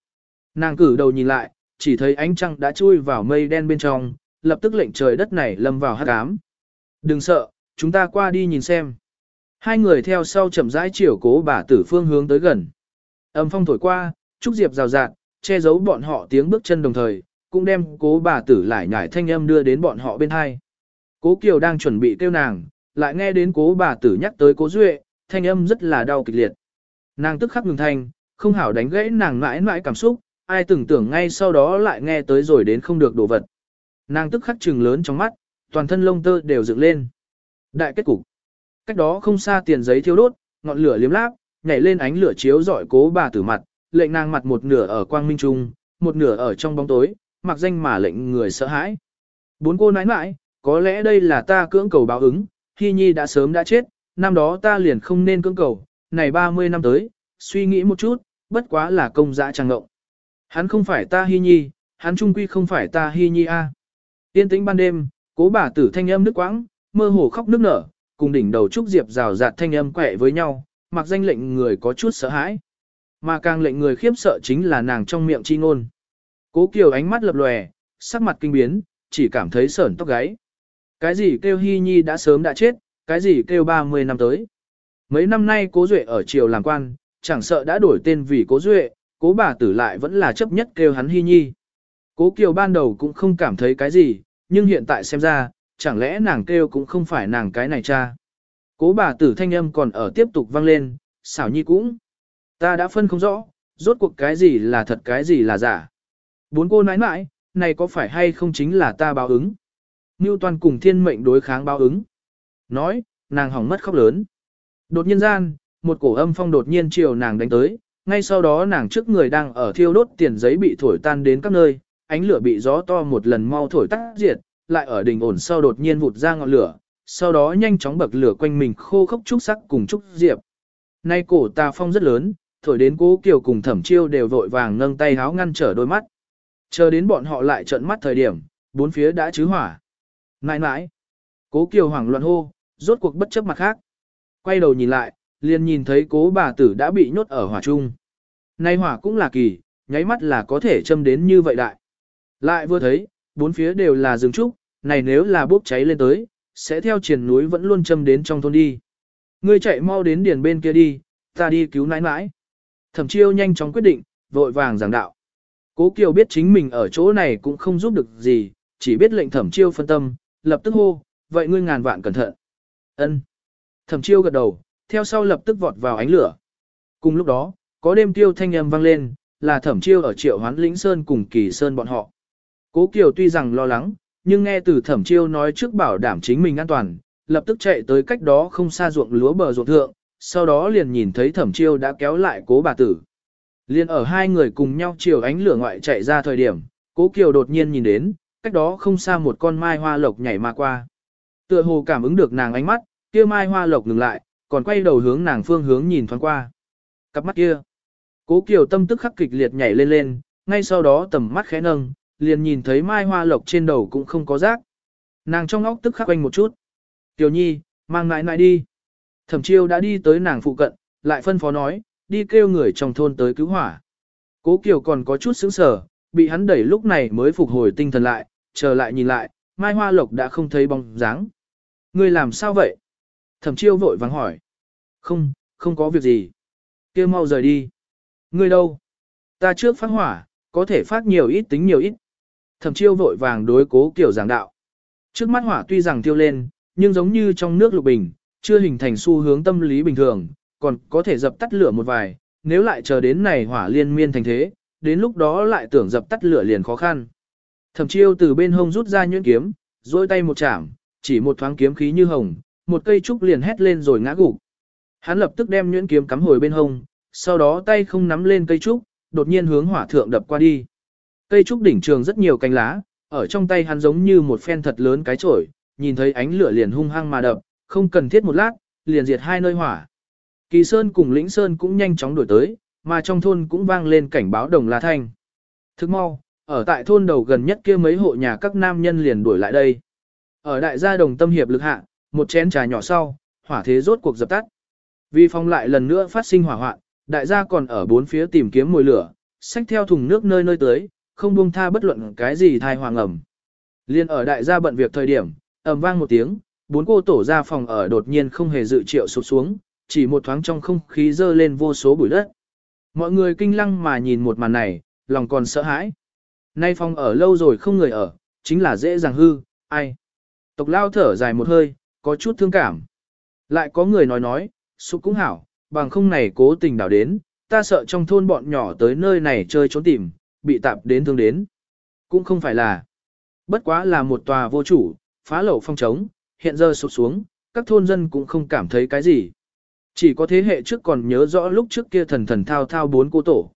Nàng cử đầu nhìn lại, chỉ thấy ánh trăng đã chui vào mây đen bên trong, lập tức lệnh trời đất này lâm vào hắc ám. Đừng sợ, chúng ta qua đi nhìn xem. Hai người theo sau chậm rãi chiều cố bà tử phương hướng tới gần. Âm phong thổi qua, trúc diệp rào rạt, che giấu bọn họ tiếng bước chân đồng thời, cũng đem cố bà tử lại nhải thanh âm đưa đến bọn họ bên hai. Cố Kiều đang chuẩn bị kêu nàng, lại nghe đến cố bà tử nhắc tới cố Duệ, thanh âm rất là đau kịch liệt. Nàng tức khắc ngừng thanh, không hảo đánh gãy nàng mãi mãi cảm xúc, ai tưởng tưởng ngay sau đó lại nghe tới rồi đến không được đồ vật. Nàng tức khắc trừng lớn trong mắt, toàn thân lông tơ đều dựng lên. Đại kết cục. Cách đó không xa tiền giấy thiêu đốt, ngọn lửa liếm láp, nhảy lên ánh lửa chiếu rọi cố bà tử mặt, lệnh nàng mặt một nửa ở quang minh trung, một nửa ở trong bóng tối, mặc danh mà lệnh người sợ hãi. Bốn cô nãi nãi, có lẽ đây là ta cưỡng cầu báo ứng, Hy Nhi đã sớm đã chết, năm đó ta liền không nên cưỡng cầu, này 30 năm tới, suy nghĩ một chút, bất quá là công dã trang ngộng. Hắn không phải ta Hy Nhi, hắn trung quy không phải ta Hy Nhi a. Tiên tĩnh ban đêm, cố bà tử thanh âm nước quãng, mơ hồ khóc nước nở, cùng đỉnh đầu trúc diệp rào rạt thanh âm quẹ với nhau, mặc danh lệnh người có chút sợ hãi. Mà càng lệnh người khiếp sợ chính là nàng trong miệng chi ngôn. Cố Kiều ánh mắt lập lòe, sắc mặt kinh biến, chỉ cảm thấy sởn tóc gáy. Cái gì kêu Hy Nhi đã sớm đã chết, cái gì kêu 30 năm tới. Mấy năm nay cố Duệ ở triều làm quan, chẳng sợ đã đổi tên vì cố Duệ, cố bà tử lại vẫn là chấp nhất kêu hắn Hy Nhi. Cố Kiều ban đầu cũng không cảm thấy cái gì, nhưng hiện tại xem ra, chẳng lẽ nàng kêu cũng không phải nàng cái này cha. Cố bà tử thanh âm còn ở tiếp tục vang lên, xảo nhi cũng. Ta đã phân không rõ, rốt cuộc cái gì là thật cái gì là giả. Bốn cô nói mãi, này có phải hay không chính là ta báo ứng. Như toàn cùng thiên mệnh đối kháng báo ứng. Nói, nàng hỏng mất khóc lớn. Đột nhiên gian, một cổ âm phong đột nhiên chiều nàng đánh tới, ngay sau đó nàng trước người đang ở thiêu đốt tiền giấy bị thổi tan đến các nơi, ánh lửa bị gió to một lần mau thổi tắt diệt, lại ở đỉnh ổn sau đột nhiên vụt ra ngọn lửa, sau đó nhanh chóng bậc lửa quanh mình khô khốc trúc sắc cùng trúc diệp. Nay cổ tà phong rất lớn, thổi đến cố kiều cùng thẩm chiêu đều vội vàng nâng tay háo ngăn trở đôi mắt. Chờ đến bọn họ lại trợn mắt thời điểm, bốn phía đã chứ hỏa. Nãi nãi. Cố kiều hoảng loạn hô, rốt cuộc bất chấp mặt khác. Quay đầu nhìn lại, liền nhìn thấy cố bà tử đã bị nhốt ở hỏa trung. Nay hỏa cũng là kỳ, nháy mắt là có thể châm đến như vậy đại. Lại vừa thấy, bốn phía đều là rừng trúc, này nếu là bốc cháy lên tới, sẽ theo triển núi vẫn luôn châm đến trong thôn đi. Ngươi chạy mau đến điền bên kia đi, ta đi cứu nãi nãi. Thẩm chiêu nhanh chóng quyết định, vội vàng giảng đạo. Cố Kiều biết chính mình ở chỗ này cũng không giúp được gì, chỉ biết lệnh thẩm chiêu phân tâm, lập tức hô, vậy ngươi ngàn vạn cẩn thận. Ân. Thẩm chiêu gật đầu, theo sau lập tức vọt vào ánh lửa. Cùng lúc đó, có đêm tiêu thanh âm vang lên, là thẩm chiêu ở triệu hoán lĩnh sơn cùng kỳ sơn bọn họ. Cố Kiều tuy rằng lo lắng, nhưng nghe từ thẩm chiêu nói trước bảo đảm chính mình an toàn, lập tức chạy tới cách đó không xa ruộng lúa bờ ruộng thượng, sau đó liền nhìn thấy thẩm chiêu đã kéo lại cố bà tử. Liên ở hai người cùng nhau chiều ánh lửa ngoại chạy ra thời điểm, cố Kiều đột nhiên nhìn đến, cách đó không xa một con mai hoa lộc nhảy mà qua. Tựa hồ cảm ứng được nàng ánh mắt, kia mai hoa lộc ngừng lại, còn quay đầu hướng nàng phương hướng nhìn thoáng qua. Cặp mắt kia. Cố Kiều tâm tức khắc kịch liệt nhảy lên lên, ngay sau đó tầm mắt khẽ nâng, liền nhìn thấy mai hoa lộc trên đầu cũng không có rác. Nàng trong óc tức khắc quanh một chút. Tiểu nhi, mang ngại ngại đi. Thẩm chiêu đã đi tới nàng phụ cận, lại phân phó nói, đi kêu người trong thôn tới cứu hỏa. Cố Kiều còn có chút sững sờ, bị hắn đẩy lúc này mới phục hồi tinh thần lại, trở lại nhìn lại, Mai Hoa Lộc đã không thấy bóng dáng. Ngươi làm sao vậy? Thẩm chiêu vội vắng hỏi. Không, không có việc gì. kia mau rời đi. Ngươi đâu? Ta trước phát hỏa, có thể phát nhiều ít tính nhiều ít. Thẩm chiêu vội vàng đối cố kiểu giảng đạo. Trước mắt hỏa tuy rằng tiêu lên, nhưng giống như trong nước lục bình, chưa hình thành xu hướng tâm lý bình thường, còn có thể dập tắt lửa một vài, nếu lại chờ đến này hỏa liên miên thành thế, đến lúc đó lại tưởng dập tắt lửa liền khó khăn. Thẩm chiêu từ bên hông rút ra nhuyễn kiếm, dôi tay một chạm, chỉ một thoáng kiếm khí như hồng, một cây trúc liền hét lên rồi ngã gục. Hắn lập tức đem nhuyễn kiếm cắm hồi bên hông, sau đó tay không nắm lên cây trúc, đột nhiên hướng hỏa thượng đập qua đi. Cây trúc đỉnh trường rất nhiều cánh lá, ở trong tay hắn giống như một phen thật lớn cái chổi, nhìn thấy ánh lửa liền hung hăng mà đập, không cần thiết một lát, liền diệt hai nơi hỏa. Kỳ Sơn cùng Lĩnh Sơn cũng nhanh chóng đổi tới, mà trong thôn cũng vang lên cảnh báo đồng la thanh. Thức mau, ở tại thôn đầu gần nhất kia mấy hộ nhà các nam nhân liền đuổi lại đây. Ở đại gia đồng tâm hiệp lực hạ, một chén trà nhỏ sau, hỏa thế rốt cuộc dập tắt. Vì phong lại lần nữa phát sinh hỏa hoạn, đại gia còn ở bốn phía tìm kiếm mồi lửa, xách theo thùng nước nơi nơi tới, không buông tha bất luận cái gì thai hoàng ẩm. Liên ở đại gia bận việc thời điểm, ầm vang một tiếng, bốn cô tổ ra phòng ở đột nhiên không hề dự triệu sụp xuống, chỉ một thoáng trong không khí dơ lên vô số bụi đất. Mọi người kinh lăng mà nhìn một màn này, lòng còn sợ hãi. Nay phòng ở lâu rồi không người ở, chính là dễ dàng hư, ai. Tộc lao thở dài một hơi, có chút thương cảm. Lại có người nói nói, sụp cũng hảo, bằng không này cố tình đảo đến, ta sợ trong thôn bọn nhỏ tới nơi này chơi trốn tìm, bị tạp đến thương đến. Cũng không phải là. Bất quá là một tòa vô chủ, phá lẩu phong trống, hiện giờ sụp xuống, các thôn dân cũng không cảm thấy cái gì. Chỉ có thế hệ trước còn nhớ rõ lúc trước kia thần thần thao thao bốn cô tổ.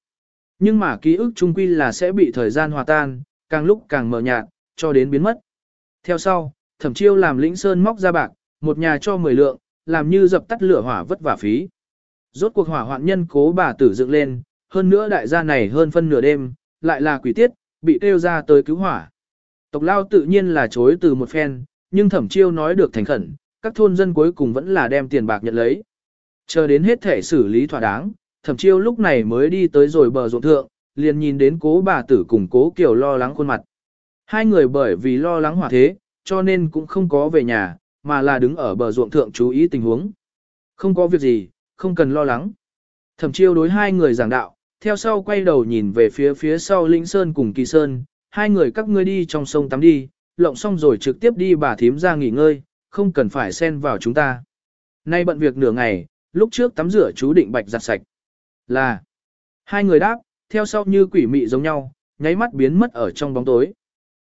Nhưng mà ký ức trung quy là sẽ bị thời gian hòa tan, càng lúc càng mờ nhạt, cho đến biến mất. Theo sau, thẩm chiêu làm lĩnh sơn móc ra bạc, một nhà cho 10 lượng, làm như dập tắt lửa hỏa vất vả phí. Rốt cuộc hỏa hoạn nhân cố bà tử dựng lên, hơn nữa đại gia này hơn phân nửa đêm, lại là quỷ tiết, bị kêu ra tới cứu hỏa. Tộc lao tự nhiên là chối từ một phen, nhưng thẩm chiêu nói được thành khẩn, các thôn dân cuối cùng vẫn là đem tiền bạc nhận lấy. Chờ đến hết thể xử lý thỏa đáng, thẩm chiêu lúc này mới đi tới rồi bờ ruộng thượng, liền nhìn đến cố bà tử cùng cố kiều lo lắng khuôn mặt. Hai người bởi vì lo lắng hỏa thế, cho nên cũng không có về nhà, mà là đứng ở bờ ruộng thượng chú ý tình huống. Không có việc gì, không cần lo lắng. Thẩm chiêu đối hai người giảng đạo, theo sau quay đầu nhìn về phía phía sau Linh Sơn cùng Kỳ Sơn, hai người các ngươi đi trong sông tắm đi, lộng xong rồi trực tiếp đi bà thím ra nghỉ ngơi, không cần phải xen vào chúng ta. Nay bận việc nửa ngày, lúc trước tắm rửa chú định bạch giặt sạch. Là, hai người đáp, theo sau như quỷ mị giống nhau, nháy mắt biến mất ở trong bóng tối.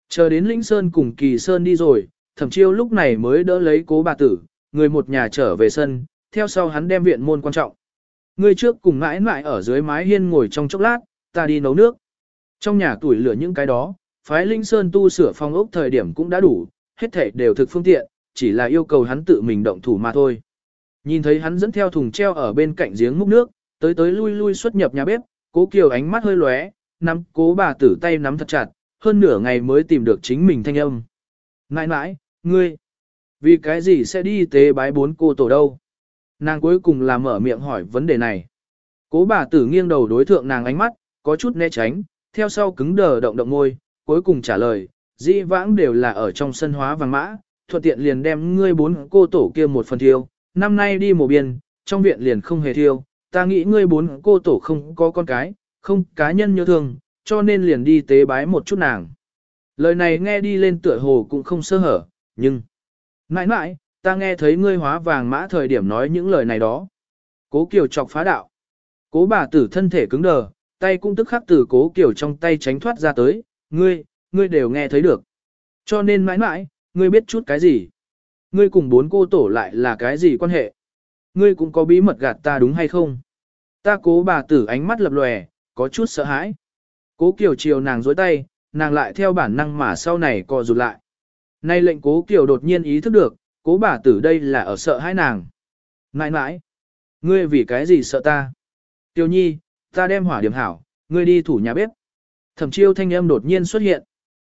Chờ đến Linh Sơn cùng Kỳ Sơn đi rồi, thẩm chiêu lúc này mới đỡ lấy cố bà tử, người một nhà trở về sân, theo sau hắn đem viện môn quan trọng. Người trước cùng mãi mãi ở dưới mái hiên ngồi trong chốc lát, ta đi nấu nước. Trong nhà tuổi lửa những cái đó, phái Linh Sơn tu sửa phong ốc thời điểm cũng đã đủ, hết thể đều thực phương tiện, chỉ là yêu cầu hắn tự mình động thủ mà thôi. Nhìn thấy hắn dẫn theo thùng treo ở bên cạnh giếng múc nước, tới tới lui lui xuất nhập nhà bếp, cố kiều ánh mắt hơi lóe, nắm cố bà tử tay nắm thật chặt, hơn nửa ngày mới tìm được chính mình thanh âm. Nãi nãi, ngươi, vì cái gì sẽ đi tế bái bốn cô tổ đâu? Nàng cuối cùng là mở miệng hỏi vấn đề này. Cố bà tử nghiêng đầu đối thượng nàng ánh mắt, có chút né tránh, theo sau cứng đờ động động môi, cuối cùng trả lời, dĩ vãng đều là ở trong sân hóa vàng mã, thuận tiện liền đem ngươi bốn cô tổ kia một phần thiêu, năm nay đi mùa biên, trong viện liền không hề thiêu, ta nghĩ ngươi bốn cô tổ không có con cái, không cá nhân nhớ thương, cho nên liền đi tế bái một chút nàng. Lời này nghe đi lên tựa hồ cũng không sơ hở, nhưng... Mãi mãi, ta nghe thấy ngươi hóa vàng mã thời điểm nói những lời này đó. Cố Kiều chọc phá đạo. Cố bà tử thân thể cứng đờ, tay cũng tức khắc từ cố Kiều trong tay tránh thoát ra tới, ngươi, ngươi đều nghe thấy được. Cho nên mãi mãi, ngươi biết chút cái gì? Ngươi cùng bốn cô tổ lại là cái gì quan hệ? Ngươi cũng có bí mật gạt ta đúng hay không? Ta cố bà tử ánh mắt lập lòe, có chút sợ hãi. Cố Kiều chiều nàng dối tay, nàng lại theo bản năng mà sau này co rụt lại. Nay lệnh cố Kiều đột nhiên ý thức được, cố bà tử đây là ở sợ hai nàng. Nãi nãi, ngươi vì cái gì sợ ta? Tiêu nhi, ta đem hỏa điểm hảo, ngươi đi thủ nhà bếp. Thẩm chiêu thanh âm đột nhiên xuất hiện.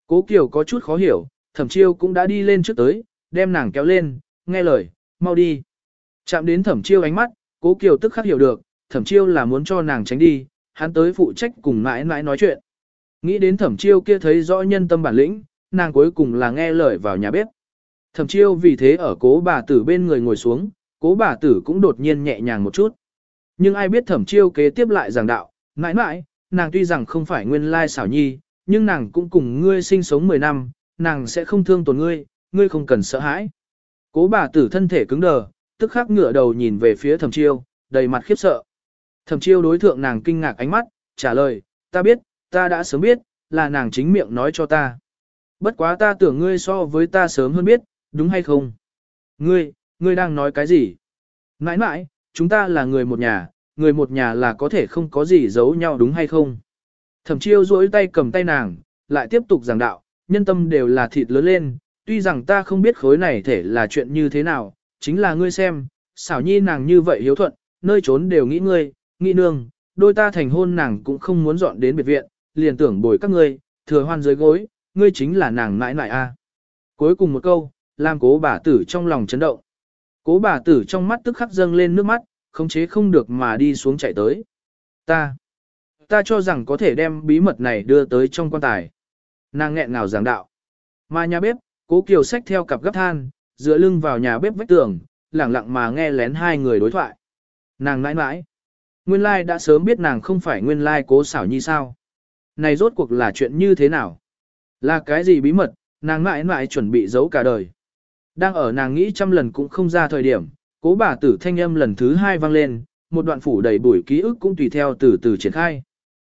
Cố Kiều có chút khó hiểu, thẩm chiêu cũng đã đi lên trước tới, đem nàng kéo lên, nghe lời, mau đi. Chạm đến thẩm chiêu ánh mắt, cố Kiều tức khắc hiểu được, thẩm chiêu là muốn cho nàng tránh đi, hắn tới phụ trách cùng mãi mãi nói chuyện. Nghĩ đến thẩm chiêu kia thấy rõ nhân tâm bản lĩnh, nàng cuối cùng là nghe lời vào nhà bếp. Thẩm chiêu vì thế ở cố bà tử bên người ngồi xuống, cố bà tử cũng đột nhiên nhẹ nhàng một chút. Nhưng ai biết thẩm chiêu kế tiếp lại giảng đạo, mãi mãi, nàng tuy rằng không phải nguyên lai xảo nhi, nhưng nàng cũng cùng ngươi sinh sống 10 năm, nàng sẽ không thương tổn ngươi, ngươi không cần sợ hãi. Cố bà tử thân thể cứng đờ, tức khắc ngửa đầu nhìn về phía thẩm chiêu, đầy mặt khiếp sợ. Thẩm chiêu đối thượng nàng kinh ngạc ánh mắt, trả lời, ta biết, ta đã sớm biết, là nàng chính miệng nói cho ta. Bất quá ta tưởng ngươi so với ta sớm hơn biết, đúng hay không? Ngươi, ngươi đang nói cái gì? Mãi mãi, chúng ta là người một nhà, người một nhà là có thể không có gì giấu nhau đúng hay không? Thẩm chiêu duỗi tay cầm tay nàng, lại tiếp tục giảng đạo, nhân tâm đều là thịt lớn lên, tuy rằng ta không biết khối này thể là chuyện như thế nào, chính là ngươi xem, xảo nhi nàng như vậy hiếu thuận, nơi trốn đều nghĩ ngươi, nghĩ nương, đôi ta thành hôn nàng cũng không muốn dọn đến biệt viện, liền tưởng bồi các ngươi, thừa hoan dưới gối, ngươi chính là nàng mãi mãi a. Cuối cùng một câu, làm cố bà tử trong lòng chấn động. Cố bà tử trong mắt tức khắc dâng lên nước mắt, không chế không được mà đi xuống chạy tới. Ta, ta cho rằng có thể đem bí mật này đưa tới trong quan tài. Nàng nghẹn ngào giảng đạo. Mà nhà bếp, cố kiều xách theo cặp gấp than, dựa lưng vào nhà bếp vách tường, lẳng lặng mà nghe lén hai người đối thoại. Nàng nãi nãi. Nguyên lai đã sớm biết nàng không phải nguyên lai cố xảo nhi sao. Này rốt cuộc là chuyện như thế nào? Là cái gì bí mật, nàng mãi mãi chuẩn bị giấu cả đời. Đang ở nàng nghĩ trăm lần cũng không ra thời điểm, cố bà tử thanh âm lần thứ hai vang lên, một đoạn phủ đầy bụi ký ức cũng tùy theo từ từ triển khai.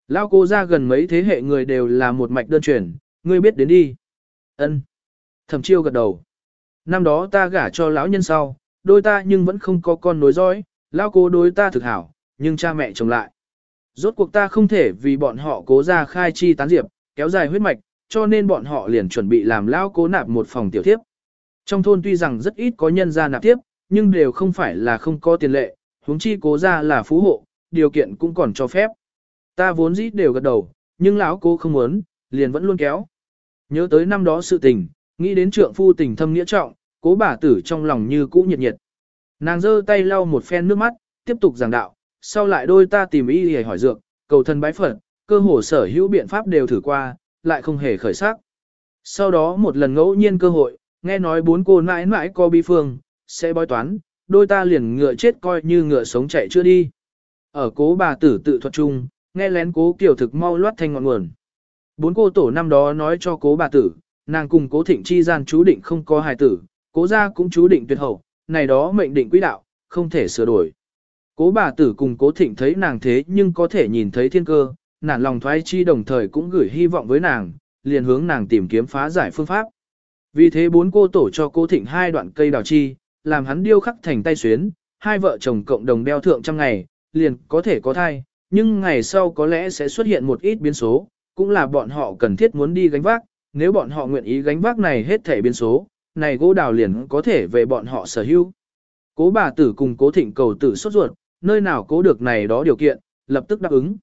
Lao cô ra gần mấy thế hệ người đều là một mạch đơn truyền, ngươi biết đến đi. ân Thẩm chiêu gật đầu. Năm đó ta gả cho lão nhân sau, đôi ta nhưng vẫn không có con nối dõi, lao cô đối ta thực hảo, nhưng cha mẹ chồng lại. Rốt cuộc ta không thể vì bọn họ cố ra khai chi tán diệp, kéo dài huyết mạch, cho nên bọn họ liền chuẩn bị làm lao cố nạp một phòng tiểu thiếp. Trong thôn tuy rằng rất ít có nhân gia nạp tiếp, nhưng đều không phải là không có tiền lệ, huống chi cố ra là phú hộ, điều kiện cũng còn cho phép. Ta vốn dĩ đều gật đầu, nhưng lão cố không muốn, liền vẫn luôn kéo. Nhớ tới năm đó sự tình, nghĩ đến trượng phu tình thâm nghĩa trọng, cố bà tử trong lòng như cũ nhiệt nhiệt. Nàng giơ tay lau một phen nước mắt, tiếp tục giảng đạo, sau lại đôi ta tìm y để hỏi dược, cầu thân bái phật, cơ hồ sở hữu biện pháp đều thử qua, lại không hề khởi sắc. Sau đó một lần ngẫu nhiên cơ hội, nghe nói bốn cô mãi mãi có bi phương, sẽ bói toán, đôi ta liền ngựa chết coi như ngựa sống chạy chưa đi. Ở cố bà tử tự thuật chung, nghe lén cố kiểu thực mau loát thanh ngọn nguồn. Bốn cô tổ năm đó nói cho cố bà tử, nàng cùng cố thịnh chi gian chú định không có hài tử, cố gia cũng chú định tuyệt hậu, này đó mệnh định quỹ đạo, không thể sửa đổi. Cố bà tử cùng cố thịnh thấy nàng thế nhưng có thể nhìn thấy thiên cơ, nản lòng thoái chi đồng thời cũng gửi hy vọng với nàng, liền hướng nàng tìm kiếm phá giải phương pháp. Vì thế bốn cô tổ cho cô thịnh hai đoạn cây đào chi, làm hắn điêu khắc thành tay xuyến, hai vợ chồng cộng đồng đeo thượng trăm ngày, liền có thể có thai, nhưng ngày sau có lẽ sẽ xuất hiện một ít biến số, cũng là bọn họ cần thiết muốn đi gánh vác, nếu bọn họ nguyện ý gánh vác này hết thể biến số, này gỗ đào liền có thể về bọn họ sở hữu. Cố bà tử cùng cố thịnh cầu tử sốt ruột, nơi nào cố được này đó điều kiện, lập tức đáp ứng.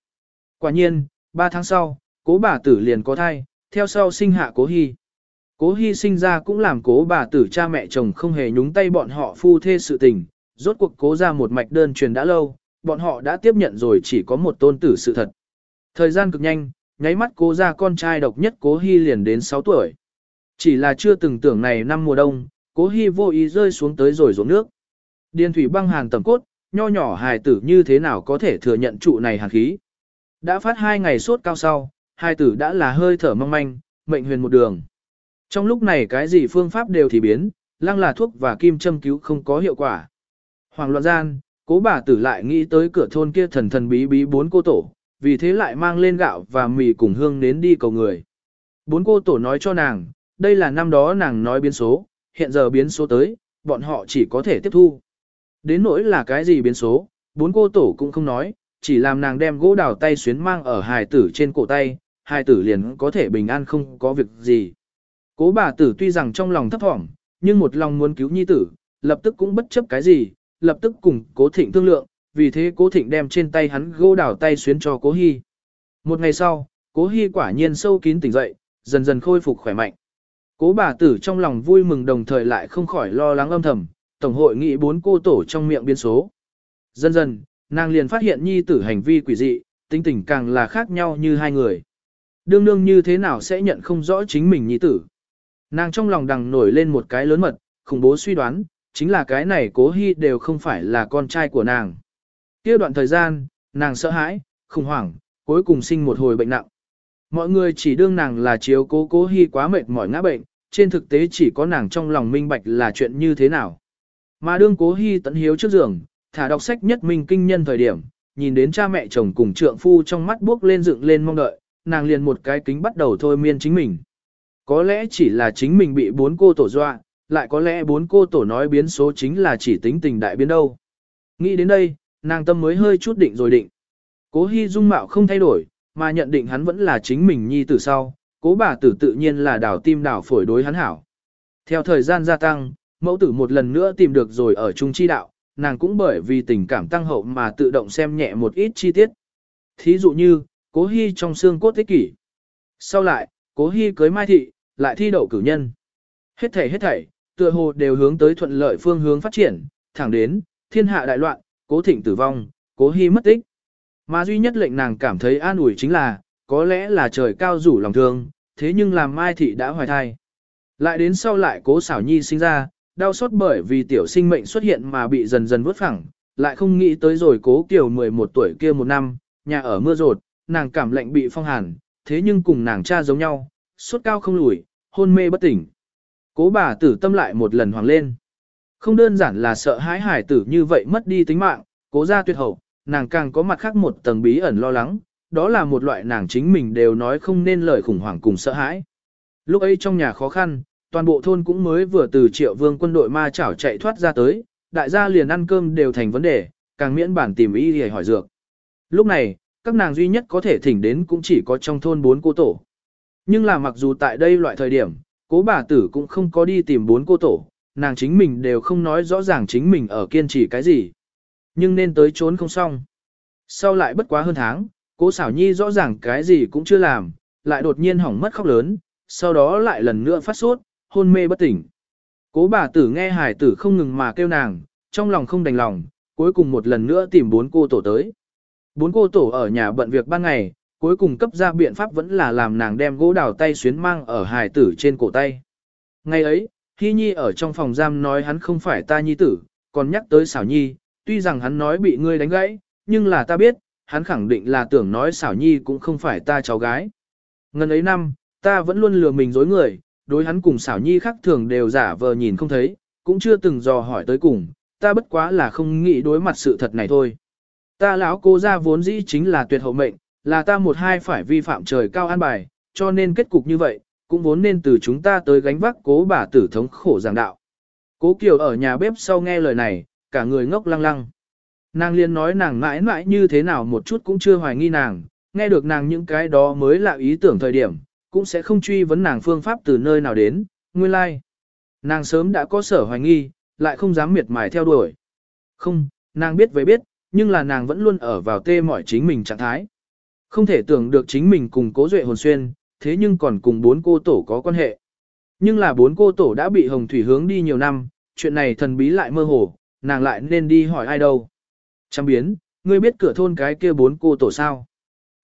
Quả nhiên, 3 tháng sau, cố bà tử liền có thai, theo sau sinh hạ cố hy. Cố hy sinh ra cũng làm cố bà tử cha mẹ chồng không hề nhúng tay bọn họ phu thê sự tình, rốt cuộc cố ra một mạch đơn truyền đã lâu, bọn họ đã tiếp nhận rồi chỉ có một tôn tử sự thật. Thời gian cực nhanh, nháy mắt cố ra con trai độc nhất cố hy liền đến 6 tuổi. Chỉ là chưa từng tưởng này năm mùa đông, cố hy vô ý rơi xuống tới rồi ruộng nước. Điền thủy băng hàn tầm cốt, nho nhỏ hài tử như thế nào có thể thừa nhận trụ này hàn khí. Đã phát hai ngày sốt cao sau, hai tử đã là hơi thở mong manh, mệnh huyền một đường. Trong lúc này cái gì phương pháp đều thì biến, lăng là thuốc và kim châm cứu không có hiệu quả. Hoàng loạn gian, cố bà tử lại nghĩ tới cửa thôn kia thần thần bí bí bốn cô tổ, vì thế lại mang lên gạo và mì cùng hương đến đi cầu người. Bốn cô tổ nói cho nàng, đây là năm đó nàng nói biến số, hiện giờ biến số tới, bọn họ chỉ có thể tiếp thu. Đến nỗi là cái gì biến số, bốn cô tổ cũng không nói, chỉ làm nàng đem gỗ đào tay xuyến mang ở hài tử trên cổ tay, hài tử liền có thể bình an không có việc gì. Cố bà tử tuy rằng trong lòng thấp thỏm, nhưng một lòng muốn cứu nhi tử, lập tức cũng bất chấp cái gì, lập tức cùng cố thịnh thương lượng, vì thế cố thịnh đem trên tay hắn gỗ đào tay xuyến cho cố hy. Một ngày sau, cố hy quả nhiên sâu kín tỉnh dậy, dần dần khôi phục khỏe mạnh. Cố bà tử trong lòng vui mừng đồng thời lại không khỏi lo lắng âm thầm, tổng hội nghị bốn cô tổ trong miệng biên số. Dần dần, nàng liền phát hiện nhi tử hành vi quỷ dị, tính tình càng là khác nhau như hai người. Đương đương như thế nào sẽ nhận không rõ chính mình nhi tử. Nàng trong lòng đằng nổi lên một cái lớn mật, khủng bố suy đoán, chính là cái này cố hy đều không phải là con trai của nàng. kia đoạn thời gian, nàng sợ hãi, khủng hoảng, cuối cùng sinh một hồi bệnh nặng. Mọi người chỉ đương nàng là chiếu cố cố hy quá mệt mỏi ngã bệnh, trên thực tế chỉ có nàng trong lòng minh bạch là chuyện như thế nào. Mà đương cố hy tận hiếu trước giường, thả đọc sách nhất minh kinh nhân thời điểm, nhìn đến cha mẹ chồng cùng trượng phu trong mắt bước lên dựng lên mong đợi, nàng liền một cái kính bắt đầu thôi miên chính mình. Có lẽ chỉ là chính mình bị bốn cô tổ dọa, lại có lẽ bốn cô tổ nói biến số chính là chỉ tính tình đại biến đâu. Nghĩ đến đây, nàng tâm mới hơi chút định rồi định. Cố hy dung mạo không thay đổi, mà nhận định hắn vẫn là chính mình nhi tử sau, cố bà tử tự nhiên là đảo tim đảo phổi đối hắn hảo. Theo thời gian gia tăng, mẫu tử một lần nữa tìm được rồi ở trung chi đạo, nàng cũng bởi vì tình cảm tăng hậu mà tự động xem nhẹ một ít chi tiết. Thí dụ như, cố hy trong xương cốt thế kỷ. Sau lại, cố hy cưới mai thị, lại thi đậu cử nhân. Hết thảy hết thảy, tựa hồ đều hướng tới thuận lợi phương hướng phát triển, thẳng đến, thiên hạ đại loạn, cố thịnh tử vong, cố hy mất tích. Mà duy nhất lệnh nàng cảm thấy an ủi chính là, có lẽ là trời cao rủ lòng thương, thế nhưng làm mai thị đã hoài thai. Lại đến sau lại cố xảo nhi sinh ra, đau xót bởi vì tiểu sinh mệnh xuất hiện mà bị dần dần vứt phẳng, lại không nghĩ tới rồi cố kiểu 11 tuổi kia một năm, nhà ở mưa rột, nàng cảm lạnh bị phong hàn, thế nhưng cùng nàng cha giống nhau, sốt cao không lùi, hôn mê bất tỉnh. Cố bà tử tâm lại một lần hoàng lên. Không đơn giản là sợ hãi hải tử như vậy mất đi tính mạng, cố ra tuyệt hậu, nàng càng có mặt khác một tầng bí ẩn lo lắng, đó là một loại nàng chính mình đều nói không nên lời khủng hoảng cùng sợ hãi. Lúc ấy trong nhà khó khăn, toàn bộ thôn cũng mới vừa từ triệu vương quân đội ma chảo chạy thoát ra tới, đại gia liền ăn cơm đều thành vấn đề, càng miễn bản tìm ý để hỏi dược. Lúc này, các nàng duy nhất có thể thỉnh đến cũng chỉ có trong thôn bốn cô tổ. Nhưng là mặc dù tại đây loại thời điểm, cố bà tử cũng không có đi tìm bốn cô tổ, nàng chính mình đều không nói rõ ràng chính mình ở kiên trì cái gì. Nhưng nên tới trốn không xong. Sau lại bất quá hơn tháng, cố xảo nhi rõ ràng cái gì cũng chưa làm, lại đột nhiên hỏng mất khóc lớn, sau đó lại lần nữa phát sốt, hôn mê bất tỉnh. Cố bà tử nghe hải tử không ngừng mà kêu nàng, trong lòng không đành lòng, cuối cùng một lần nữa tìm bốn cô tổ tới. Bốn cô tổ ở nhà bận việc ban ngày, cuối cùng cấp ra biện pháp vẫn là làm nàng đem gỗ đào tay xuyến mang ở hải tử trên cổ tay. Ngày ấy, Hy Nhi ở trong phòng giam nói hắn không phải ta nhi tử, còn nhắc tới xảo nhi, tuy rằng hắn nói bị ngươi đánh gãy, nhưng là ta biết, hắn khẳng định là tưởng nói xảo nhi cũng không phải ta cháu gái. Ngân ấy năm, ta vẫn luôn lừa mình dối người, đối hắn cùng xảo nhi khác thường đều giả vờ nhìn không thấy, cũng chưa từng dò hỏi tới cùng, ta bất quá là không nghĩ đối mặt sự thật này thôi. Ta lão cô ra vốn dĩ chính là tuyệt hậu mệnh, là ta một hai phải vi phạm trời cao an bài, cho nên kết cục như vậy, cũng vốn nên từ chúng ta tới gánh vác cố bà tử thống khổ giảng đạo. Cố Kiều ở nhà bếp sau nghe lời này, cả người ngốc lăng lăng. Nàng liên nói nàng mãi mãi như thế nào một chút cũng chưa hoài nghi nàng, nghe được nàng những cái đó mới là ý tưởng thời điểm, cũng sẽ không truy vấn nàng phương pháp từ nơi nào đến, nguyên lai. Like. Nàng sớm đã có sở hoài nghi, lại không dám miệt mài theo đuổi. Không, nàng biết với biết, nhưng là nàng vẫn luôn ở vào tê mỏi chính mình trạng thái. Không thể tưởng được chính mình cùng cố duệ hồn xuyên, thế nhưng còn cùng bốn cô tổ có quan hệ. Nhưng là bốn cô tổ đã bị hồng thủy hướng đi nhiều năm, chuyện này thần bí lại mơ hồ, nàng lại nên đi hỏi ai đâu. Trăm biến, ngươi biết cửa thôn cái kia bốn cô tổ sao?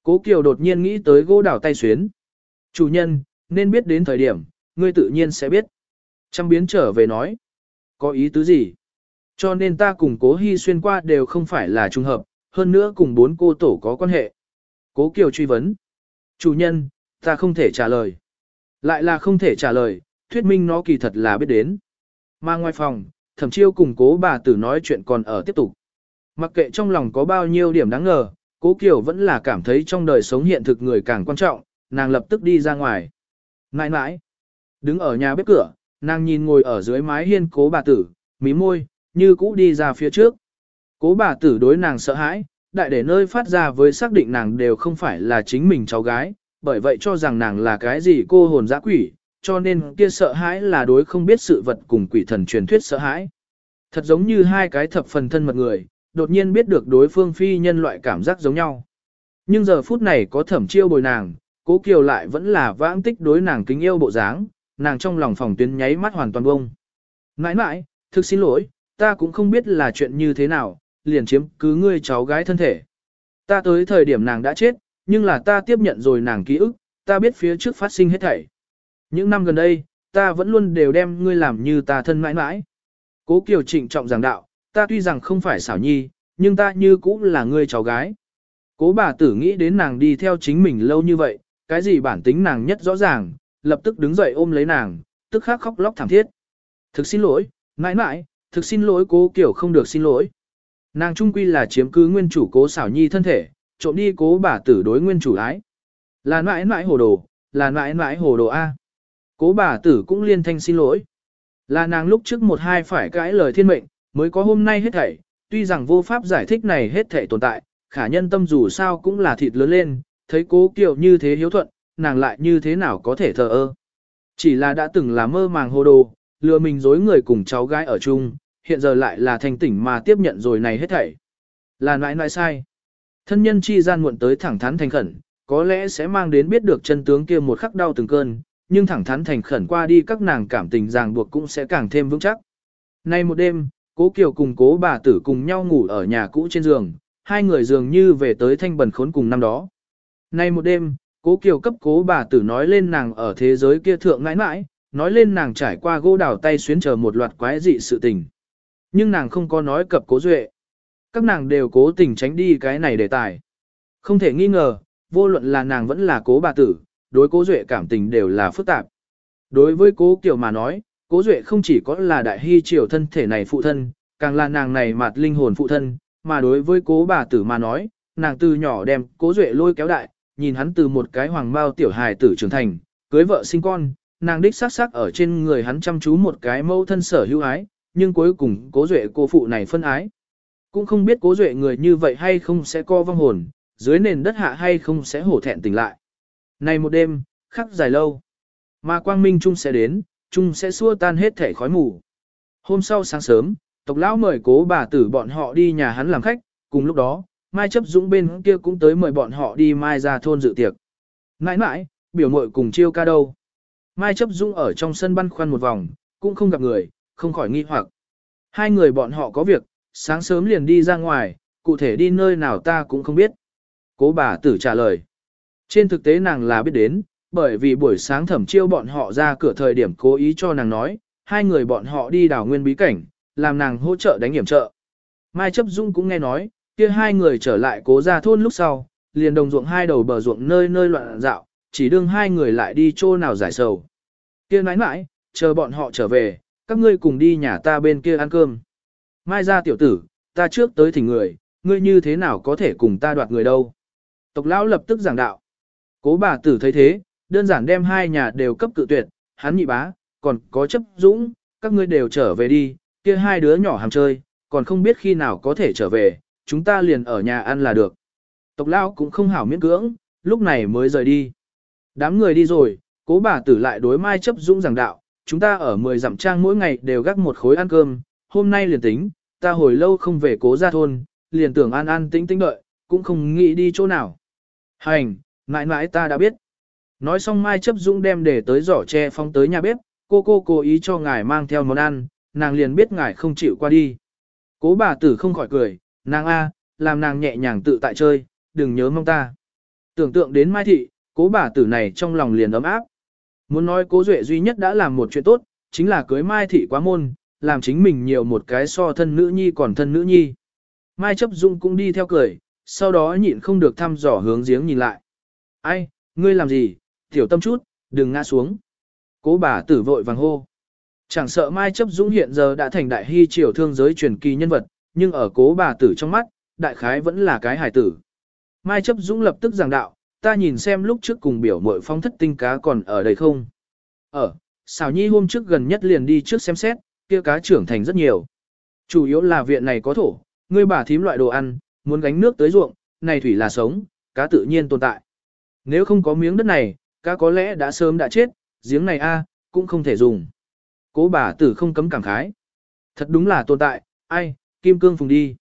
Cố Kiều đột nhiên nghĩ tới gỗ đảo tay xuyến. Chủ nhân, nên biết đến thời điểm, ngươi tự nhiên sẽ biết. Trăm biến trở về nói. Có ý tứ gì? Cho nên ta cùng cố hy xuyên qua đều không phải là trùng hợp, hơn nữa cùng bốn cô tổ có quan hệ. Cố Kiều truy vấn. Chủ nhân, ta không thể trả lời. Lại là không thể trả lời, thuyết minh nó kỳ thật là biết đến. Mà ngoài phòng, thẩm chiêu cùng cố bà tử nói chuyện còn ở tiếp tục. Mặc kệ trong lòng có bao nhiêu điểm đáng ngờ, cố Kiều vẫn là cảm thấy trong đời sống hiện thực người càng quan trọng, nàng lập tức đi ra ngoài. Nãi nãi, đứng ở nhà bếp cửa, nàng nhìn ngồi ở dưới mái hiên cố bà tử, mí môi, như cũ đi ra phía trước. Cố bà tử đối nàng sợ hãi, đại để nơi phát ra với xác định nàng đều không phải là chính mình cháu gái, bởi vậy cho rằng nàng là cái gì cô hồn dã quỷ, cho nên kia sợ hãi là đối không biết sự vật cùng quỷ thần truyền thuyết sợ hãi. Thật giống như hai cái thập phần thân mật người, đột nhiên biết được đối phương phi nhân loại cảm giác giống nhau. Nhưng giờ phút này có thẩm chiêu bồi nàng, cố kiều lại vẫn là vãng tích đối nàng kính yêu bộ dáng, nàng trong lòng phòng tuyến nháy mắt hoàn toàn bông. Nãi nãi, thực xin lỗi, ta cũng không biết là chuyện như thế nào, liền chiếm cứ ngươi cháu gái thân thể. Ta tới thời điểm nàng đã chết, nhưng là ta tiếp nhận rồi nàng ký ức, ta biết phía trước phát sinh hết thảy. Những năm gần đây, ta vẫn luôn đều đem ngươi làm như ta thân mãi mãi. Cố Kiều trịnh trọng giảng đạo, ta tuy rằng không phải xảo nhi, nhưng ta như cũng là ngươi cháu gái. Cố bà tử nghĩ đến nàng đi theo chính mình lâu như vậy, cái gì bản tính nàng nhất rõ ràng, lập tức đứng dậy ôm lấy nàng, tức khắc khóc lóc thảm thiết. Thực xin lỗi, mãi mãi, thực xin lỗi cố kiểu không được xin lỗi. Nàng trung quy là chiếm cứ nguyên chủ cố xảo nhi thân thể, trộm đi cố bà tử đối nguyên chủ ái. Là mãi mãi hồ đồ, là mãi mãi hồ đồ A. Cố bà tử cũng liên thanh xin lỗi. Là nàng lúc trước một hai phải cãi lời thiên mệnh, mới có hôm nay hết thảy, tuy rằng vô pháp giải thích này hết thảy tồn tại, khả nhân tâm dù sao cũng là thịt lớn lên, thấy cố kiều như thế hiếu thuận, nàng lại như thế nào có thể thờ ơ. Chỉ là đã từng là mơ màng hồ đồ, lừa mình dối người cùng cháu gái ở chung, hiện giờ lại là thành tỉnh mà tiếp nhận rồi này hết thảy. Là nãi nãi sai. Thân nhân chi gian muộn tới thẳng thắn thành khẩn, có lẽ sẽ mang đến biết được chân tướng kia một khắc đau từng cơn, nhưng thẳng thắn thành khẩn qua đi các nàng cảm tình ràng buộc cũng sẽ càng thêm vững chắc. Nay một đêm, cố Kiều cùng cố bà tử cùng nhau ngủ ở nhà cũ trên giường, hai người dường như về tới thanh bần khốn cùng năm đó. Nay một đêm, cố Kiều cấp cố bà tử nói lên nàng ở thế giới kia thượng ngãi mãi, nói lên nàng trải qua gỗ đào tay xuyến chờ một loạt quái dị sự tình. Nhưng nàng không có nói cập cố duệ. Các nàng đều cố tình tránh đi cái này đề tài. Không thể nghi ngờ, vô luận là nàng vẫn là cố bà tử, đối cố duệ cảm tình đều là phức tạp. Đối với cố Kiều mà nói, cố duệ không chỉ có là đại hy triều thân thể này phụ thân, càng là nàng này mặt linh hồn phụ thân, mà đối với cố bà tử mà nói, nàng từ nhỏ đem cố duệ lôi kéo đại, nhìn hắn từ một cái hoàng bao tiểu hài tử trưởng thành, cưới vợ sinh con, nàng đích xác xác ở trên người hắn chăm chú một cái mâu thân sở hữu ái, nhưng cuối cùng cố duệ cô phụ này phân ái. Cũng không biết cố duệ người như vậy hay không sẽ co vong hồn, dưới nền đất hạ hay không sẽ hổ thẹn tỉnh lại. Này một đêm, khắc dài lâu, mà quang minh trung sẽ đến, trung sẽ xua tan hết thể khói mù. Hôm sau sáng sớm, tộc lão mời cố bà tử bọn họ đi nhà hắn làm khách, cùng lúc đó, Mai chấp dũng bên kia cũng tới mời bọn họ đi Mai ra thôn dự tiệc. Nãi nãi, biểu mội cùng chiêu ca đâu. Mai chấp dũng ở trong sân băn khoăn một vòng, cũng không gặp người, không khỏi nghi hoặc. Hai người bọn họ có việc, sáng sớm liền đi ra ngoài, cụ thể đi nơi nào ta cũng không biết. Cố bà tử trả lời. Trên thực tế nàng là biết đến, bởi vì buổi sáng thẩm chiêu bọn họ ra cửa thời điểm cố ý cho nàng nói, hai người bọn họ đi đảo nguyên bí cảnh, làm nàng hỗ trợ đánh hiểm trợ. Mai chấp dung cũng nghe nói, kia hai người trở lại cố ra thôn lúc sau, liền đồng ruộng hai đầu bờ ruộng nơi nơi loạn dạo, chỉ đương hai người lại đi chỗ nào giải sầu. Kia nãi nãi, chờ bọn họ trở về, các ngươi cùng đi nhà ta bên kia ăn cơm. Mai ra tiểu tử, ta trước tới thỉnh người, ngươi như thế nào có thể cùng ta đoạt người đâu. Tộc lão lập tức giảng đạo. Cố bà tử thấy thế, đơn giản đem hai nhà đều cấp cự tuyệt, hắn nhị bá, còn có chấp dũng, các ngươi đều trở về đi, kia hai đứa nhỏ hàng chơi, còn không biết khi nào có thể trở về, chúng ta liền ở nhà ăn là được. Tộc lao cũng không hảo miễn cưỡng, lúc này mới rời đi. Đám người đi rồi, cố bà tử lại đối mai chấp dũng giảng đạo, chúng ta ở 10 dặm trang mỗi ngày đều gác một khối ăn cơm, hôm nay liền tính, ta hồi lâu không về cố gia thôn, liền tưởng an an tĩnh tĩnh đợi, cũng không nghĩ đi chỗ nào. Hành, mãi mãi ta đã biết. Nói xong Mai chấp dũng đem để tới giỏ tre phong tới nhà bếp, cô cô cố ý cho ngài mang theo món ăn, nàng liền biết ngài không chịu qua đi. Cố bà tử không khỏi cười, nàng A, làm nàng nhẹ nhàng tự tại chơi, đừng nhớ mong ta. Tưởng tượng đến Mai thị, cố bà tử này trong lòng liền ấm áp. Muốn nói cố duệ duy nhất đã làm một chuyện tốt, chính là cưới Mai thị quá môn, làm chính mình nhiều một cái so thân nữ nhi còn thân nữ nhi. Mai chấp dung cũng đi theo cười, sau đó nhịn không được thăm dò hướng giếng nhìn lại. Ai, ngươi làm gì, tiểu tâm chút, đừng ngã xuống. Cố bà tử vội vàng hô. Chẳng sợ Mai chấp dũng hiện giờ đã thành đại hy triều thương giới truyền kỳ nhân vật, nhưng ở cố bà tử trong mắt, đại khái vẫn là cái hài tử. Mai chấp dũng lập tức giảng đạo, ta nhìn xem lúc trước cùng biểu mội phong thất tinh cá còn ở đây không. Ở, xảo nhi hôm trước gần nhất liền đi trước xem xét, kia cá trưởng thành rất nhiều. Chủ yếu là viện này có thổ, ngươi bà thím loại đồ ăn, muốn gánh nước tới ruộng, này thủy là sống, cá tự nhiên tồn tại. Nếu không có miếng đất này, cá có lẽ đã sớm đã chết, giếng này a cũng không thể dùng. Cố bà tử không cấm cảm khái. Thật đúng là tồn tại, ai, kim cương phùng đi.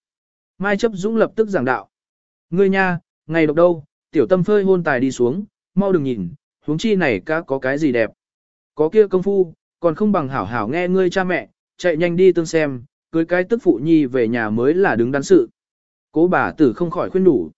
Mai chấp dũng lập tức giảng đạo. Ngươi nha, ngày độc đâu, tiểu tâm phơi hôn tài đi xuống, mau đừng nhìn, huống chi này cá có cái gì đẹp. Có kia công phu, còn không bằng hảo hảo nghe ngươi cha mẹ, chạy nhanh đi tương xem, cưới cái tức phụ nhi về nhà mới là đứng đắn sự. Cố bà tử không khỏi khuyên đủ.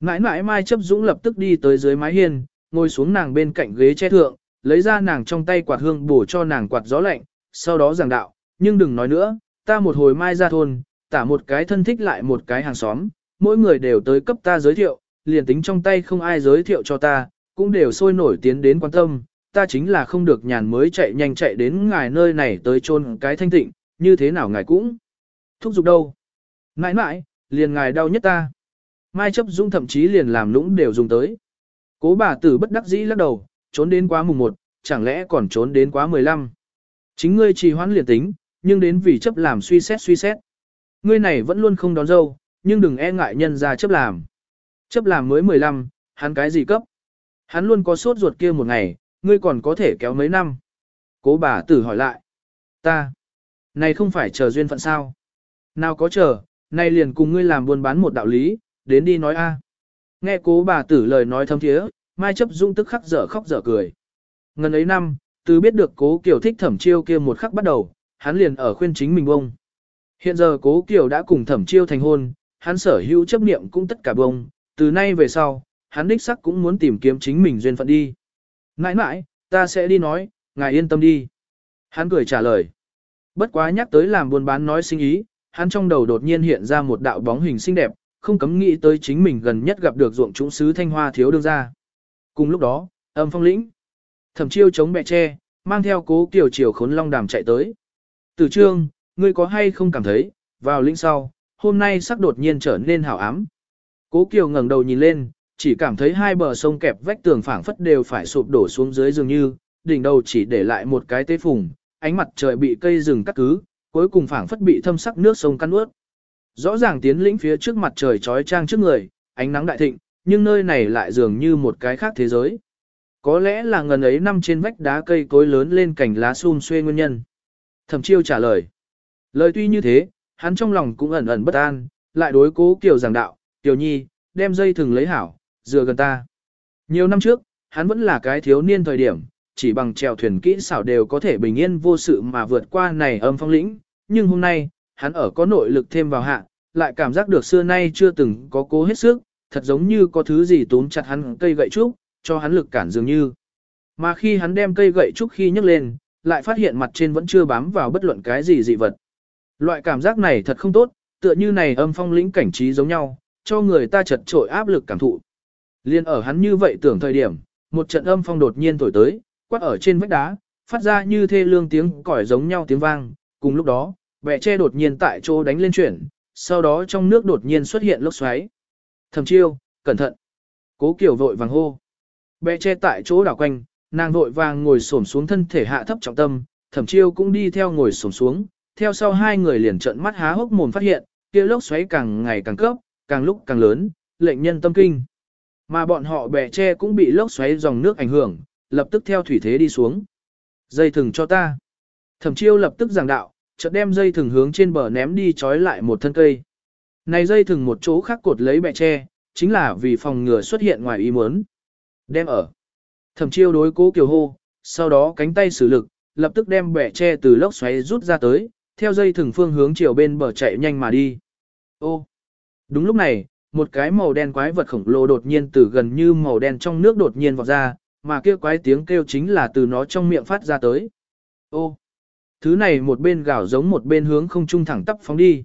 Ngãi ngãi Mai chấp dũng lập tức đi tới dưới mái hiên, ngồi xuống nàng bên cạnh ghế che thượng, lấy ra nàng trong tay quạt hương bổ cho nàng quạt gió lạnh, sau đó giảng đạo, nhưng đừng nói nữa, ta một hồi mai ra thôn, tả một cái thân thích lại một cái hàng xóm, mỗi người đều tới cấp ta giới thiệu, liền tính trong tay không ai giới thiệu cho ta, cũng đều sôi nổi tiến đến quan tâm, ta chính là không được nhàn mới chạy nhanh chạy đến ngài nơi này tới chôn cái thanh tịnh, như thế nào ngài cũng thúc giục đâu. Nãi nãi, liền ngài đau nhất ta. Mai chấp dung thậm chí liền làm lũng đều dùng tới. Cố bà tử bất đắc dĩ lắc đầu, trốn đến quá mùng 1, chẳng lẽ còn trốn đến quá 15. Chính ngươi trì hoãn liền tính, nhưng đến vì chấp làm suy xét suy xét. Ngươi này vẫn luôn không đón dâu, nhưng đừng e ngại nhân ra chấp làm. Chấp làm mới 15, hắn cái gì cấp? Hắn luôn có sốt ruột kia một ngày, ngươi còn có thể kéo mấy năm. Cố bà tử hỏi lại. Ta. Này không phải chờ duyên phận sao? Nào có chờ, này liền cùng ngươi làm buôn bán một đạo lý, đến đi nói a. Nghe cố bà tử lời nói thâm thiế, Mai chấp dung tức khắc dở khóc dở cười. Ngần ấy năm, từ biết được cố Kiều thích thẩm chiêu kia một khắc bắt đầu, hắn liền ở khuyên chính mình bông. Hiện giờ cố Kiều đã cùng thẩm chiêu thành hôn, hắn sở hữu chấp niệm cũng tất cả bông, từ nay về sau, hắn đích sắc cũng muốn tìm kiếm chính mình duyên phận đi. Nãi nãi, ta sẽ đi nói, ngài yên tâm đi. Hắn cười trả lời. Bất quá nhắc tới làm buôn bán nói sinh ý, hắn trong đầu đột nhiên hiện ra một đạo bóng hình xinh đẹp, không cấm nghĩ tới chính mình gần nhất gặp được ruộng trũng sứ thanh hoa thiếu đương ra. Cùng lúc đó, âm phong lĩnh, thẩm chiêu chống bẹ tre, mang theo cố kiểu chiều khốn long đàm chạy tới. Tử trương, ngươi có hay không cảm thấy, vào lĩnh sau, hôm nay sắc đột nhiên trở nên hào ám. Cố Kiều ngẩng đầu nhìn lên, chỉ cảm thấy hai bờ sông kẹp vách tường phảng phất đều phải sụp đổ xuống dưới dường như, đỉnh đầu chỉ để lại một cái tế phùng, ánh mặt trời bị cây rừng cắt cứ, cuối cùng phảng phất bị thâm sắc nước sông căn ướt. Rõ ràng tiến lĩnh phía trước mặt trời trói trang trước người, ánh nắng đại thịnh, nhưng nơi này lại dường như một cái khác thế giới. Có lẽ là ngần ấy năm trên vách đá cây cối lớn lên cành lá xum xuê nguyên nhân. Thẩm chiêu trả lời. Lời tuy như thế, hắn trong lòng cũng ẩn ẩn bất an, lại đối cố Kiều giảng đạo, Kiều Nhi, đem dây thừng lấy hảo, dựa gần ta. Nhiều năm trước, hắn vẫn là cái thiếu niên thời điểm, chỉ bằng chèo thuyền kỹ xảo đều có thể bình yên vô sự mà vượt qua này âm phong lĩnh, nhưng hôm nay, hắn ở có nội lực thêm vào hạ, lại cảm giác được xưa nay chưa từng có cố hết sức, thật giống như có thứ gì túm chặt hắn cây gậy trúc, cho hắn lực cản dường như. Mà khi hắn đem cây gậy trúc khi nhấc lên, lại phát hiện mặt trên vẫn chưa bám vào bất luận cái gì dị vật. Loại cảm giác này thật không tốt, tựa như này âm phong lĩnh cảnh trí giống nhau, cho người ta chật trội áp lực cảm thụ. Liên ở hắn như vậy tưởng thời điểm, một trận âm phong đột nhiên thổi tới, quát ở trên vách đá, phát ra như thê lương tiếng còi giống nhau tiếng vang, cùng lúc đó, bẹ tre đột nhiên tại chỗ đánh lên chuyển, sau đó trong nước đột nhiên xuất hiện lốc xoáy. Thẩm chiêu, cẩn thận. Cố Kiều vội vàng hô. Bẹ tre tại chỗ đảo quanh, nàng vội vàng ngồi xổm xuống thân thể hạ thấp trọng tâm, thẩm chiêu cũng đi theo ngồi xổm xuống, theo sau hai người liền trợn mắt há hốc mồm phát hiện, kia lốc xoáy càng ngày càng cấp, càng lúc càng lớn, lệnh nhân tâm kinh. Mà bọn họ bè tre cũng bị lốc xoáy dòng nước ảnh hưởng, lập tức theo thủy thế đi xuống. Dây thừng cho ta. Thẩm chiêu lập tức giảng đạo, chợt đem dây thừng hướng trên bờ ném đi trói lại một thân cây. Này dây thừng một chỗ khác cột lấy bẹ tre, chính là vì phòng ngừa xuất hiện ngoài ý muốn. Đem ở. Thẩm chiêu đối cố kiều hô, sau đó cánh tay sử lực, lập tức đem bẹ tre từ lốc xoáy rút ra tới, theo dây thừng phương hướng chiều bên bờ chạy nhanh mà đi. Ô! Đúng lúc này, một cái màu đen quái vật khổng lồ đột nhiên từ gần như màu đen trong nước đột nhiên vọt ra, mà kia quái tiếng kêu chính là từ nó trong miệng phát ra tới. Ô! Thứ này một bên gào giống một bên hướng không trung thẳng tắp phóng đi.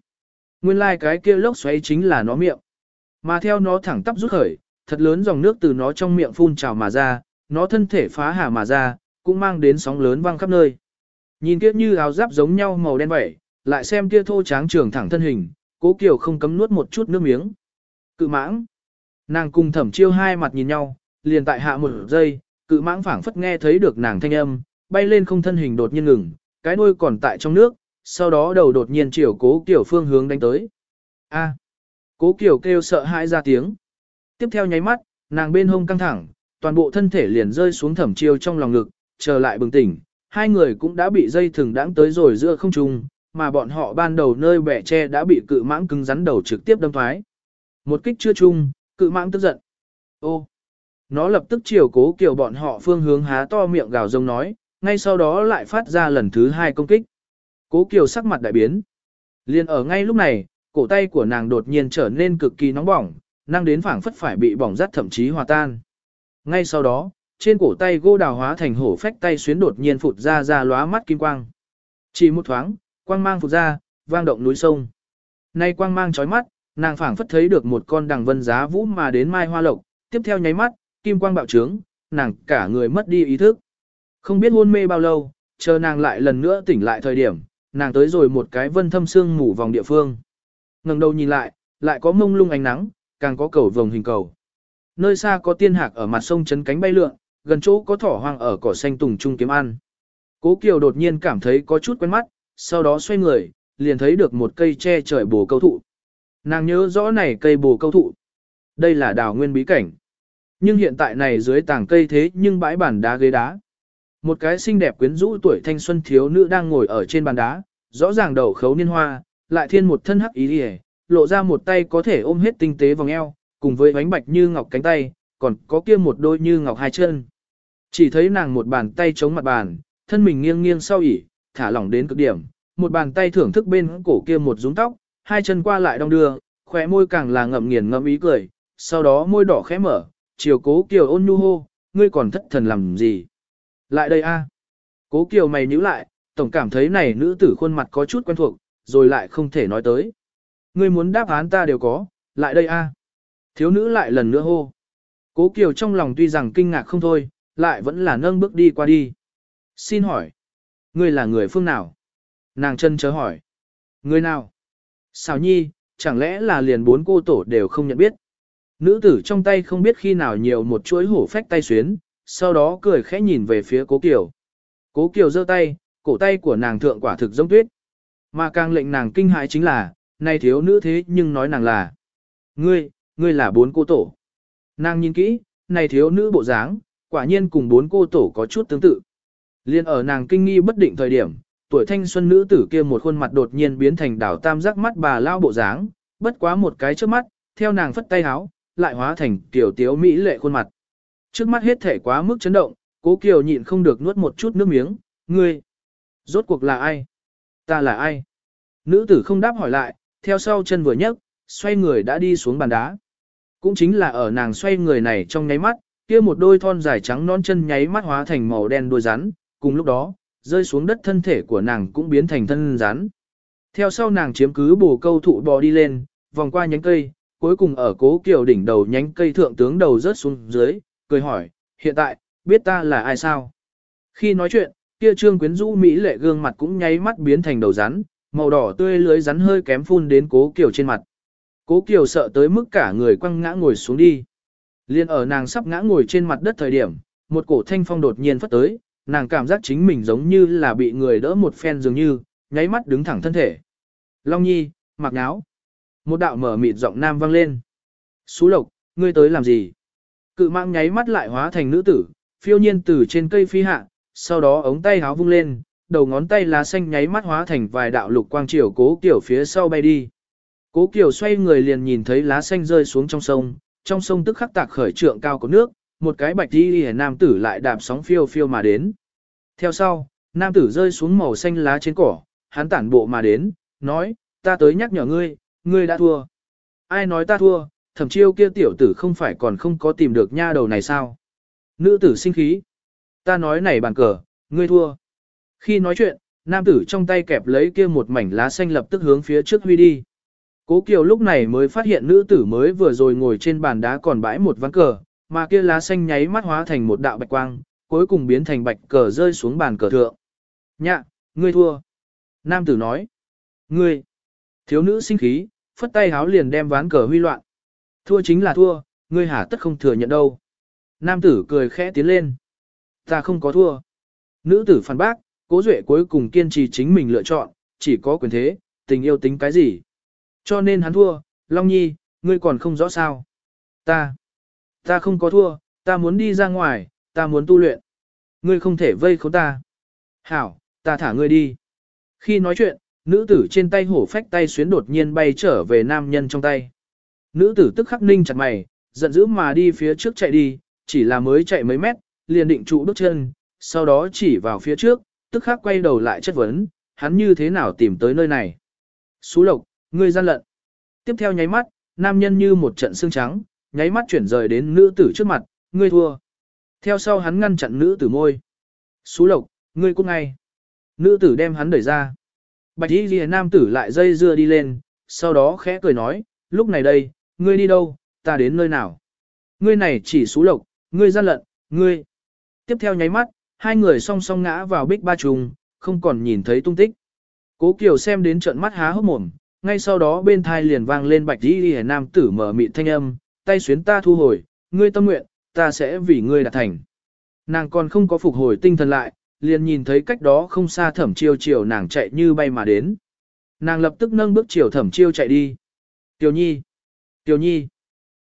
Nguyên lai like cái kia lốc xoáy chính là nó miệng. Mà theo nó thẳng tắp rút khởi, thật lớn dòng nước từ nó trong miệng phun trào mà ra, nó thân thể phá hà mà ra, cũng mang đến sóng lớn vang khắp nơi. Nhìn kia như áo giáp giống nhau màu đen vậy, lại xem kia thô tráng trường thẳng thân hình, cố kiều không cấm nuốt một chút nước miếng. Cự mãng. Nàng cùng thẩm chiêu hai mặt nhìn nhau, liền tại hạ một giây, cự mãng phảng phất nghe thấy được nàng thanh âm, bay lên không thân hình đột nhiên ngừng, cái đuôi còn tại trong nước, sau đó đầu đột nhiên chiều cố Kiều phương hướng đánh tới. A. Cố Kiều kêu sợ hãi ra tiếng. Tiếp theo nháy mắt, nàng bên hông căng thẳng, toàn bộ thân thể liền rơi xuống thẩm chiêu trong lòng ngực, trở lại bừng tỉnh, hai người cũng đã bị dây thừng đãng tới rồi giữa không trung, mà bọn họ ban đầu nơi bẻ tre đã bị cự mãng cứng rắn đầu trực tiếp đâm thoái. Một kích chưa chung, cự mãng tức giận. Ô! Nó lập tức chiều cố kiểu bọn họ phương hướng há to miệng gào rông nói, ngay sau đó lại phát ra lần thứ hai công kích. Cố Kiều sắc mặt đại biến. Liên ở ngay lúc này, cổ tay của nàng đột nhiên trở nên cực kỳ nóng bỏng, năng đến phảng phất phải bị bỏng rát thậm chí hòa tan. Ngay sau đó, trên cổ tay gỗ đào hóa thành hổ phách tay xuyến đột nhiên phụt ra ra lóa mắt kim quang. Chỉ một thoáng, quang mang phụt ra, vang động núi sông. Nay quang mang chói mắt, nàng phảng phất thấy được một con đằng vân giá vũ mà đến mai hoa lộc, tiếp theo nháy mắt, kim quang bạo trướng, nàng cả người mất đi ý thức. Không biết hôn mê bao lâu, chờ nàng lại lần nữa tỉnh lại thời điểm, nàng tới rồi một cái vân thâm sương mù vòng địa phương. ngẩng đầu nhìn lại, lại có mông lung ánh nắng, càng có cầu vồng hình cầu. Nơi xa có tiên hạc ở mặt sông chấn cánh bay lượn, gần chỗ có thỏ hoang ở cỏ xanh tùng trung kiếm ăn. Cố Kiều đột nhiên cảm thấy có chút quen mắt, sau đó xoay người, liền thấy được một cây che trời bồ câu thụ. Nàng nhớ rõ này cây bồ câu thụ. Đây là đào nguyên bí cảnh. Nhưng hiện tại này dưới tảng cây thế nhưng bãi bản đá ghế đá. Một cái xinh đẹp quyến rũ tuổi thanh xuân thiếu nữ đang ngồi ở trên bàn đá, rõ ràng đầu khấu niên hoa, lại thiên một thân hắc ý liễu, lộ ra một tay có thể ôm hết tinh tế vòng eo, cùng với bánh bạch như ngọc cánh tay, còn có kia một đôi như ngọc hai chân. Chỉ thấy nàng một bàn tay chống mặt bàn, thân mình nghiêng nghiêng sau ỉ, thả lỏng đến cực điểm, một bàn tay thưởng thức bên cổ kia một rúng tóc, hai chân qua lại đong đưa, khóe môi càng là ngậm nghiền ngậm ý cười, sau đó môi đỏ khẽ mở, chiều cố kiều ôn nhu hô, ngươi còn thất thần làm gì? Lại đây a. Cố kiều mày nhíu lại, tổng cảm thấy này nữ tử khuôn mặt có chút quen thuộc, rồi lại không thể nói tới. Ngươi muốn đáp án ta đều có, lại đây a. Thiếu nữ lại lần nữa hô. Cố kiều trong lòng tuy rằng kinh ngạc không thôi, lại vẫn là nâng bước đi qua đi. Xin hỏi, ngươi là người phương nào? Nàng chân chớ hỏi. Người nào? Xào nhi, chẳng lẽ là liền bốn cô tổ đều không nhận biết? Nữ tử trong tay không biết khi nào nhiều một chuỗi hổ phách tay xuyến, sau đó cười khẽ nhìn về phía cố kiều. Cố kiều giơ tay, cổ tay của nàng thượng quả thực giống tuyết. Mà càng lệnh nàng kinh hãi chính là, nay thiếu nữ thế nhưng nói nàng là. Ngươi, ngươi là bốn cô tổ. Nàng nhìn kỹ, này thiếu nữ bộ dáng, quả nhiên cùng bốn cô tổ có chút tương tự. Liên ở nàng kinh nghi bất định thời điểm, tuổi thanh xuân nữ tử kia một khuôn mặt đột nhiên biến thành đảo tam giác mắt bà lao bộ dáng, bất quá một cái trước mắt, theo nàng phất tay háo, lại hóa thành tiểu tiếu mỹ lệ khuôn mặt. Trước mắt hết thể quá mức chấn động, cố kiều nhịn không được nuốt một chút nước miếng, ngươi, rốt cuộc là ai? Ta là ai? Nữ tử không đáp hỏi lại, theo sau chân vừa nhấc, xoay người đã đi xuống bàn đá. Cũng chính là ở nàng xoay người này trong nháy mắt, kia một đôi thon dài trắng non chân nháy mắt hóa thành màu đen đuôi rắn, cùng lúc đó, rơi xuống đất thân thể của nàng cũng biến thành thân rắn. Theo sau nàng chiếm cứ bồ câu thụ bò đi lên, vòng qua nhánh cây, cuối cùng ở cố kiều đỉnh đầu nhánh cây thượng tướng đầu rớt xuống dưới, cười hỏi, hiện tại, biết ta là ai sao? Khi nói chuyện, kia trương quyến rũ Mỹ lệ gương mặt cũng nháy mắt biến thành đầu rắn, màu đỏ tươi lưới rắn hơi kém phun đến cố kiều trên mặt. Cố kiều sợ tới mức cả người quăng ngã ngồi xuống đi. Liên ở nàng sắp ngã ngồi trên mặt đất thời điểm, một cổ thanh phong đột nhiên phất tới, nàng cảm giác chính mình giống như là bị người đỡ một phen dường như, nháy mắt đứng thẳng thân thể. Long Nhi, mặc náo. Một đạo mở mịt giọng nam vang lên. Xú lộc, ngươi tới làm gì? Cự mạng nháy mắt lại hóa thành nữ tử, phiêu nhiên từ trên cây phi hạ, sau đó ống tay háo vung lên, đầu ngón tay lá xanh nháy mắt hóa thành vài đạo lục quang triều cố kiểu phía sau bay đi. Cố Kiều xoay người liền nhìn thấy lá xanh rơi xuống trong sông, trong sông tức khắc tạc khởi trượng cao của nước, một cái bạch đi hề nam tử lại đạp sóng phiêu phiêu mà đến. Theo sau, nam tử rơi xuống màu xanh lá trên cỏ, hắn tản bộ mà đến, nói, ta tới nhắc nhở ngươi, ngươi đã thua. Ai nói ta thua, thẩm chiêu kia tiểu tử không phải còn không có tìm được nha đầu này sao? Nữ tử sinh khí. Ta nói này bàn cờ, ngươi thua. Khi nói chuyện, nam tử trong tay kẹp lấy kia một mảnh lá xanh lập tức hướng phía trước huy đi. Cố Kiều lúc này mới phát hiện nữ tử mới vừa rồi ngồi trên bàn đá còn bãi một ván cờ, mà kia lá xanh nháy mắt hóa thành một đạo bạch quang, cuối cùng biến thành bạch cờ rơi xuống bàn cờ thượng. Nhạ, ngươi thua. Nam tử nói. Ngươi. Thiếu nữ sinh khí, phất tay háo liền đem ván cờ huy loạn. Thua chính là thua, ngươi hả tất không thừa nhận đâu. Nam tử cười khẽ tiến lên. Ta không có thua. Nữ tử phản bác, cố duệ cuối cùng kiên trì chính mình lựa chọn, chỉ có quyền thế, tình yêu tính cái gì. Cho nên hắn thua, Long Nhi, ngươi còn không rõ sao. Ta, ta không có thua, ta muốn đi ra ngoài, ta muốn tu luyện. Ngươi không thể vây khốn ta. Hảo, ta thả ngươi đi. Khi nói chuyện, nữ tử trên tay hổ phách tay xuyến đột nhiên bay trở về nam nhân trong tay. Nữ tử tức khắc ninh chặt mày, giận dữ mà đi phía trước chạy đi, chỉ là mới chạy mấy mét, liền định trụ bước chân, sau đó chỉ vào phía trước, tức khắc quay đầu lại chất vấn, hắn như thế nào tìm tới nơi này. Xú lộc, ngươi gian lận. Tiếp theo nháy mắt, nam nhân như một trận xương trắng, nháy mắt chuyển rời đến nữ tử trước mặt, ngươi thua. Theo sau hắn ngăn chặn nữ tử môi. Xú lộc, ngươi cũng ngay. Nữ tử đem hắn đẩy ra. Bạch y ghi nam tử lại dây dưa đi lên, sau đó khẽ cười nói, lúc này đây, ngươi đi đâu, ta đến nơi nào. Ngươi này chỉ xú lộc, ngươi gian lận, ngươi. Tiếp theo nháy mắt, hai người song song ngã vào bích ba trùng, không còn nhìn thấy tung tích. Cố Kiều xem đến trận mắt há hốc mồm, ngay sau đó bên thai liền vang lên bạch y hề nam tử mở mịt thanh âm, tay xuyến ta thu hồi, ngươi tâm nguyện, ta sẽ vì ngươi đạt thành. Nàng còn không có phục hồi tinh thần lại, liền nhìn thấy cách đó không xa thẩm chiêu chiều nàng chạy như bay mà đến. Nàng lập tức nâng bước chiều thẩm chiêu chạy đi. Tiểu nhi! Tiểu nhi!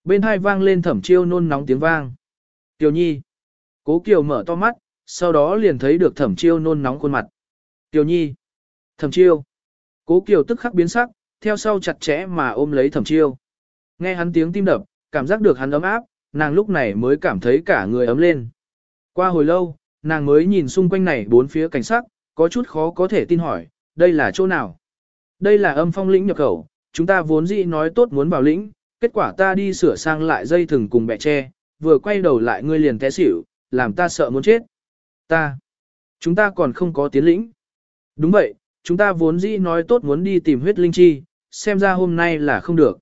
Bên hai vang lên thẩm chiêu nôn nóng tiếng vang. Tiểu nhi! Cố kiều mở to mắt, sau đó liền thấy được thẩm chiêu nôn nóng khuôn mặt. Tiểu nhi! Thẩm chiêu! Cố Kiều tức khắc biến sắc, theo sau chặt chẽ mà ôm lấy thẩm chiêu. Nghe hắn tiếng tim đập, cảm giác được hắn ấm áp, nàng lúc này mới cảm thấy cả người ấm lên. Qua hồi lâu, nàng mới nhìn xung quanh này bốn phía cảnh sắc, có chút khó có thể tin hỏi, đây là chỗ nào? Đây là âm phong lĩnh nhập khẩu, chúng ta vốn dĩ nói tốt muốn vào lĩnh, kết quả ta đi sửa sang lại dây thừng cùng bẹ tre, vừa quay đầu lại ngươi liền té xỉu, làm ta sợ muốn chết. Ta, chúng ta còn không có tiến lĩnh. Đúng vậy, chúng ta vốn dĩ nói tốt muốn đi tìm huyết linh chi, xem ra hôm nay là không được.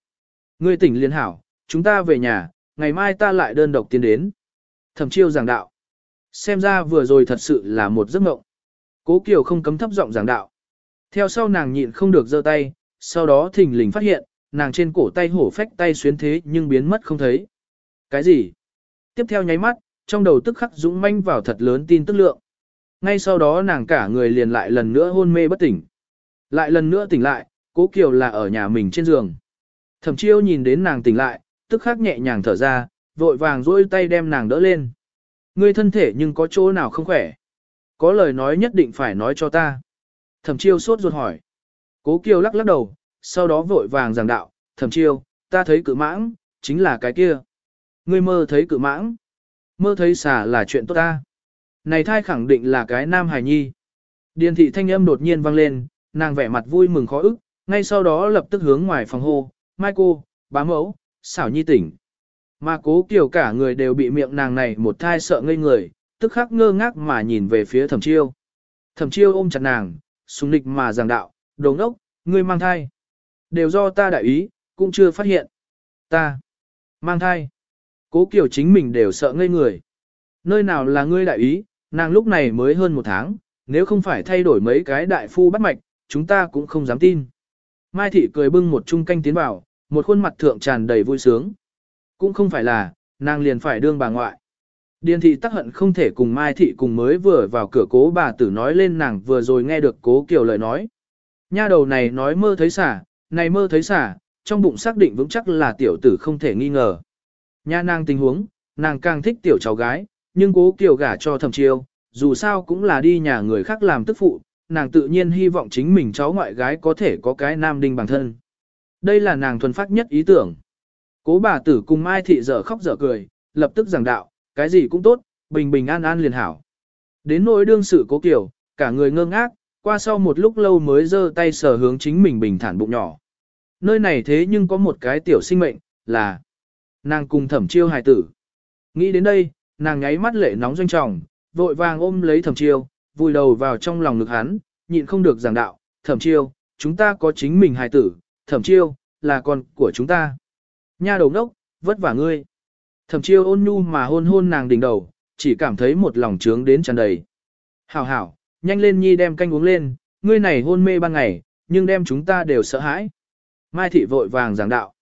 Ngươi tỉnh liên hảo, chúng ta về nhà, ngày mai ta lại đơn độc tiến đến. Thẩm chiêu giảng đạo. Xem ra vừa rồi thật sự là một giấc mộng. Cố Kiều không cấm thấp giọng giảng đạo. Theo sau nàng nhịn không được giơ tay, sau đó thình lình phát hiện, nàng trên cổ tay hổ phách tay xuyến thế nhưng biến mất không thấy. Cái gì? Tiếp theo nháy mắt, trong đầu tức khắc dũng manh vào thật lớn tin tức lượng. Ngay sau đó nàng cả người liền lại lần nữa hôn mê bất tỉnh. Lại lần nữa tỉnh lại, cố Kiều là ở nhà mình trên giường. Thẩm chiêu nhìn đến nàng tỉnh lại, tức khắc nhẹ nhàng thở ra, vội vàng duỗi tay đem nàng đỡ lên. Ngươi thân thể nhưng có chỗ nào không khỏe? Có lời nói nhất định phải nói cho ta. Thẩm chiêu sốt ruột hỏi. Cố Kiều lắc lắc đầu, sau đó vội vàng giảng đạo, thẩm chiêu, ta thấy cự mãng, chính là cái kia. Ngươi mơ thấy cự mãng. Mơ thấy xà là chuyện tốt ta. Này thai khẳng định là cái nam hài nhi. Điền thị thanh âm đột nhiên vang lên, nàng vẻ mặt vui mừng khó ức, ngay sau đó lập tức hướng ngoài phòng hô, mai cô, bá mẫu, xảo nhi tỉnh. Mà cố kiểu cả người đều bị miệng nàng này một thai sợ ngây người, tức khắc ngơ ngác mà nhìn về phía thẩm chiêu. Thẩm chiêu ôm chặt nàng, súng nịch mà giảng đạo, đồ ngốc, ngươi mang thai. Đều do ta đại ý, cũng chưa phát hiện. Ta, mang thai. Cố kiểu chính mình đều sợ ngây người. Nơi nào là ngươi đại ý, nàng lúc này mới hơn một tháng, nếu không phải thay đổi mấy cái đại phu bắt mạch, chúng ta cũng không dám tin. Mai thị cười bưng một chung canh tiến vào, một khuôn mặt thượng tràn đầy vui sướng. Cũng không phải là, nàng liền phải đương bà ngoại. Điền thị tắc hận không thể cùng Mai thị cùng mới vừa vào cửa cố bà tử nói lên nàng vừa rồi nghe được cố kiều lời nói. Nha đầu này nói mơ thấy xả, này mơ thấy xả, trong bụng xác định vững chắc là tiểu tử không thể nghi ngờ. Nha nàng tình huống, nàng càng thích tiểu cháu gái, nhưng cố kiều gả cho thầm chiêu, dù sao cũng là đi nhà người khác làm tức phụ, nàng tự nhiên hy vọng chính mình cháu ngoại gái có thể có cái nam đinh bằng thân. Đây là nàng thuần phát nhất ý tưởng. Cố bà tử cùng Mai thị dở khóc dở cười, lập tức giảng đạo, cái gì cũng tốt, bình bình an an liền hảo. Đến nỗi đương sự cố kiểu, cả người ngơ ngác, qua sau một lúc lâu mới giơ tay sờ hướng chính mình bình thản bụng nhỏ. Nơi này thế nhưng có một cái tiểu sinh mệnh, là nàng cùng thẩm chiêu hài tử. Nghĩ đến đây, nàng nháy mắt lệ nóng doanh trọng, vội vàng ôm lấy thẩm chiêu, vùi đầu vào trong lòng ngực hắn, nhịn không được giảng đạo, thẩm chiêu, chúng ta có chính mình hài tử, thẩm chiêu, là con của chúng ta. Nha đầu đốc, vất vả ngươi. Thẩm chiêu ôn nhu mà hôn hôn nàng đỉnh đầu, chỉ cảm thấy một lòng trướng đến tràn đầy. Hảo hảo, nhanh lên nhi đem canh uống lên, ngươi này hôn mê ban ngày, nhưng đem chúng ta đều sợ hãi. Mai thị vội vàng giảng đạo.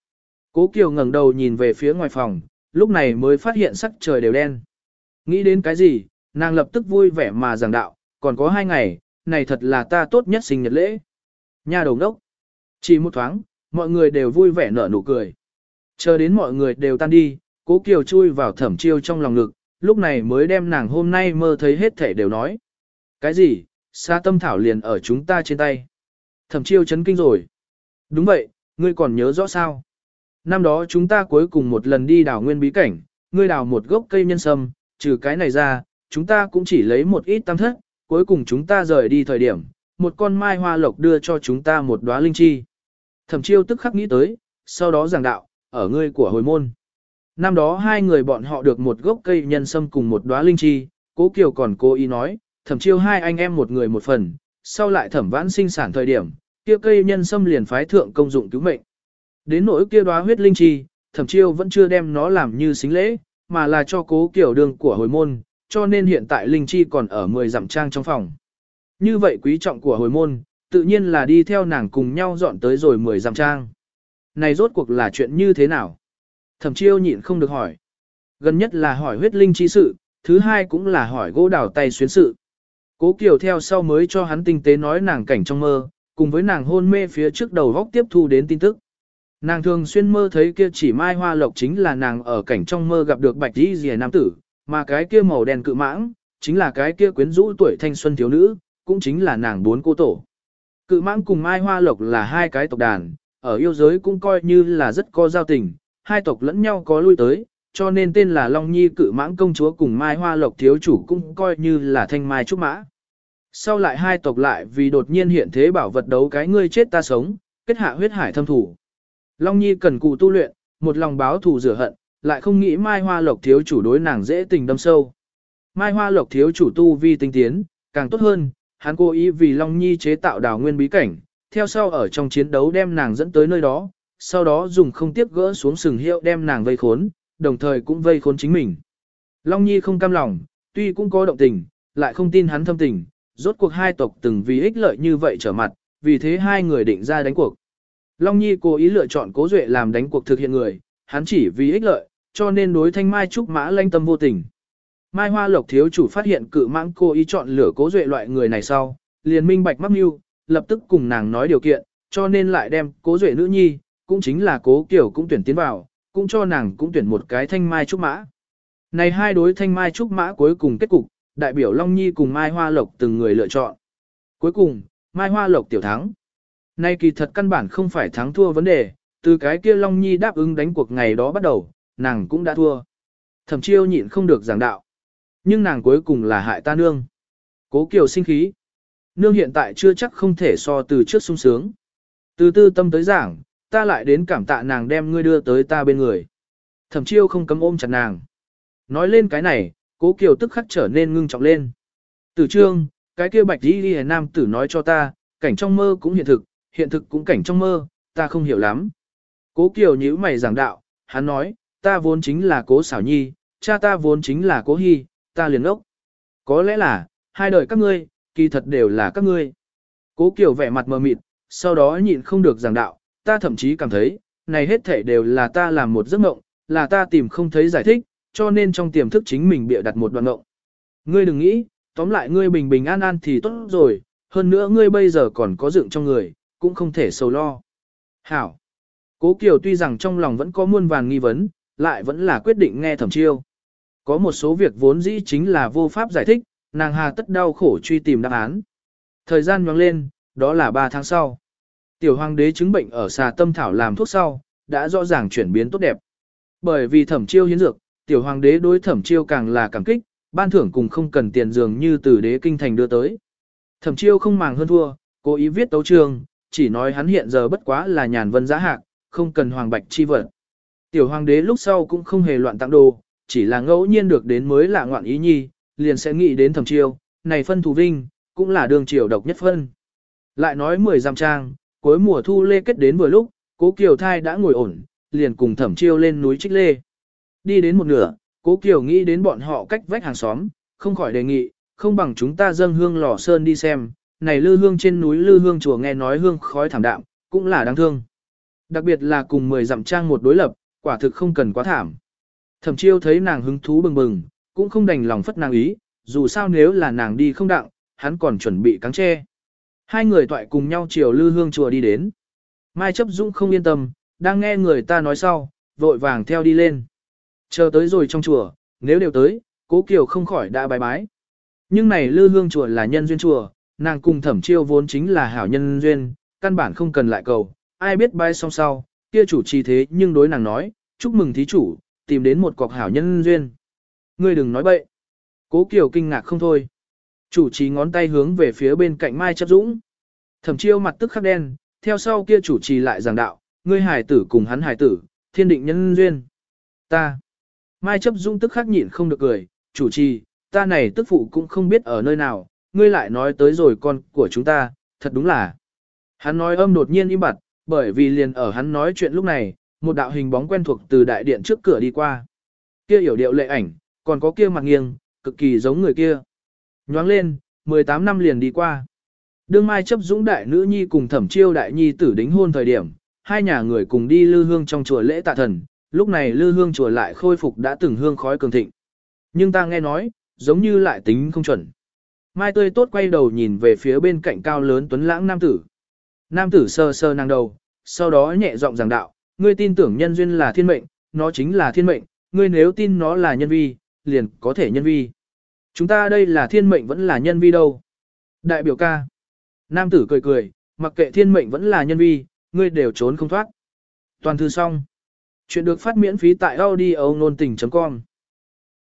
Cố Kiều ngẩng đầu nhìn về phía ngoài phòng, lúc này mới phát hiện sắc trời đều đen. Nghĩ đến cái gì, nàng lập tức vui vẻ mà giảng đạo, còn có hai ngày, này thật là ta tốt nhất sinh nhật lễ. Nha đầu đốc. Chỉ một thoáng, mọi người đều vui vẻ nở nụ cười. Chờ đến mọi người đều tan đi, cố Kiều chui vào thẩm chiêu trong lòng ngực, lúc này mới đem nàng hôm nay mơ thấy hết thể đều nói. Cái gì, xa tâm thảo liền ở chúng ta trên tay. Thẩm chiêu chấn kinh rồi. Đúng vậy, ngươi còn nhớ rõ sao? Năm đó chúng ta cuối cùng một lần đi đào nguyên bí cảnh, ngươi đào một gốc cây nhân sâm, trừ cái này ra, chúng ta cũng chỉ lấy một ít tam thất, cuối cùng chúng ta rời đi thời điểm, một con mai hoa lộc đưa cho chúng ta một đóa linh chi. Thẩm chiêu tức khắc nghĩ tới, sau đó giảng đạo, ở ngươi của hồi môn. Năm đó hai người bọn họ được một gốc cây nhân sâm cùng một đóa linh chi, cố kiều còn cố ý nói, thẩm chiêu hai anh em một người một phần, sau lại thẩm vãn sinh sản thời điểm, kia cây nhân sâm liền phái thượng công dụng cứu mệnh. Đến nỗi kia đóa huyết linh chi, thẩm chiêu vẫn chưa đem nó làm như xính lễ, mà là cho cố kiểu đường của hồi môn, cho nên hiện tại linh chi còn ở 10 dặm trang trong phòng. Như vậy quý trọng của hồi môn, tự nhiên là đi theo nàng cùng nhau dọn tới rồi 10 dặm trang. Này rốt cuộc là chuyện như thế nào? Thẩm chiêu nhịn không được hỏi. Gần nhất là hỏi huyết linh chi sự, thứ hai cũng là hỏi gỗ đào tay xuyến sự. Cố Kiều theo sau mới cho hắn tinh tế nói nàng cảnh trong mơ, cùng với nàng hôn mê phía trước đầu góc tiếp thu đến tin tức. Nàng thường xuyên mơ thấy kia chỉ mai hoa lộc chính là nàng ở cảnh trong mơ gặp được bạch đi rìa nam tử, mà cái kia màu đen cự mãng, chính là cái kia quyến rũ tuổi thanh xuân thiếu nữ, cũng chính là nàng bốn cô tổ. Cự mãng cùng Mai Hoa Lộc là hai cái tộc đàn, ở yêu giới cũng coi như là rất có giao tình, hai tộc lẫn nhau có lui tới, cho nên tên là Long Nhi cự mãng công chúa cùng Mai Hoa Lộc thiếu chủ cũng coi như là thanh mai trúc mã. Sau lại hai tộc lại vì đột nhiên hiện thế bảo vật đấu cái ngươi chết ta sống, kết hạ huyết hải thâm thủ. Long Nhi cần cụ tu luyện, một lòng báo thù rửa hận, lại không nghĩ Mai Hoa Lộc thiếu chủ đối nàng dễ tình đâm sâu. Mai Hoa Lộc thiếu chủ tu vi tinh tiến, càng tốt hơn, hắn cố ý vì Long Nhi chế tạo đào nguyên bí cảnh, theo sau ở trong chiến đấu đem nàng dẫn tới nơi đó, sau đó dùng không tiếp gỡ xuống sừng hiệu đem nàng vây khốn, đồng thời cũng vây khốn chính mình. Long Nhi không cam lòng, tuy cũng có động tình, lại không tin hắn thâm tình, rốt cuộc hai tộc từng vì ích lợi như vậy trở mặt, vì thế hai người định ra đánh cuộc. Long Nhi cố ý lựa chọn Cố Duệ làm đánh cuộc thực hiện người, hắn chỉ vì ích lợi, cho nên đối thanh mai trúc mã lanh tâm vô tình. Mai Hoa Lộc thiếu chủ phát hiện cự mãng cô ý chọn lựa Cố Duệ loại người này sau, liền minh bạch mắc mưu, lập tức cùng nàng nói điều kiện, cho nên lại đem Cố Duệ nữ nhi, cũng chính là Cố Kiều cũng tuyển tiến vào, cũng cho nàng cũng tuyển một cái thanh mai trúc mã. Này hai đối thanh mai trúc mã cuối cùng kết cục, đại biểu Long Nhi cùng Mai Hoa Lộc từng người lựa chọn. Cuối cùng, Mai Hoa Lộc tiểu thắng. Nay kỳ thật căn bản không phải thắng thua vấn đề, từ cái kia Long Nhi đáp ứng đánh cuộc ngày đó bắt đầu, nàng cũng đã thua. Thẩm chiêu nhịn không được giảng đạo. Nhưng nàng cuối cùng là hại ta nương. Cố Kiều sinh khí. Nương hiện tại chưa chắc không thể so từ trước sung sướng. Từ tư tâm tới giảng, ta lại đến cảm tạ nàng đem ngươi đưa tới ta bên người. Thẩm chiêu không cấm ôm chặt nàng. Nói lên cái này, cố kiều tức khắc trở nên ngưng trọng lên. Tử trương, cái kia bạch đi đi nam tử nói cho ta, cảnh trong mơ cũng hiện thực, hiện thực cũng cảnh trong mơ, ta không hiểu lắm. Cố kiều nhíu mày giảng đạo, hắn nói, ta vốn chính là cố xảo nhi, cha ta vốn chính là cố hy, ta liền ốc. Có lẽ là, hai đời các ngươi, kỳ thật đều là các ngươi. Cố kiều vẻ mặt mờ mịt, sau đó nhịn không được giảng đạo, ta thậm chí cảm thấy, này hết thể đều là ta làm một giấc mộng, là ta tìm không thấy giải thích, cho nên trong tiềm thức chính mình bịa đặt một đoạn mộng. Ngươi đừng nghĩ, tóm lại ngươi bình bình an an thì tốt rồi, hơn nữa ngươi bây giờ còn có dựng trong người, cũng không thể sầu lo. Hảo. Cố Kiều tuy rằng trong lòng vẫn có muôn vàn nghi vấn, lại vẫn là quyết định nghe thẩm chiêu. Có một số việc vốn dĩ chính là vô pháp giải thích, nàng hà tất đau khổ truy tìm đáp án. Thời gian nhoáng lên, đó là 3 tháng sau. Tiểu hoàng đế chứng bệnh ở xà tâm thảo làm thuốc sau, đã rõ ràng chuyển biến tốt đẹp. Bởi vì thẩm chiêu hiến dược, tiểu hoàng đế đối thẩm chiêu càng là cảm kích, ban thưởng cùng không cần tiền dường như từ đế kinh thành đưa tới. Thẩm chiêu không màng hơn thua, cố ý viết tấu trường, chỉ nói hắn hiện giờ bất quá là nhàn vân giá hạc, không cần hoàng bạch chi vật. Tiểu hoàng đế lúc sau cũng không hề loạn tặng đồ, chỉ là ngẫu nhiên được đến mới lạ ngoạn ý nhi, liền sẽ nghĩ đến thẩm chiêu, này phân thù vinh, cũng là đường triều độc nhất phân. Lại nói mười giam trang, cuối mùa thu lê kết đến vừa lúc, cố kiều thai đã ngồi ổn, liền cùng thẩm chiêu lên núi trích lê. Đi đến một nửa, cố kiều nghĩ đến bọn họ cách vách hàng xóm, không khỏi đề nghị, không bằng chúng ta dâng hương lò sơn đi xem, này lư hương trên núi lư hương chùa nghe nói hương khói thảm đạm, cũng là đáng thương. Đặc biệt là cùng mười dặm trang một đối lập, quả thực không cần quá thảm. Thẩm chiêu thấy nàng hứng thú bừng bừng, cũng không đành lòng phất nàng ý, dù sao nếu là nàng đi không đặng, hắn còn chuẩn bị cáng tre. Hai người toại cùng nhau chiều lư hương chùa đi đến. Mai chấp dũng không yên tâm, đang nghe người ta nói sau, vội vàng theo đi lên. Chờ tới rồi trong chùa, nếu đều tới, cố kiều không khỏi đã bài bái. Nhưng này lư hương chùa là nhân duyên chùa, nàng cùng thẩm chiêu vốn chính là hảo nhân duyên, căn bản không cần lại cầu, ai biết bay xong sau, kia chủ trì thế nhưng đối nàng nói, chúc mừng thí chủ, tìm đến một cọc hảo nhân duyên. Ngươi đừng nói bậy. Cố Kiều kinh ngạc không thôi. Chủ trì ngón tay hướng về phía bên cạnh Mai Chấp Dũng. Thẩm chiêu mặt tức khắc đen, theo sau kia chủ trì lại giảng đạo, ngươi hải tử cùng hắn hải tử, thiên định nhân duyên. Ta. Mai chấp dũng tức khắc nhịn không được cười, chủ trì, ta này tức phụ cũng không biết ở nơi nào, ngươi lại nói tới rồi con của chúng ta, thật đúng là. Hắn nói âm đột nhiên im bặt, bởi vì liền ở hắn nói chuyện lúc này, một đạo hình bóng quen thuộc từ đại điện trước cửa đi qua. Kia hiểu điệu lệ ảnh, còn có kia mặt nghiêng, cực kỳ giống người kia. Nhoáng lên, 18 năm liền đi qua. Đương Mai chấp dũng đại nữ nhi cùng thẩm chiêu đại nhi tử đính hôn thời điểm, hai nhà người cùng đi lư hương trong chùa lễ tạ thần, lúc này lư hương chùa lại khôi phục đã từng hương khói cường thịnh. Nhưng ta nghe nói, giống như lại tính không chuẩn. Mai tươi tốt quay đầu nhìn về phía bên cạnh cao lớn tuấn lãng nam tử. Nam tử sơ sơ nàng đầu, sau đó nhẹ giọng giảng đạo, ngươi tin tưởng nhân duyên là thiên mệnh, nó chính là thiên mệnh, ngươi nếu tin nó là nhân vi, liền có thể nhân vi. Chúng ta đây là thiên mệnh vẫn là nhân vi đâu. Đại biểu ca. Nam tử cười cười, mặc kệ thiên mệnh vẫn là nhân vi, ngươi đều trốn không thoát. Toàn thư xong. Chuyện được phát miễn phí tại audio nôn tình.com